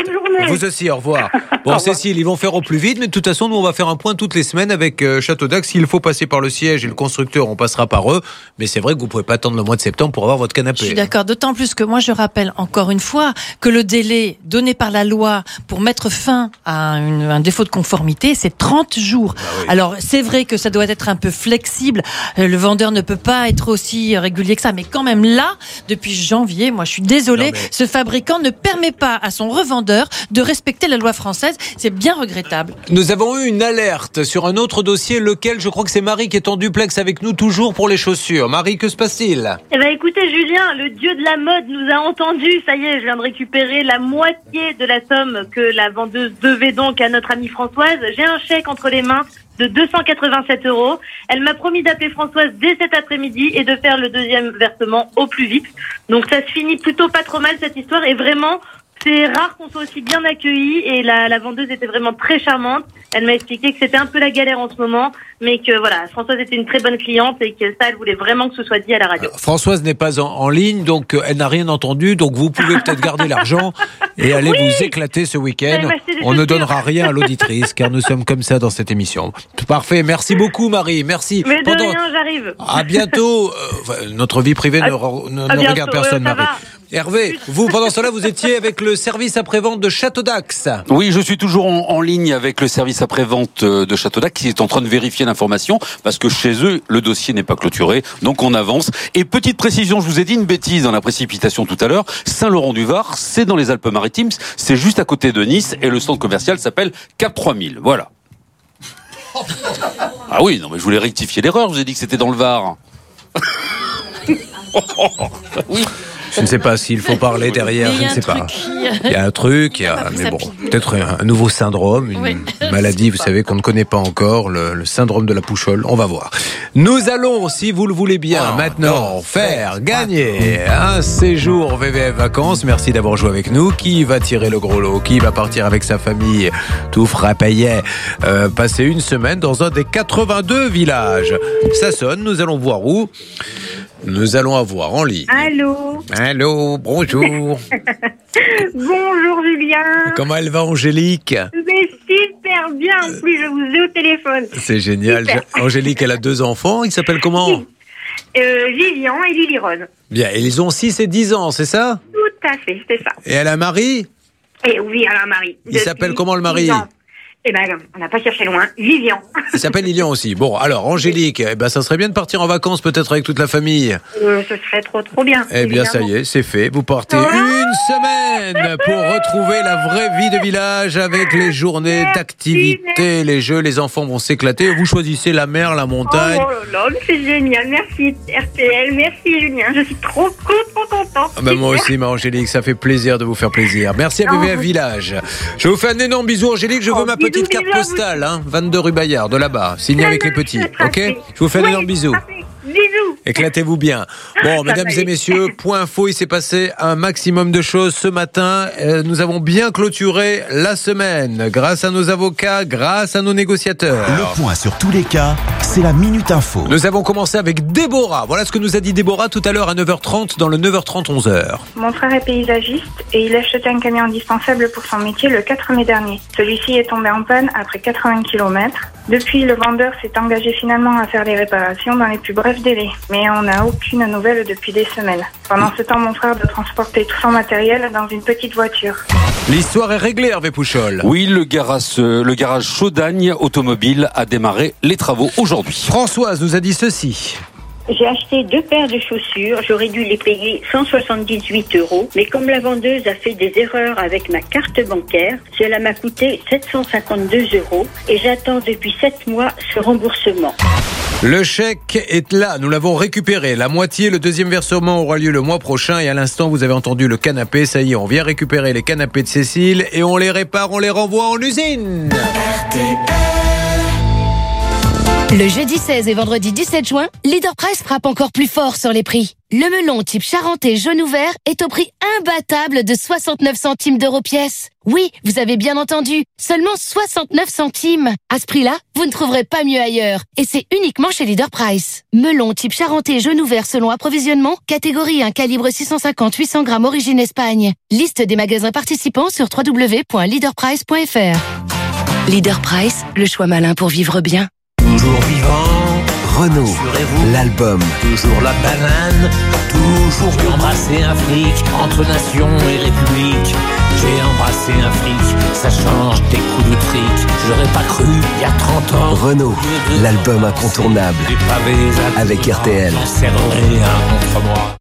Vous aussi, au revoir. Bon, Cécile, ils vont faire au plus vite, mais de toute façon, nous, on va faire un point toutes les semaines avec euh, Château d'Ax. S'il faut passer par le siège et le constructeur, on passera par eux. Mais c'est vrai que vous pouvez pas attendre le mois de septembre pour avoir votre Je canapé. suis d'accord, d'autant plus que moi je rappelle encore une fois que le délai donné par la loi pour mettre fin à une- un défaut de conformité, c'est 30 jours. Alors c'est vrai que ça doit être un peu flexible, Euh, le vendeur ne peut pas être aussi régulier que ça, mais quand même là, depuis janvier, moi je suis désolée, ce fabricant ne permet pas à son revendeur de respecter la loi française, c'est bien regrettable. Nous avons eu une alerte sur un autre dossier, lequel je crois que c'est Marie qui est en duplex avec nous toujours pour les chaussures. Marie, que se passe-t-il? Eh ben écoutez Julien, le dieu de la mode nous a entendus. Ça y est, je viens de récupérer la moitié de la somme que la vendeuse devait donc à notre amie Françoise. J'ai un chèque entre les mains de 287 euros. Elle m'a promis d'appeler Françoise dès cet après-midi et de faire le deuxième versement au plus vite. Donc ça se finit plutôt pas trop mal cette histoire et vraiment c'est rare qu'on soit aussi bien accueillis et la, la vendeuse était vraiment très charmante. Elle m'a expliqué que c'était un peu la galère en ce moment, mais que voilà, Françoise était une très bonne cliente et que ça, elle voulait vraiment que ce soit dit à la radio. Françoise n'est pas en, en ligne, donc euh, elle n'a rien entendu. Donc vous pouvez peut-être garder l'argent et aller vous éclater ce week-end. M'acheter des On ne donnera rien à l'auditrice, car nous sommes comme ça dans cette émission. Parfait. Merci beaucoup, Marie. Merci. Mais de Pendant- rien, j'arrive. À bientôt. Euh, notre vie privée ne, re- ne- à ne bientôt, regarde personne, euh, Marie. va. Hervé, vous, pendant cela, vous étiez avec le service après-vente de Château d'Ax. Oui, je suis toujours en, en ligne avec le service après-vente euh, de Châteaudac qui est en train de vérifier parce que chez eux, le dossier n'est pas clôturé. Donc on avance. Et petite précision, je vous ai dit une bêtise dans la précipitation tout à l'heure. Saint-Laurent-du-Var, c'est dans les Alpes-Maritimes. C'est juste à côté de Nice et le centre commercial s'appelle Cap 3000. Voilà. Ah oui, non, mais je voulais rectifier l'erreur. Je vous ai dit que c'était dans le Var. oui. Je ne sais pas s'il faut parler derrière, je ne sais pas. Il y a un truc, il y a, pris mais bon, peut-être un, nouveau syndrome, une Oui. maladie, vous savez, qu'on ne connaît pas encore, le, le syndrome de la pouchole. On va voir. Nous allons, si vous le voulez bien, maintenant faire gagner un séjour VVF Vacances. Merci d'avoir joué avec nous. Qui va tirer le gros lot? Qui va partir avec sa famille? Tout frappayet euh, passer une semaine dans un des 82 villages Ça sonne, nous allons voir où. Nous allons avoir en ligne. Allô Allô, bonjour. Bonjour Julien Comment elle va, Angélique? Mais super bien, en plus je vous ai au téléphone. C'est génial. Super. Angélique, elle a deux enfants. Ils s'appellent comment? Euh, Vivian et Lily Rose. Bien, et ils ont 6 et 10 ans, c'est ça? Tout à fait, c'est ça. Et elle a un mari? Et oui, alors Marie. Il s'appelle comment, le mari? Eh ben, on n'a pas cherché loin. Vivian. Il s'appelle Lilian aussi. Bon, alors, Angélique, eh ben, ça serait bien de partir en vacances peut-être avec toute la famille. Euh, ce serait trop trop bien. Eh bien, ça y est, c'est fait. Vous partez une semaine pour retrouver la vraie vie de village avec les journées d'activité, les jeux. Les enfants vont s'éclater. Vous choisissez la mer, la montagne. Oh là là, c'est génial. Merci RTL, merci Julien. Je suis trop trop trop contente. Ah ben, moi aussi, ma Angélique, ça fait plaisir de vous faire plaisir. Merci à BVF Village. Je vous fais un énorme bisou, Angélique. Je veux ma petite carte à vous. postale, hein, 22 rue Bayard, de là-bas, signée avec les petits. Ok? Je vous fais un énorme bisou. Bisous. Éclatez-vous bien. Bon, mesdames et messieurs, point info, il s'est passé un maximum de choses ce matin. Euh, nous avons bien clôturé la semaine grâce à nos avocats, grâce à nos négociateurs. Le point sur tous les cas, c'est la Minute Info. Nous avons commencé avec Déborah. Voilà ce que nous a dit Déborah tout à l'heure à 9h30 dans le 9h30 11h. Mon frère est paysagiste et il a acheté un camion indispensable pour son métier le 4 mai dernier. Celui-ci est tombé en panne après 80 km. Depuis, le vendeur s'est engagé finalement à faire les réparations dans les plus brefs délais. Mais on n'a aucune nouvelle depuis des semaines. Pendant ce temps, mon frère doit transporter tout son matériel dans une petite voiture. L'histoire est réglée, Hervé Pouchol. Oui, le garage, euh, le garage Chaudagne Automobile a démarré les travaux aujourd'hui. Françoise nous a dit ceci. J'ai acheté deux paires de chaussures. J'aurais dû les payer 178 euros. Mais comme la vendeuse a fait des erreurs avec ma carte bancaire, cela m'a coûté 752 euros. Et j'attends depuis 7 mois ce remboursement. Le chèque est là, nous l'avons récupéré. La moitié, le deuxième versement aura lieu le mois prochain. Et à l'instant, vous avez entendu le canapé. Ça y est, on vient récupérer les canapés de Cécile et on les répare, on les renvoie en usine. Le jeudi 16 et vendredi 17 juin, Leader Price frappe encore plus fort sur les prix. Le melon type charentais jaune ouvert est au prix imbattable de 69 centimes d'euros pièce. Oui, vous avez bien entendu, seulement 69 centimes. À ce prix-là, vous ne trouverez pas mieux ailleurs. Et c'est uniquement chez Leader Price. Melon type charentais jaune ouvert selon approvisionnement, catégorie 1 calibre 650-800 grammes origine Espagne. Liste des magasins participants sur www.leaderprice.fr. Leader Price, le choix malin pour vivre bien. Toujours vivant, Renault, l'album. Toujours la banane, toujours embrasser un flic, entre nation et république. J'ai embrassé un flic, ça change des coups de fric. J'aurais pas cru il y a 30 ans. Renault, l'album incontournable. Avec RTL. contre moi.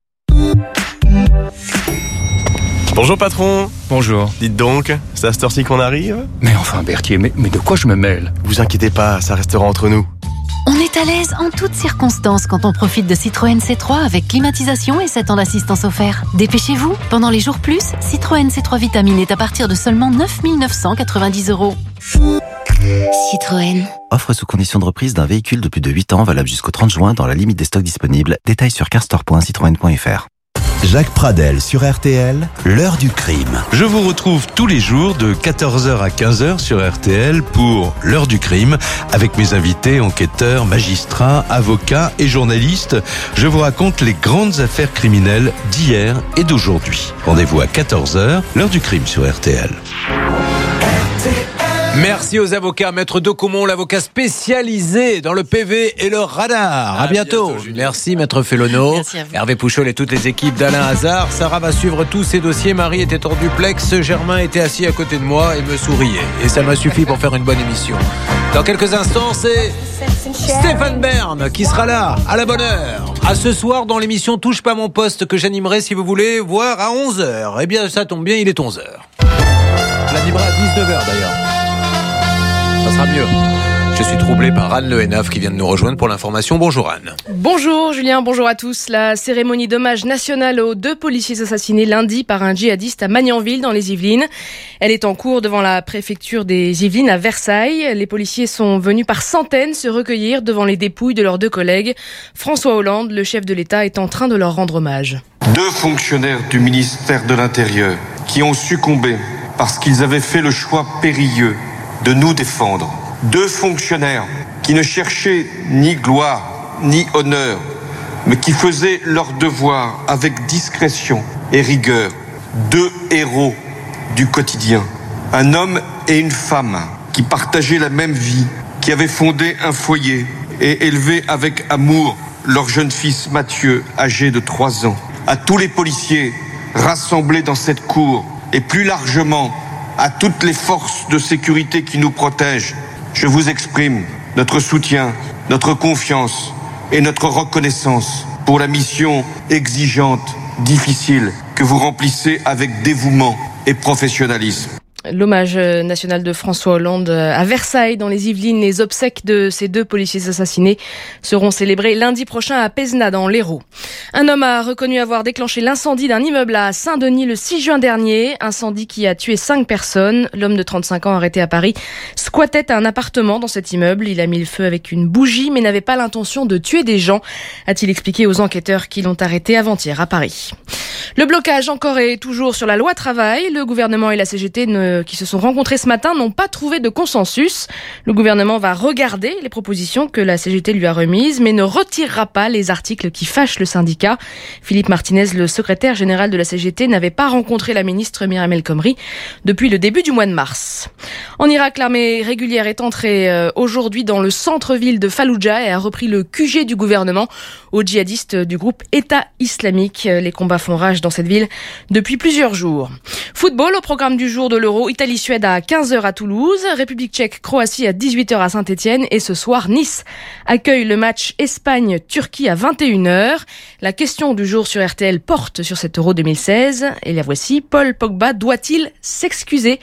Bonjour patron. Bonjour. Dites donc, c'est à cette heure-ci qu'on arrive Mais enfin Berthier, mais, mais de quoi je me mêle Vous inquiétez pas, ça restera entre nous. On est à l'aise en toutes circonstances quand on profite de Citroën C3 avec climatisation et 7 ans d'assistance offert. Dépêchez-vous, pendant les jours plus, Citroën C3 Vitamine est à partir de seulement 9 990 euros. Citroën. Offre sous condition de reprise d'un véhicule de plus de 8 ans valable jusqu'au 30 juin dans la limite des stocks disponibles. Détails sur carstore.citroën.fr. Jacques Pradel sur RTL, l'heure du crime. Je vous retrouve tous les jours de 14h à 15h sur RTL pour l'heure du crime avec mes invités, enquêteurs, magistrats, avocats et journalistes. Je vous raconte les grandes affaires criminelles d'hier et d'aujourd'hui. Rendez-vous à 14h, l'heure du crime sur RTL. Merci aux avocats, Maître Docomont, l'avocat spécialisé dans le PV et le radar. À, bientôt. Merci, Maître Fellono. Hervé Pouchol et toutes les équipes d'Alain Hazard. Sarah va suivre tous ces dossiers. Marie était en duplex. Germain était assis à côté de moi et me souriait. Et ça m'a suffi pour faire une bonne émission. Dans quelques instants, c'est Stéphane Bern qui sera là, à la bonne heure. À ce soir, dans l'émission Touche pas mon poste que j'animerai, si vous voulez, voir à 11h. Eh bien, ça tombe bien, il est 11h. Je l'animerai à 19h d'ailleurs. Ça sera mieux. Je suis troublé par Anne Le qui vient de nous rejoindre pour l'information. Bonjour Anne. Bonjour Julien, bonjour à tous. La cérémonie d'hommage national aux deux policiers assassinés lundi par un djihadiste à Magnanville dans les Yvelines. Elle est en cours devant la préfecture des Yvelines à Versailles. Les policiers sont venus par centaines se recueillir devant les dépouilles de leurs deux collègues. François Hollande, le chef de l'État, est en train de leur rendre hommage. Deux fonctionnaires du ministère de l'Intérieur qui ont succombé parce qu'ils avaient fait le choix périlleux de nous défendre. Deux fonctionnaires qui ne cherchaient ni gloire ni honneur, mais qui faisaient leur devoir avec discrétion et rigueur. Deux héros du quotidien. Un homme et une femme qui partageaient la même vie, qui avaient fondé un foyer et élevé avec amour leur jeune fils Mathieu, âgé de 3 ans. À tous les policiers rassemblés dans cette cour et plus largement à toutes les forces de sécurité qui nous protègent, je vous exprime notre soutien, notre confiance et notre reconnaissance pour la mission exigeante, difficile, que vous remplissez avec dévouement et professionnalisme. L'hommage national de François Hollande à Versailles, dans les Yvelines, les obsèques de ces deux policiers assassinés seront célébrés lundi prochain à Pézna, dans l'Hérault. Un homme a reconnu avoir déclenché l'incendie d'un immeuble à Saint-Denis le 6 juin dernier, incendie qui a tué cinq personnes. L'homme de 35 ans arrêté à Paris squattait un appartement dans cet immeuble. Il a mis le feu avec une bougie, mais n'avait pas l'intention de tuer des gens, a-t-il expliqué aux enquêteurs qui l'ont arrêté avant-hier à Paris. Le blocage encore et toujours sur la loi travail. Le gouvernement et la CGT qui se sont rencontrés ce matin n'ont pas trouvé de consensus. Le gouvernement va regarder les propositions que la CGT lui a remises, mais ne retirera pas les articles qui fâchent le syndicat. Philippe Martinez, le secrétaire général de la CGT, n'avait pas rencontré la ministre Myriam El Khomri depuis le début du mois de mars. En Irak, l'armée régulière est entrée euh, aujourd'hui dans le centre-ville de Fallujah et a repris le QG du gouvernement aux djihadistes du groupe État islamique. Les combats font rage dans cette ville depuis plusieurs jours. Football au programme du jour de l'Euro. Italie-Suède à 15h à Toulouse, République tchèque, Croatie à 18h à Saint-Etienne et ce soir Nice accueille le match Espagne-Turquie à 21h. La question du jour sur RTL porte sur cet Euro 2016 et la voici. Paul Pogba doit-il s'excuser?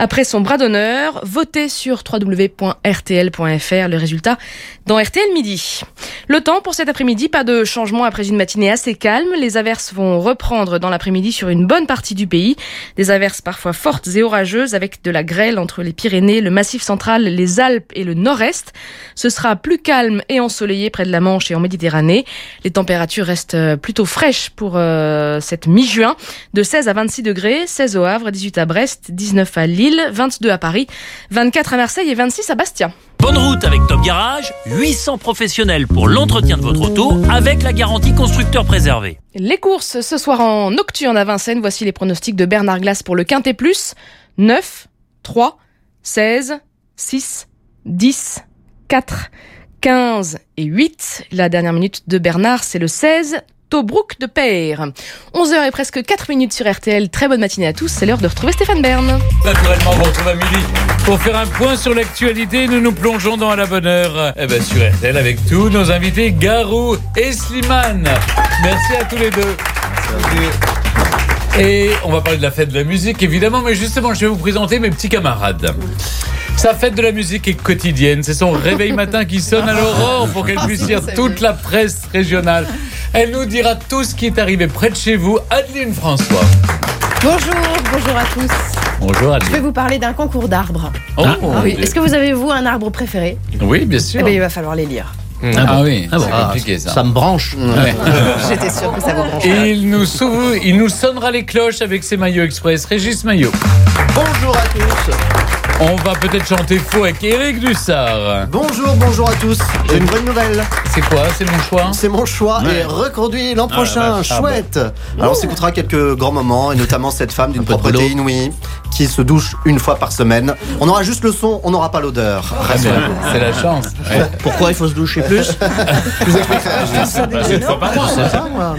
Après son bras d'honneur. Votez sur www.rtl.fr. Le résultat dans RTL Midi. Le temps pour cet après-midi, pas de changement après une matinée assez calme. Les averses vont reprendre dans l'après-midi sur une bonne partie du pays. Des averses parfois fortes et orageuses avec de la grêle entre les Pyrénées, le Massif central, les Alpes et le Nord-Est. Ce sera plus calme et ensoleillé près de la Manche et en Méditerranée. Les températures restent plutôt fraîches pour euh, cette mi-juin, de 16 à 26 degrés, 16 au Havre, 18 à Brest, 19 à Lille, 22 à Paris, 24 à Marseille et 26 à Bastia. Bonne route avec Top Garage, 800 professionnels pour l'entretien de votre auto avec la garantie constructeur préservé. Les courses ce soir en nocturne à Vincennes, voici les pronostics de Bernard Glace pour le Quintet Plus. 9, 3, 16, 6, 10, 4, 15 et 8. La dernière minute de Bernard, c'est le 16. Tobruk de Père. 11h et presque 4 minutes sur RTL. Très bonne matinée à tous. C'est l'heure de retrouver Stéphane Bern. Naturellement, on vous retrouve à midi pour faire un point sur l'actualité. Nous nous plongeons dans à la bonne heure eh ben, sur RTL avec tous nos invités Garou et Slimane. Merci à tous les deux. Et on va parler de la fête de la musique, évidemment, mais justement, je vais vous présenter mes petits camarades. Sa fête de la musique est quotidienne. C'est son réveil matin qui sonne à l'aurore pour qu'elle puisse lire toute la presse régionale. Elle nous dira tout ce qui est arrivé près de chez vous. Adeline François. Bonjour, bonjour à tous. Bonjour Je vais Adeline. vous parler d'un concours d'arbres. Oh. Ah oui. Est-ce que vous avez, vous, un arbre préféré? Oui, bien sûr. Eh bien, il va falloir les lire. Ah, oui, Ah bon. c'est compliqué ça. Ça me branche. J'étais sûre que ça vous branche. Et il nous, il nous sonnera les cloches avec ses maillots express. Régis Maillot. Bonjour à tous. On va peut-être chanter faux avec Eric Dussard. Bonjour, bonjour à tous. J'ai une bonne nouvelle. C'est quoi? C'est mon choix? C'est mon choix Ouais. et reconduit l'an Ah, prochain. la vache. Ah, Chouette. bon. Alors on s'écoutera quelques grands moments et notamment cette femme d'une propreté inouïe qui se douche une fois par semaine. On aura juste le son, on n'aura pas l'odeur. Ah, C'est la chance. Ouais. Pourquoi il faut se doucher plus? Je vous expliquerai. Bah, c'est une fois par mois,